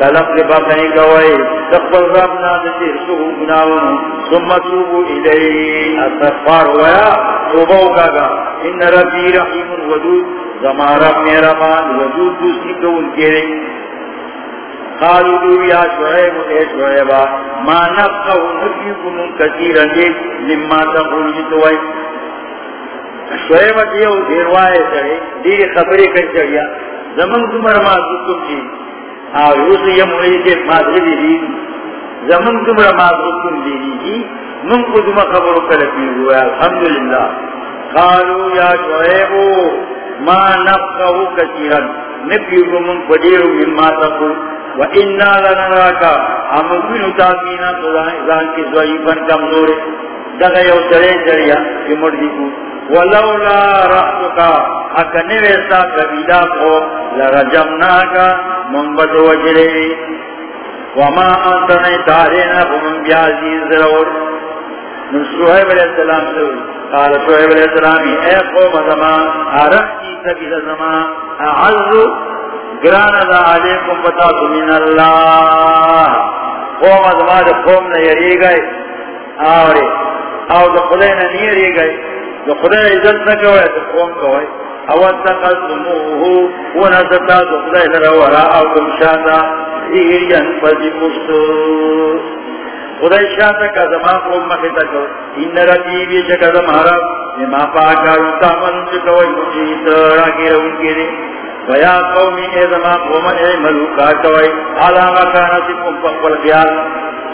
Speaker 1: طلب کے باب نہیں گوئے تقبل ربنا دتیر سو گناون ثم توبو الی استغفار ہوا توبہ کا ان ربی رحیم ودود زمارا میرا مان ودود دوسری کو ان کے قالوا دو يا شعيب اے شعيبا ما نفقه نفيكم كثيرا مما تقول جی جتوائي شعيبا کیو دیروائے سرے دیر خبری کر چڑیا۔ زمن تمہر ما سکم جی۔ آو یوس یم علیہ مادر دی زمن تمہر ما سکم دی جی؟ من کو تمہ خبرو کرتی ہوا۔ الحمدللہ۔ قالوا يا شعيب ما نفقه كثيرا نفيكم كثيرا مما تقول۔ وَإِنَّا لَنَرَاكَ أَمُبِنُ تَعْمِينَا تُذَانِ كِ زَوَيِفًا كَمْزُورِ دَغَ يَوْ سَرَيْ جَرِيَا كِ مُرْدِكُ وَلَوْلَا رَحْتُكَ أَكَنِ وَيْسَا كَبِيدَا قُو لَرَجَمْنَاكَ مُنْبَتُ وَجِرِي وَمَا أَنْتَ نَيْتَارِينَ فُمُنْ بِعَزِيزِ رَوْرِ. من سوحیب علیہ السلام سے قال سوحیب علیہ السلام، اے قوم زمان ارحتی سبیل زمان اعزو گرانا دا علیکم بتا من اللہ. قوم ازماد قوم نے یری گئے. آوری او دا خدای نے نہیں یری گئے. دا خدای عزت نہ کوئے دا قوم کوئے. او اتقلتموہو ونزتا دا خدای لرا وراءکم شاتا. زیرین فزی مستو. خدای شاتا کا زمان قوم مخیتا کو ان رجیبی چکا زمارا اما پاکا انتا من چکوئی مجید راکی رون کے لیے ویا قومی اے زمان قومن اے ملوکا کوئی علاما کانتکم فقبل خیال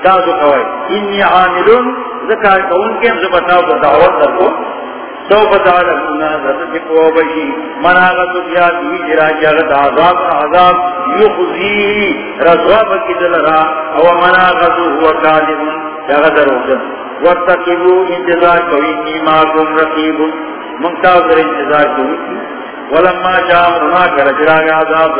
Speaker 1: تاسو کوئی انی عاملون ذکر کون کے ہم سے بتاؤ دعوت درکو سو بتا لکھونا ذات کو بشی مناغت زیاد ہوئی جرا جاغت عذاب عذاب یخزی رضواب کی دلرا. او مناغت ہوا کاذب جاغت روکن واتقبو انتظار کوئی، نیما ماکم رقیب منتظر انتظار کوئی. ولما جاء ما كرجرا عذاب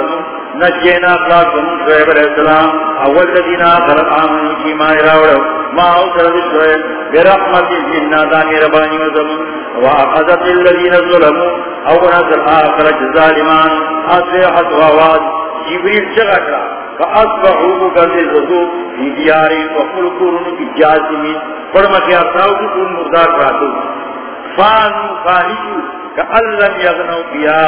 Speaker 1: نجينا خلاص من شعيب عليه السلام. اول الذين خلق امنوا فيما يراوا ما اوصل شعيب برحمة منا داني رباني وزمن واخذت الذين ظلموا. او نزل اخر الظالمان. اصيحت وواز جبريل شغكرا فاصبحوا مكذبوا في ديارهم وقلقوا في جاسمين فرمك يا اصحاب كل مردار راتوا فانوا خالجوا کألم یغنو بیا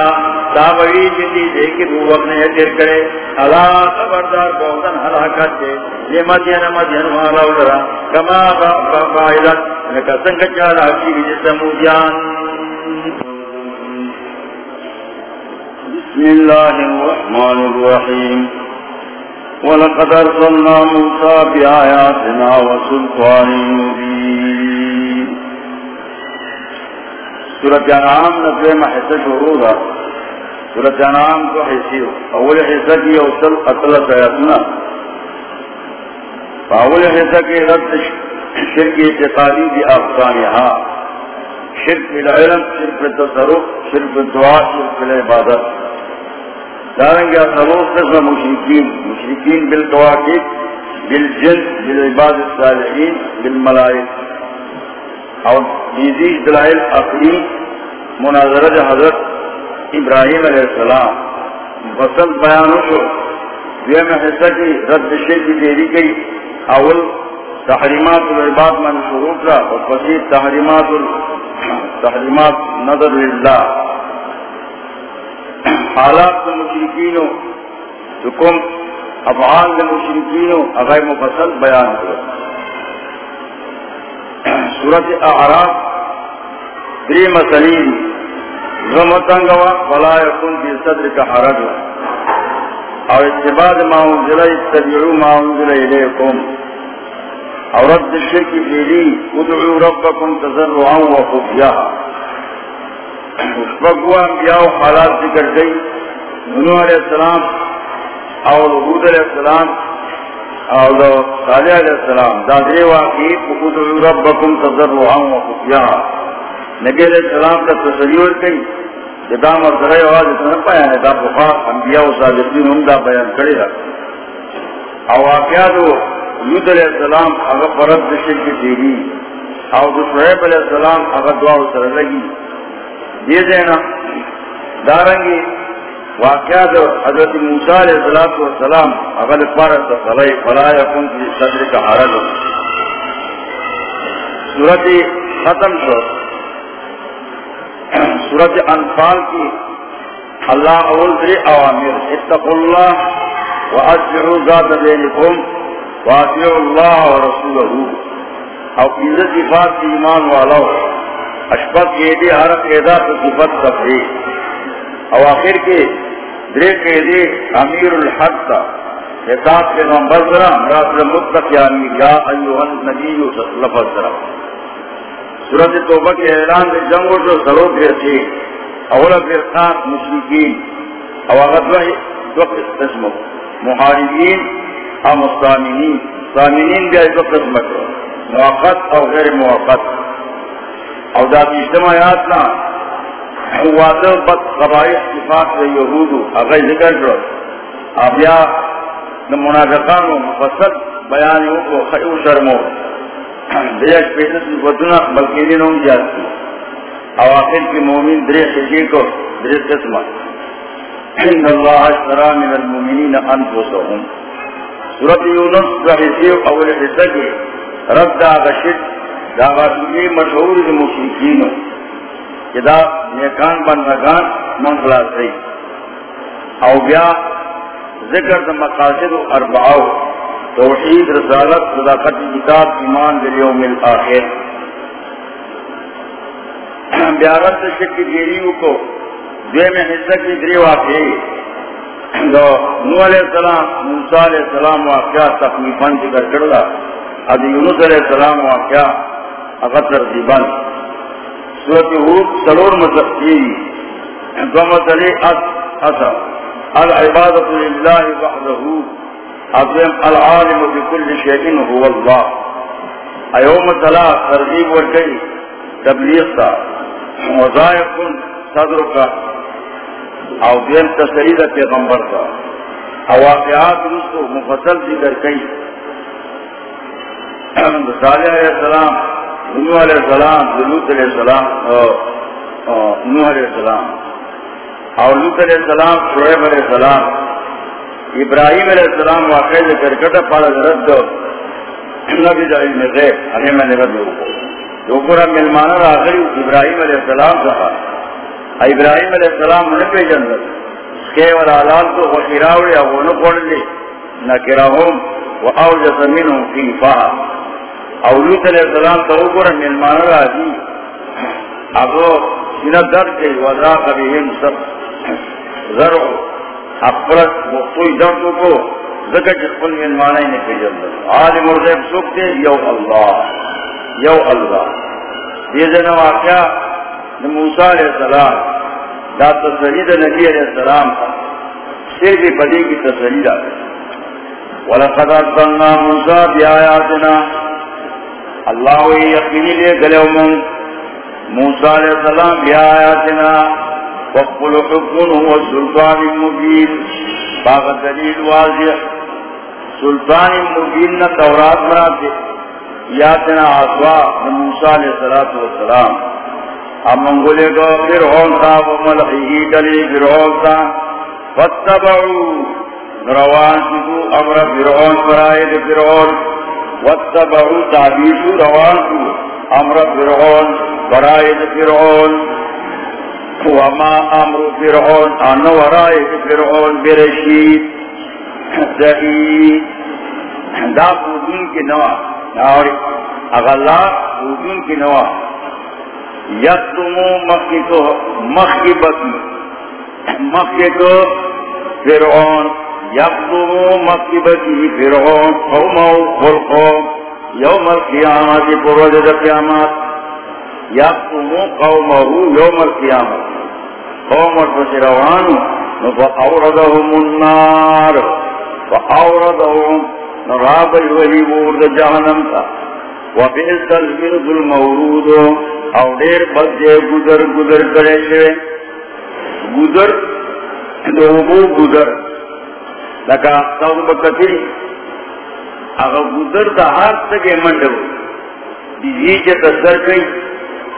Speaker 1: داوی جندی دیکھ رو وقت نے حجر کرے۔ اللہ خبردار بہتن حلاکت دے۔ یہ مدین مدین والا اولرا کما فائلت لکا سنگ چارا کی جسمو جان بسم اللہ الرحمن الرحیم۔ وَلَقَدْ أَرْسَلْنَا مُوسَى بِآيَاتِنَا وَسُلْطَانٍ مُبِينٍ سورت انعام نظر محصہ شروع دا سورت انعام کو حصی ہو اول حصہ کی اوصل اطلع سیتنا اول حصہ کی رد شرک اعتقادی دی افغانیہا شرک العلم شرک تصرف شرک دعا شرک العبادت. دارنگا سلوس قسم مشرکین مشرکین بالقواقب بالجن بالعباد الصالحین، بالملائک. اور دیزی دلائل اقلی مناظرت حضرت ابراہیم علیہ السلام فصل بیانوں کو یہ حصہ کی رد شیر کی دیری گئی اول تحریمات العباد من شروع کا اور فصیح تحریمات ال... تحریمات نظر اللہ حالات کے مشرقینوں حکم، افعال کے مشرقینوں اغیر مفصل بیان کرو۔ سورت اعراف دری مسلیم غمتنگوا ولا یکن فی صدر کا حرج اور اتباد ما انزل اتبعو ما انزل الیکم۔ اور رد الشرک فیلی ادعو ربکم تذرعا و خفیا فقوا انبیاء و حالات ذکر گئی، نوح علیہ السلام اور حود علیہ السلام او دو صالح علیہ السلام، دا دے واقعی فقود ربکم تضرعا و خفیا۔ نبی علیہ السلام کا تصویر کئی، کہ دا مرزرے آواز اتنا پایا ہے، دا بخار، انبیاء و صادقین ہم دا بیان کرے رہا او واقعات یود علیہ السلام اگر فرد دشن کی تیری، اور شعیب علیہ السلام اگر دعا و سر لگی۔ یہ دینا، دارنگی واقعات حضرت موسیٰ علیہ السلام اگر پارت صلی فلا یکن کی صدر کا حرد سورت ختم شو سورت انفال کی اللہ اول ذری اوامر۔ اتقوا اللہ وأجعوا ذات بينكم وأطيعوا الله ورسوله او عزت صفات ایمان والو اشفت یہ دی ہر قیدا تو صفت تفریح۔ او آخر کے درے قیدی امیر الحق تا حساب کے غنبر ذرا مرات مطلق یا امیر یا ایوہ النبی لفظ ذرا۔ سورت توبہ کے اعلان دے جنگو جو سلوک رسی اولا فرقان مشرکین۔ او اغدوہ دو قسموں محاربین اور مستامین سامنین بھی ایسا قسمت موقت اور غیر موقت۔ اور ذاتی اجتماعات نا بد قبائل یہود ذکر کرو اب یا منافقان کو خیو شرمو دیش بلکہ دینوں جاتی کی۔ مومن درے خجی کو درے قسمت ان اللہ اشترا من المؤمنین انفسهم سورۃ یونس رحیسی اول حصہ کے رد غشت دا غشت مشہور المشرکین کدا نیکان بندگان من خلاص رہی او بیا ذکر دا مقاصد و اربعو، توحید، رسالت، صداقت، کتاب، ایمان بالیوم الاخر۔ بیا رد شک دیریو کو دوے میں حصہ کی دری واقعی۔ دو نو علیہ السلام، موسیٰ علیہ السلام واقعہ تخمیفان ذکر کردہ۔ اد یونس علیہ السلام واقعہ اغتر دیبان سورت حود سلور مطلب مزقی دو مطلب مسئلے اد العبادت للہ وحدہو عظیم العالم بکل شیئن هو اللہ۔ ایوم صلاح ترغیب ورکی تبلیغ تا۔ وضائق صدر کا۔ او دین تسرید پیغمبر کا۔ او واقعات رسو مفصل ذکر کئی۔ صالح علیہ السلام نوح علیہ السلام لوت علیہ السلام نوح علیہ السلام. او لوت علیہ السلام، شعیب علیہ السلام. ابراہیم علیہ السلام واقع ذکر کٹا پالا رد نبی دا علم غیب ہمیں میں نے رد جو پورا ملمانہ آخری، ابراہیم علیہ السلام کہا ابراہیم علیہ السلام نے پہ جنت. کیول آلال کو وخیراوڑی اگونو پڑ لی. نہ نکرہم و اوجس منہم فی فاہ اولوت علیہ السلام تو اوپر ملمان راجی اگو سینہ در کے وضا قبیہم سب ذرع اپرت مختوی دردو کو ذکر جسپن ملمانہ ہی نے پہ جنت عالم الغیب سکتے یو اللہ یو اللہ یہ جنہ واقعہ موسیٰ علیہ السلام. دا تصرید نبی علیہ السلام صرف بدی کی تصرید آئے وَلَقَدْ أَرْسَلْنَا مُوسَى بِآيَاتِنَا اللہ وی یقینی لے گلے من موسیٰ علیہ السلام بِآيَاتِنَا وَقُلُ حُكُنُ وَسُلْطَانِ مُبِينَ باغ دلیل واضح۔ سلطان مبین نہ تورات مراتے یاتنا آسوا موسیٰ علیہ السلام ہم امنگولے کو فرعون تا وملحی دلی فرعون تا۔ فاتبعو، روان شکو امر فرعون فرائد فرعون۔ واتبعو تعبیشو روان شکو امر فرعون فرائد فرعون. وما امر فرعون انو ورائد فرعون برشید سعید دا بودین کی نوا اغلا بودین کی نوا یتمو مخی کو مخی بکی مخی کو فرعون. یتمو مخی بکی فرعون قومو خلقو یوم القیامت پروجد قیامت. یتمو قومو یوم القیامت. قومت بسروانو فاوردهم النار. فاوردهم نراب الوحی بورد جہنم تا. وفیس او دیر بس دے گزر گزر کرے شوے. گزر، دو گزر. لکا تاو بکتری اگر گزر دا ہاتھ تک منڈو دیجی کے تصر کئی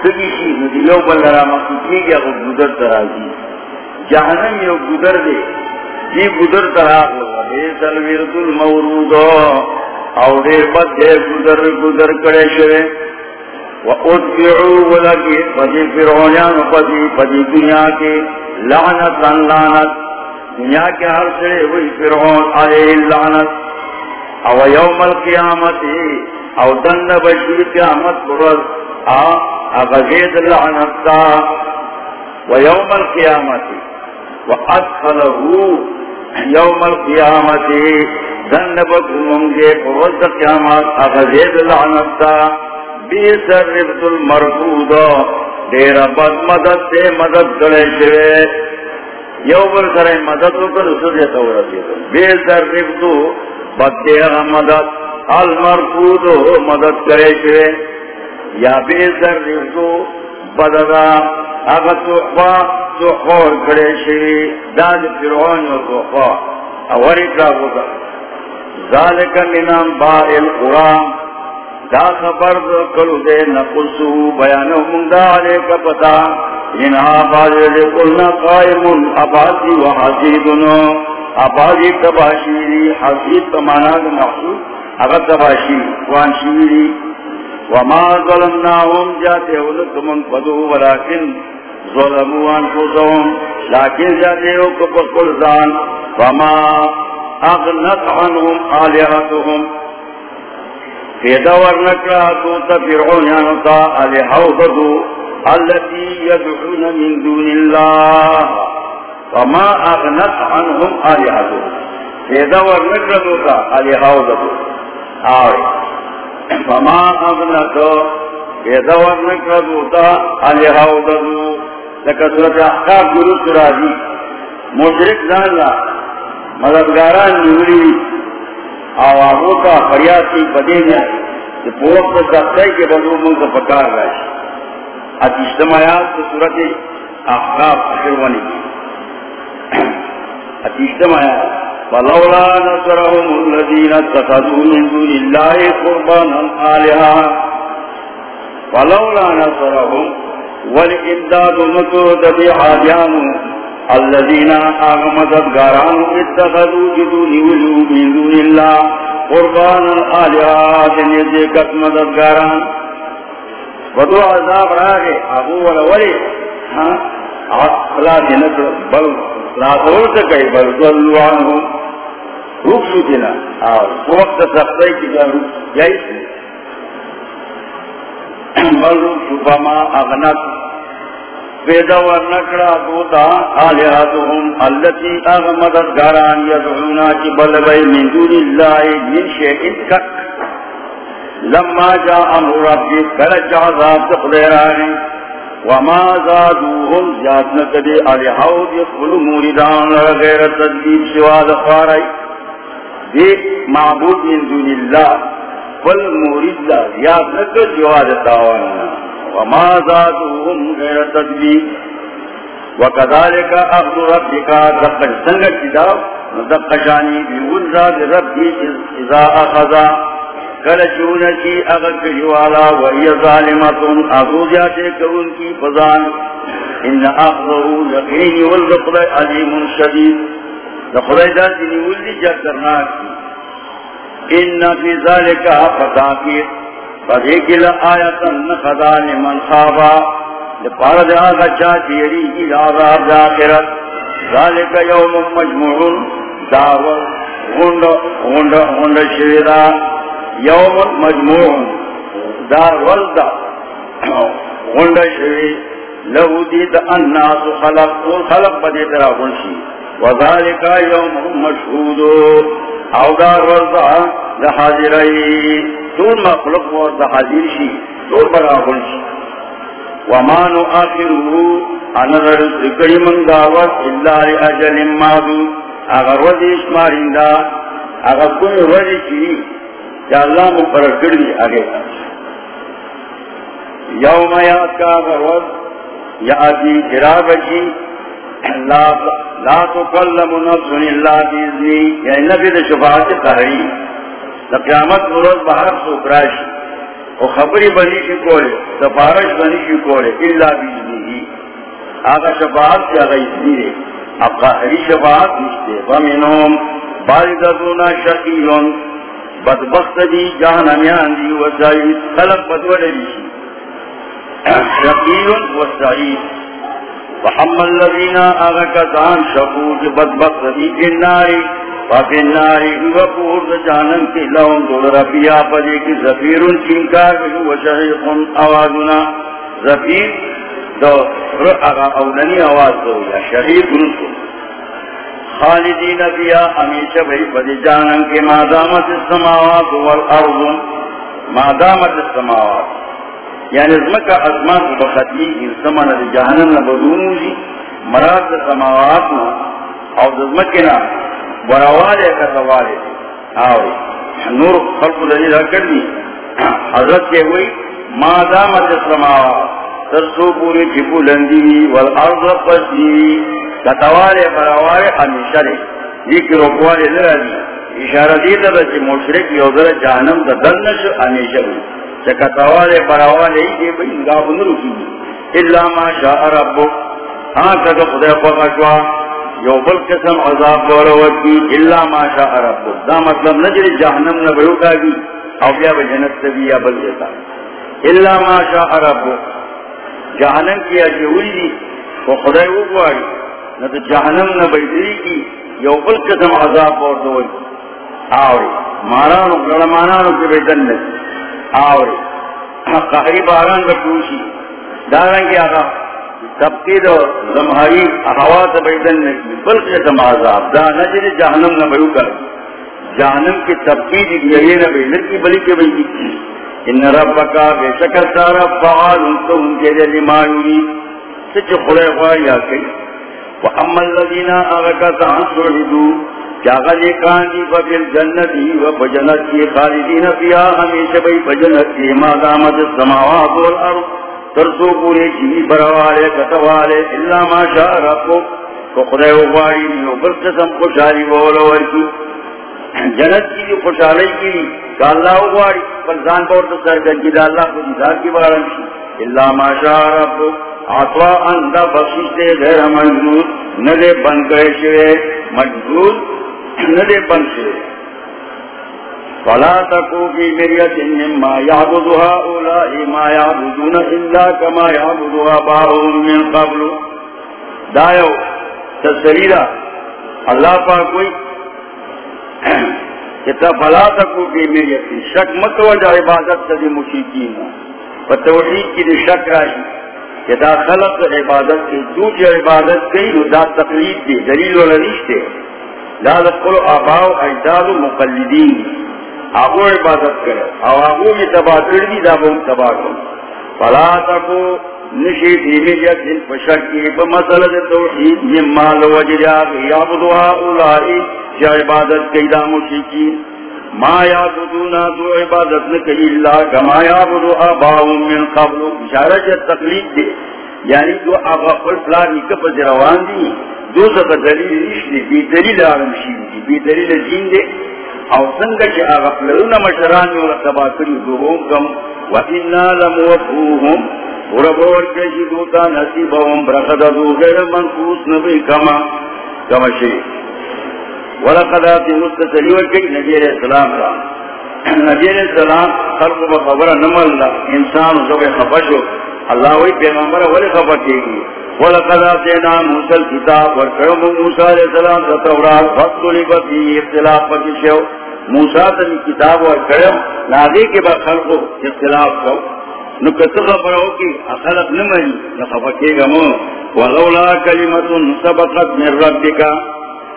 Speaker 1: سگی شی ندیو بل راما کچھی گیا اگر گزر ترا جی جہنم یو گزر دے جی گزر ترا اے سلویرت المورود او دیر بد دے گزر گزر کرے شوے وَأُتْبِعُوا وَلَكِ فَدِي فِرْعُونَانُ فَدِي فَدِي دنیا کے لعنت لعنت. دنیا کے ہر سرے ہوئی فرعون علیہ لعنت۔ او یوم القیامت او دن بشیر قیامت برد اغزید لعنت تا ویوم القیامت وَأَدْخَلَهُ یوم القیامت دن بکرمگے برد قیامت اغزید لعنت تا بیسر رفت المرفود دیر بد مدد دے مدد کرے شوے۔ یو بر کرے مدد کر سجے مدد. المرفود مدد کرے شوے یا بیسر رفت بددا اگا تحفا کرے شوے داد فرعون و تحفا اوری کا ہوگا ذالک من انباء القرآن. دا خبر کلو دے نقصو بیانو مندہ علی کا پتا انہا بازی دے قلنا قائمون ابازی و حسیدنو ابازی تباشیری حسید تمانا دا محصول اگر تباشی وان شیری. وما ظلمناهم جاتے اولکمن قدو ولیکن ظلمو انفسهم لیکن جاتے اوکو قلزان وما اغنت عنهم آلیاتهم آلیہتهم فیدا ورنکا دوتا فرعون یانتا علی حوضدو اللتی یدعون من دون اللہ. فما اغنت عنهم علی حوضدو فیدا ورنکا دوتا علی حوضدو آوری فما اغنت فیدا ورنکا دوتا علی حوضدو لکہ صورت احقاب درست راضی مشرک زانلا مددگاران نوری. آوازوں کا فریاد کی بدے گیا کہ پورت کو سکتا ہے کہ بلوگوں کو پکار گئے اب اجتماعات کو صورت احقاب اخروانی کی اب اجتماعات فلولا نصرهم الذين اتخذوا من دون الله قربانا آلهة فلولا نصرهم والإمداد متود بحاجانه الذين آغمدت غاران اتخذوا جدون ولو من دون الله قربان الآلهات نزيكت مدد غاران. ودو عذاب راگے ابو والولی خلاص نکر بل لا تور سکے بل ظلو عنہ روک سوتنا اور وقت سختے کی جارو یہی بل روک سوپا اغنت پیدا ورنکڑا دوتا آلیاتهم اللتی اغمدت گاران یدعونا کی بلوی من دون اللہ من شیئن کک. لما جا امر ربی کلچ عذاب تقدیرانی. وما زادوهم زیادنک دے آلیہود یدخل موردان غیر تدبیب سواد خوارائی دے معبود من دون اللہ فل مورد لا زیادنک سواد تاوانا وما زادوهم غير تدبير. وكذلك أخذ ربك رب السنة كتاب ندق شاني بوزاد ربي إذا أخذ کلچون کی اغد جوالا وہی ظالمتن اغو جاتے کون کی فضان ان اخذہو یقینی والدخل علیم شدید. دخل جاتی نولی جاترناک کی ان فی ذالکہ فتاکیر فذیکل آیتا نخدا لمن خوابا لپارا لپارد آگا چاہتی یری عذاب داخرت ذالک یوم مجموعون. داول غنڈ غنڈ غنڈ شویدہ یوم مجموعون. داول دا غنڈ شوی لہو دید الناس خلق. خلق بدی ترا غنشی وذالک یوم مشہودو او دار ورزا دا حاضرائی دون مخلوق و دا حاضر شی. دون برابر شی. وما نؤخره. انظر ذکری من دعوت اللہ لأجل مادو اگر وزی اشمارندہ اگر کوئی وزی چی. یا اللہ مقرر کردی آگے. یوم یاد کا اگر وز یا آتی جراب جی لا تکلم نفس اللہ بیزنی یعنی نبی دا شفاعت قرری قیامت روز باہر سوکراش وہ خبری بنی کی کولے سفارش بنی کی کولے اللہ بیزنی ہی آگا شفاعت کی آگا اتنی رے اب قاہری شفاعت نشتے ومنہم بارددونا شقیون. بدبخت دی جہنمیان دی وسعید خلق بدوڑ دیشی شقیون وسعید وحمل الذین آگا کتان شقوج بدبخت دی کناری وفی الناری وقور دا جانم کی لهم دول ربیا پدی کی زفیرون چینکار بلو وشحیقون آوازونا زفیر دو رقا اولنی آواز دو یا شحیق رسو خالدین فیا ہمیشہ بھئی پدی جانم کی مادامت السماوات والارض مادامت السماوات. یعنی ازمکا ازمان بختمی انسمان دی جہنم نبدونو جی مراد السماوات او ازمکنا بروالے کا سوالے آوری نور خلق دلیل کر دی. حضرت کے ہوئی، ما دامت السماوات ترسو پوری چپو لندی والارض پسی کتوالے بروالے ہمیشہ رے یہ کی رکوالے ذرا دی اشارہ دیتا تھا کہ مشرک یوزر جہنم دا دلنش ہمیشہ رے چکتوالے بروالے ہی دے بھئی انگاہ نرو کی اللہ ما شاء ربو ہاں تک خدا پاکشوا یو بل قسم عذاب دورواتی اللہ ما شاء رب دا مطلب نجر جہنم نبیو کاگی او بیا بجنت تبی یا بل دیتا۔ اللہ ما شاء رب جہنم کیا جہوری دی و خدای او بواری تو جہنم نبیدری کی، یو بل قسم عذاب دورواتی آوری، مارانو گرمانانو کے بیتن نسی آوری قہری باران بٹوشی دارنگی آقا تبقید و زمہری احوات بیدن نکی بلکہ تم عذاب دا نجر جہنم نبیو کر۔ جہنم کی تبقید یہی نبی نکی بلی کے بیدی ان ربکا بے شکر سارا فعال انتو ان کے لیے لما یوری سچ خلے خواہی آکے وَأَمَّا الَّذِينَ آغَكَتَ عَنْ سُعِدُوا جاغلی کانجی فَفِي الْجَنَّتِ وَفَجَنَتِ خَالِدِينَ فِيهَا ہمیشہ بھئی فجنت ما دامت السماوات والارض، ترسو پوری چیزی بروالے کتوالے اللہ ما شاء ربو کو خدای اغواری نیو بل قسم خوشحالی بولو ورکی۔ جنت کی جو خوشحالی کی کہ اللہ اغواری فلزان بورت سرکن کی دا اللہ کو دیدار کی بارن شی۔ اللہ ما شاء ربو آتوا اندہ بخشش دے غیر منجود ندے بند گئے شوے۔ مجدود ندے بند شوے فلا تکو فی مریت مما یعبدها اولائی ما یعبدون الا کما یعبدها باہون من قبل۔ دائیو تسریرہ اللہ پاک کوئی کہتا فلا تکو فی مریت شک متوجہ عبادت تدی مشیقین فتوحید کی دی شک راشی کہ دا خلق عبادت کی دوچ عبادت کی دا تقلید دی دلیل و لنیش دی دا لقل آباؤ اجداد مقلدین. دی آگو عبادت کرے اور آگو کی تباہ کردی دا بہت تباہ کرو فلا تکو نشی دیمی جت ان پشکی پا مسئلہ توحید مما لوجریات یعبدوها اولائی جا عبادت کی دا مشکین ما یعبدونا تو عبادت نکی اللہ کما یعبدو آباؤں من قبل. اشارہ جت تقلید دے. یعنی دو آبا قل فلانی کپ روان دی. دو سکا دلیل نشتی بی دلیل عالم شید دی بی دلیل جین دے او سنگ چی اغفلون مشران یو لقبا کری دوهم کم. و انا لموفوهم. وربور کشی دوتا نصیبهم. برخد دو غیر منقوص نبی کما. کما شی ولقد آتی مستسلی وکی نبی علیہ السلام را. نبی علیہ السلام خلق بخبر نمال انسان سب خفشو. اللہ وی پیغمبر ولی خفر کیگی. ولقد آتینا موسیٰ الكتاب ورکرم موسیٰ علیہ السلام ستورات فضلی بکی اختلاف پکی شو موسیٰ تنی کتاب ورکرم نادی کے با خلقو اختلاف کو. نکتر خبرو کی خلق نمانی نخفکی گمو ولولا کلمت سبقت من ربکا.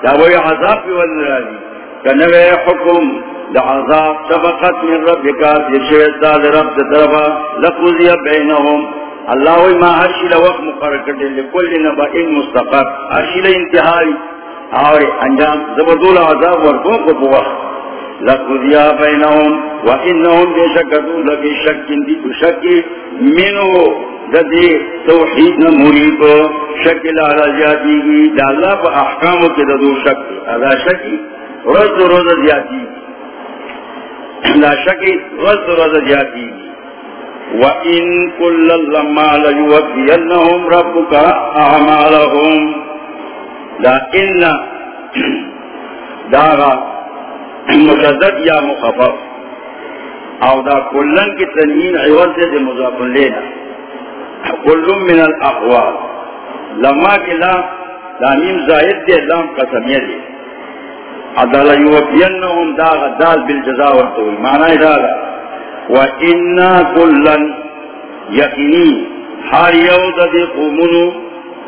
Speaker 1: دا وی عذاب پی ولنرازی کنوے حکم، دا عذاب سبقت من ربکا. یشویت دا رب طرفا. لقضی بینهم اللہ وی ما ہر شیل وقت مقرر کرتے لکل نبا ان مستقر. ہر شیل انتہائی اور انجام زبردول عذاب ورکوں کو پو وقت لقضیا بینہم و انہم بے شکتو لگی شک دی تو شکی منو ددی توحید نموری کو. شکل علا جاتی گی. دا پا احکامو کے ددو شک. ادا شکی روز روز زیادی لا شکی رز رز جاتی وَإِن كُلَّ لَمَّا لَيُوَفِّيَنَّهُمْ رَبُّكَ أَعْمَالَهُمْ لا إِنَّ داغا مشدد یا مخفف او دا کلن کی تنین عوض دے مضاف لینا کل من الاقوال لما کی لا دامیم زائد دے، لام قسمیہ دے. ادال یوفینہم داغ دال بالجزا ورطوئی. معنی داغا وَإِنَّا كُلًّا يَقِنِي حَارِ يَوْدَ دِ قُومُنُ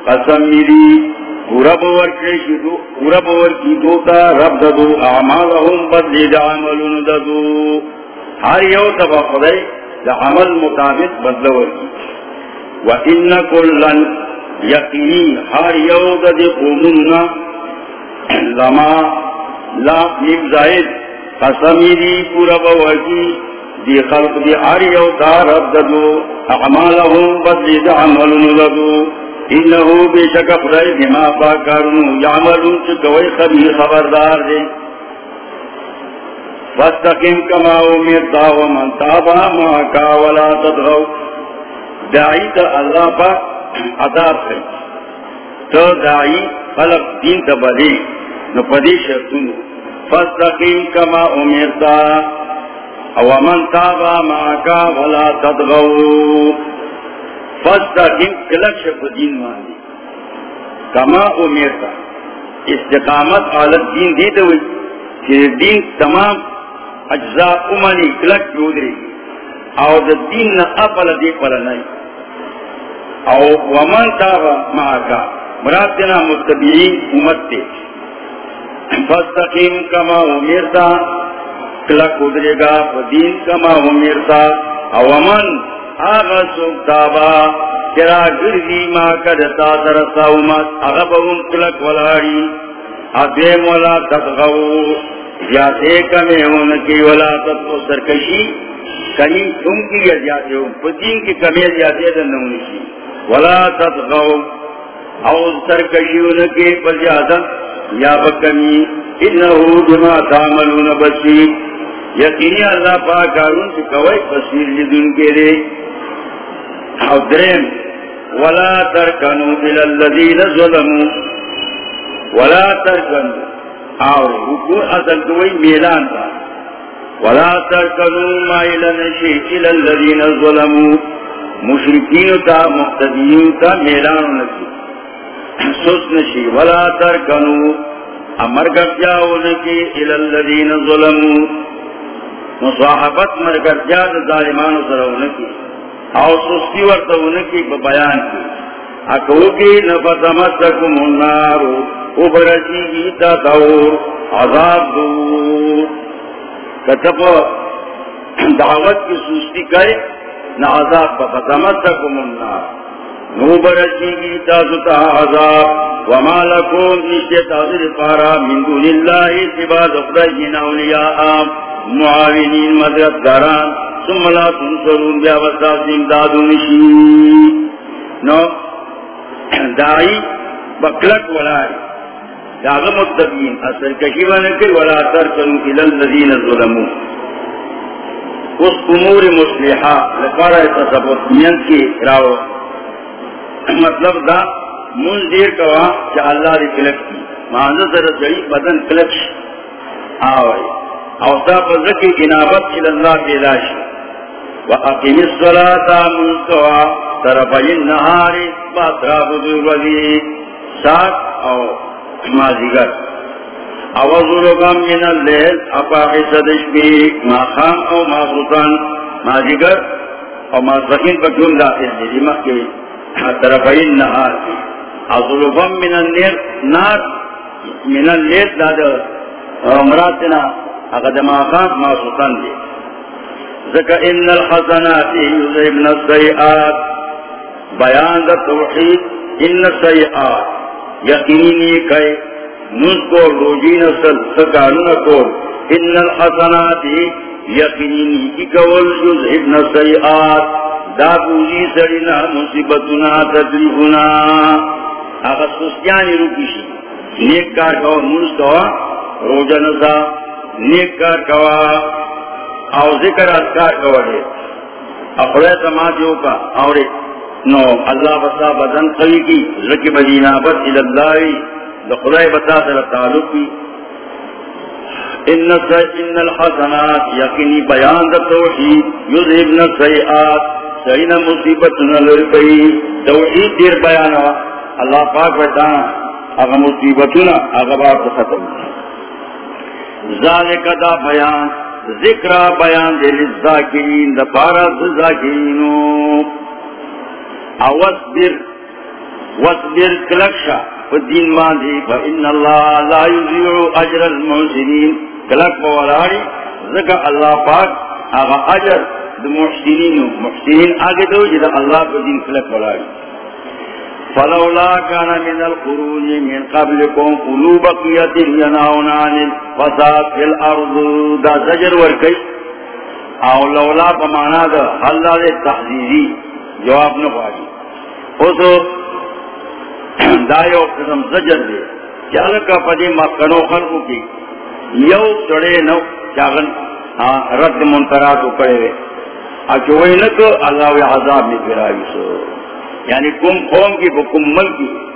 Speaker 1: قَسَمْ مِرِي قُرَبَ وَرْكِشِدُ قُرَبَ وَرْكِدُ تا رَبْ دَدُو أَعْمَالَهُمْ بَدْلِ دَعَمَلُونَ دَدُو حَارِ يَوْدَ بَقْضَي دَعَمَلْ مُطَابِق بَدْلَ وَرْكِدُ وَإِنَّا كُلًّا يَقِنِي حَارِ يَوْدَ لما لا نیم زائد قسمیری پورا بوکی دی خلق دی آری او دار ابددو اعمالهم بدلی دا عملون لدو انہو بے شک افرائی بما پاکارنو یعملون چکوئی خبیر خبردار دے فاستقیم کما امیرتا ومن تابا ماکا ولا تدغو. دائی تا اللہ پاک عذاب ہے تو دائی خلق دین تا بدی. نو پدی شرطنو. فاستقیم کما امیرتا ومن تابا معاکا ولا تدغو. فاستقیم کلک شف دین ماندی کما امیرتا. استقامت حالت دین دیتا ہوئی. کہ دین تمام اجزاء امانی کلک جودری. او دا دین نا اپل دی پل نئی او ومن تابا معاکا مراتنا متبعین امت تے. فاستقیم کما امیرتا. کلک ادرے گا دین کما امیرتا اومن آغا سکتابا کرا گردی ما کدتا ترسا امت اغبهم کلک ولاری ادویم ولا تدغو، زیادے کمے انکی ولا تدغو سرکشی کہیں تم کی یا زیادے ہوں پدین کی کمی زیادے دنونشی ولا تدغو او سرکشی انکی پر زیادہ، یا بکمی انہو بما تعملون بسیر یقینی اللہ پاک کارون سے کوئی بسیر لدن جی کے دے او درین ولا ترکنو الالذین ظلمو ولا ترکنو او حکوم اصل کوئی میلان تھا۔ ولا ترکنو مائل نشی الالذین ظلمو مشرکین تا مقتدین تا میلان نشی سس نشی۔ ولا ترکنو امر گرجا انکی الالذین ظلمو مصاحبت مر گرجا ظالمان سر انکی او سستی ورطا انکی بیان کی. اکو کی نفتمتکم النارو ابرسی گیتا دور عذاب دور. کتب دعوت کی سستی کرے نہ عذاب بفتمتکم النارو نوبرچی کی تازتا عذاب وما لکون نشتے تازر پارا من دون اللہ اتباد اقرجین اولیاء معاونین مدردگاران ثم لا تنصرون بیا وستاس امدادو نشی نو، دائی بکلک ولائی داغ متبین اثر کشی ونکر ولا ترکنو الالذین ظلمون. اس امور مسلحہ لکارہ تصبت من کی راو مطلب دا من دیر کوا کہ اللہ دی کلک کی معنی در جئی بدن کلک آوئی اوتا پر ذکی انابت چل اللہ پیدا شی. و اقیم الصلاة من کوا طرفی نهاری النهار باتراب دوردی سات او مازیگر. اوزرگم من اللیل اپاقی صدش بی. ما خام او ما سلطان مازیگر. او ما سخین پر جن داخل دی. مکہ طرفین نهار اظلفا من النیر نار. من الليل داد امراتنا اقدم آخات ما سلطان دي ذکا ان الحسنات يذهبن السيئات بیان دا توحید، ان السيئات یقینی کئی نسکو روجی نسل سکانون کو ان الحسنات یقینی کول يذهبن السيئات دا بوجی سڑینا مصیبتنا تکلیفنا آغا سستیانی روکیشی نیک کار کوا منز کوا روجا نسا نیک کار کوا، او ذکر اذکار کوڑے اپنے سماجوں کا اور نو، اللہ بسا بدن قوی کی ذکی بدینہ بس الاللہی دخلائی بسا در تعلق کی. ان ان الحسنات، یقینی بیان دا توحید یذہبن السیئات سینا مصیبت نہ نلر پئی. توحید دیر بیانا اللہ پاک بتانا اگر مصیبتنا اگر بار ختم ذالک دا بیان. ذکر بیان دے للذاکرین، دا پارا ذاکرینو. اوصبر، وصبر کلکشا. فالدین ماندی فإن اللہ لا یزیعو اجر المحسنین. کلک بولاری ذکر اللہ پاک آغا اجر محسنین محسنین آگے دو جدا اللہ کو دین کلک بولاری فلولا كان من القرون من قبلكم قلوب بقية ينعون عن الفساد في الأرض۔ دا زجر ورکی۔ او لولا بمانا دا حلال التحذيري جواب نفاجی اوسو دایو قسم زجر دے۔ چالکا پدی مکنو خلقو کی۔ یو سڑے نو چاگن ہاں، رد منتراتو کرے وے اچوئی نکو اللہ عذاب میں پھرائی سو۔ یعنی کم قوم کی کم ملک کی۔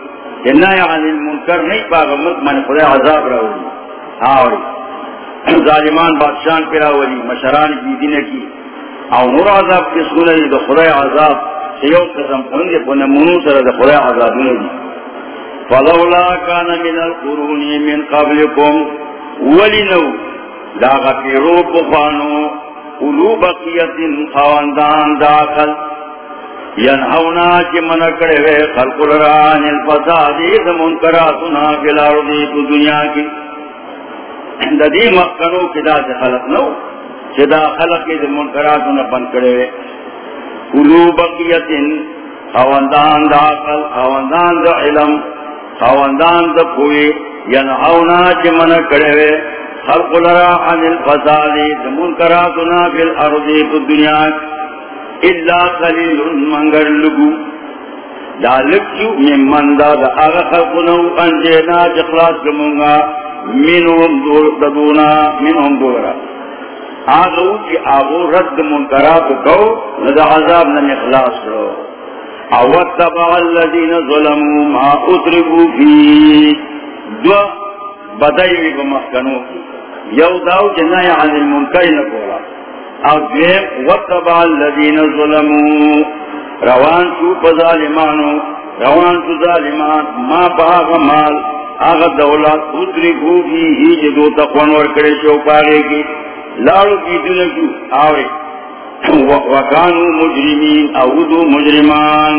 Speaker 1: جنہ یعنی المنکر نہیں پاگا ملک من خدا عذاب رہولی آوری۔ ظالمان بادشان پر آولی مشران کی دن کی۔ او نور عذاب کی سنلی دا خدا عذاب سیو قسم کنگے پنے منو سر دا خدا عذاب نلی فلولا کان من القرون من قبلکم، ولی نو۔ دا غفیرو بخانو قلو بقیت خواندان داخل. ینہونا چی منکڑے وے خلق لران الفسادی منکراتنا فی الارضی تو دنیا کی. دا دی مقنو کدا سے خلق نو چی دا خلق کی دا منکراتنا بنکڑے وے کلو بقیت خواندان دا عقل خواندان دا علم، خواندان دا پوئی ینہونا چی منکڑے وے خلق لران الفسادی منکراتنا فی الارضی تو دنیا کی اللہ قلیل منگر لگو. دا لکیو من من دا دا آغا خلقنو انجینا جخلاص کمونگا. منہم دور ددونا منہم دورا. آغاو کی آغو رد منکرات کو لدى عذاب نم اخلاص رو. اواتبع الذین ظلموا ما اترکو فی. دو بدائی بمخکنو. کی یو داو جنائی عن یعنی المنکر نکولا او دویم وطبع الذین ظلمو روان شو پظالمانو روان شو ظالمان، ما باغ مال، آغا دولت اتری گو کی ہی جدو تقوان ورکڑے شو پارے کی. لارو کی دنکو آوے. وکانو مجرمین، اودو مجرمان.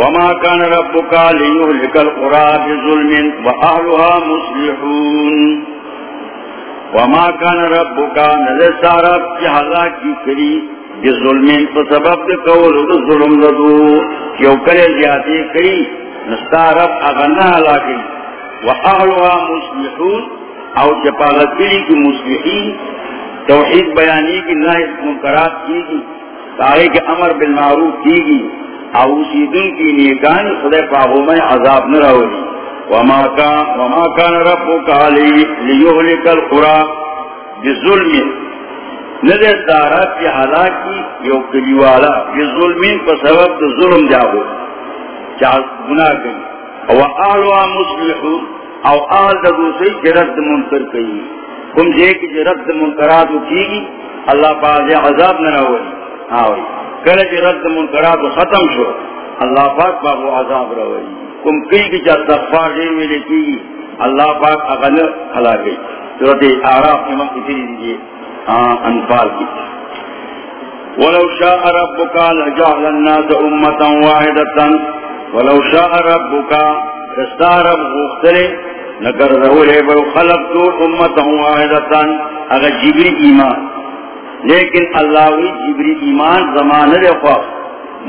Speaker 1: وما كان ربك ليهلك القرى بظلم وأهلها مصلحون. وما كان ربك نظر سارب کی حلاک کی کری قول دو ظلم دو کیو کرے زیادی کری نستارب اغنا حلاکی و اغلوها مسلحون او جپالت کری کی مسلحین توحید بیانی کی نائز منکرات کی گی تاہی امر بالمعروف کی گی او سیدن کی نیکان خدای پاہو میں عذاب نہ رہولی وما كان وما كان ربك ليهلك القرى بظلم. نظر دارا کی حالاکی یو کلیوالا بظلمین پر سبب ظلم جاو چاہ گناہ گئی او آلوا مصلحو او آل دا دوسری جرد منکر کئی کم جے کی جرد منکراتو کی گی، اللہ پاک عذاب نہ رہو لی روئی آوئی کل جرد منکراتو ختم شو۔ اللہ پاک پاک عذاب روئی کم کئی کی چاہ تغفار دیر میں لکی اللہ پاک اغن خلا گئی۔ صورت آراف میں مقی تیری دیجیے۔ ہاں، انفال کی۔ ولو شاء ربك لجعل الناس امتا واحدتا ولو شاء ربك تستارب غختلے نکر رہولے بل خلق تو امتا واحدتا اگر جبری ایمان۔ لیکن اللہ وی جبری ایمان زمان رفاق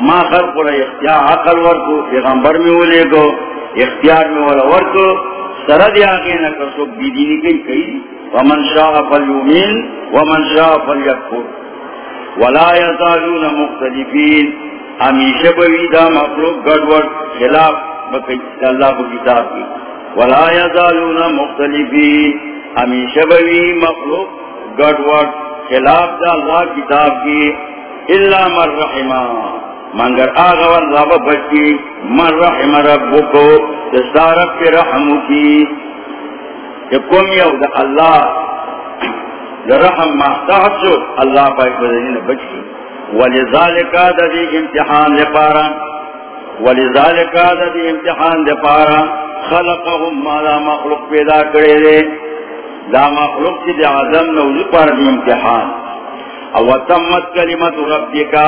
Speaker 1: ما خلق را اختیار عقل ورکو، پیغمبر میں ولے گو، اختیار میں ولا ورکو. سرد آگے نہ کر سو بیدینی کئی کئی. ومن شاء فلیومین، ومن شاء فلیکفر. ولا یزالون مختلفین. ہمیشہ بویدہ مخلوق گڑوڑ، خلاف بکی اللہ کو کتاب کی. ولا یزالون مختلفین. ہمیشہ بوی مخلوق گڑ وڈ خلاف دا اللہ کتاب کی اللہ مر رحمہ مگر آگا واللہ بچی مر رحم ربکو دستارب کے رحمو کی. کہ کم یو دا اللہ، دا رحم محتاج شو اللہ پاک بدنین بچی. ولذالکا دا دی امتحان دے پارا. ولذالکا دا دی امتحان دے پارا. خلقهم ما دا مخلوق پیدا کرے دے. دا مخلوق کی دی عظم نوزی پر دی امتحان. او تمت کلمت رب ربکا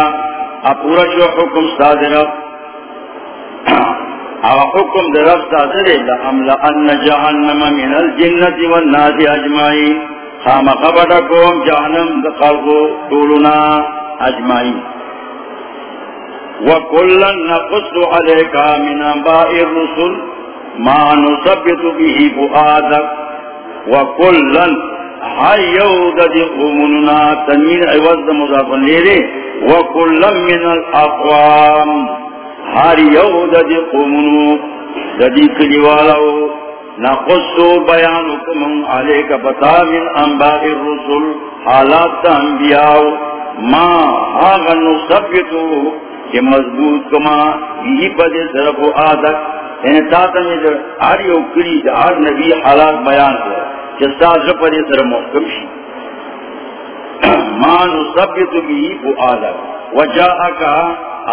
Speaker 1: اپورا جو حکم سادر او حکم در رب ساز سادر لعمل ان جہنم من الجنت والناس اجمعین. خام قبضکم جہنم دی دقلقو طولنا اجمعین. وکلن نقص علیکا من انباء الرسل ما نثبت به فؤادک. وکلن تنمین عوض دا مضافن لیرے وکل من الاقوام ہر یو دا دی قومنو نقصو بیانکم علیکا بتا من انباء الرسل حالات دا انبیاء ما آغا نصبتو کہ مضبوط کما یہی پدے صرف آدھک یعنی تاتا میں ہر یو کلی دا ہر نبی حالات بیان کرو جستا زپر سر محکم شی. ما نثبت به فؤادك وجاءك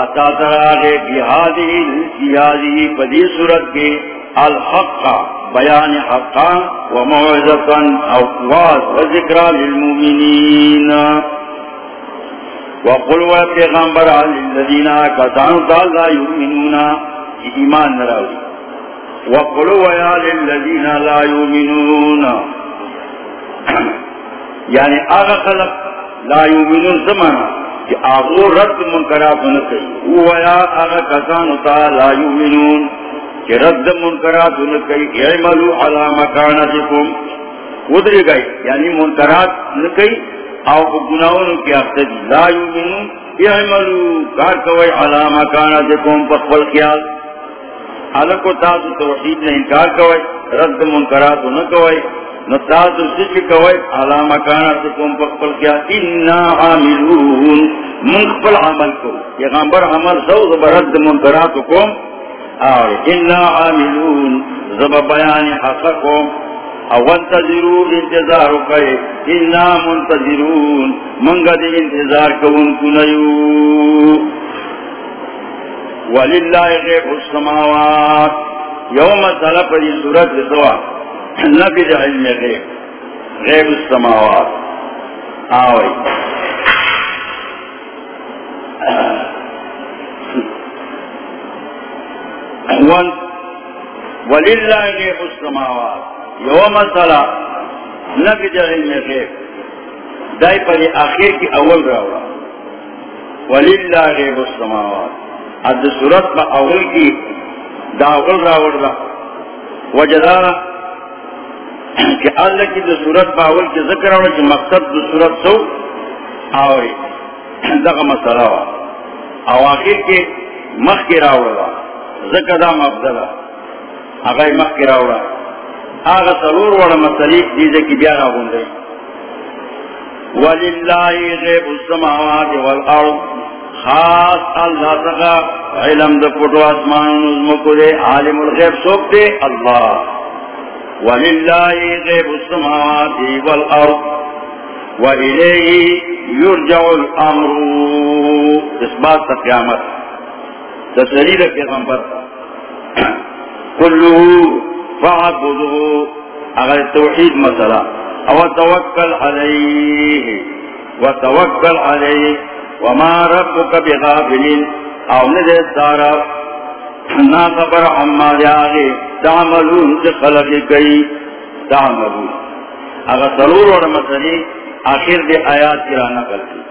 Speaker 1: اتا تراغه في هذه في هذه بدي صورت کے الحق بیان حقا و وموعظه او واز وذكرى للمؤمنين وقل وپیغمبر الذين كفروا لا يؤمنون ایمان نراوی وقلوا يا للذين لا يؤمنون۔ یعنی آغا خلق لا يؤمنون زمانا کہ آغو رد منکرات نکی هو یا آغا کسانو تا لا يؤمنون کہ رد منکرات نکی اعملو علا مکانتکم۔ ادری گئی یعنی منکرات نکی او گناہوں کی افتدی لا يؤمنون اعملو کار کوئی علا مکانتکم پخبل خیال حلق حالکو تاسو توحید نے انکار کوئی رد منکرات نہ کوئی نو تاسو سچ کوئی علامہ کانا سکم پکپل کیا انا عاملون منقبل عمل کو پیغمبر عمل سو زب رد منکرات کم آوے انا عاملون زب بیان حق کم او انتظار کئے انا منتظرون منگا دی انتظار کون کنیو وللہ غیب السماوات. یوم طلب دی صورت سوا نبی دی علم غیب. غیب السماوات. آوئی وللہ غیب السماوات. یوم طلب نبی دی علم غیب. دائی پر آخر کی اول راوڑا. وللہ غیب السماوات. اد صورت با اول کی دا اول راوڑ دا. وجدارا کہ اللہ کی دا صورت با اول کی ذکر آوڑا کہ مقصد دا صورت سو آوری دا مسئلہ وا او آخر کی مخ کی راوڑ دا ذکر دا مبدلا اگائی مخ کی راوڑا آغا سرور وڑا مسئلیک دیزے کی بیارا گوندے وَلِلَّهِ غَيْبُ السَّمَاوَاتِ وَالْأَرْضِ خاص اللہ تقا علم دا پٹو اسمان نظمکو دے، عالم الغیب سوک دے، اللہ۔ وللہ غیب السماوات والارض وإلیہ یرجع الامر اس بات تا قیامت۔ تسلیل پیغمبر۔ کلو فعبدو اگر توحید مسئلہ۔ او توکل علیہ۔ وتوکل علیہ۔ وما ربك بغافل او ندے دارا. نا خبر عما دیاغی تعملون سے خلق کئی تعملون. اگر ضرور اور مسئلے آخر دے آیات کی رانا کرتی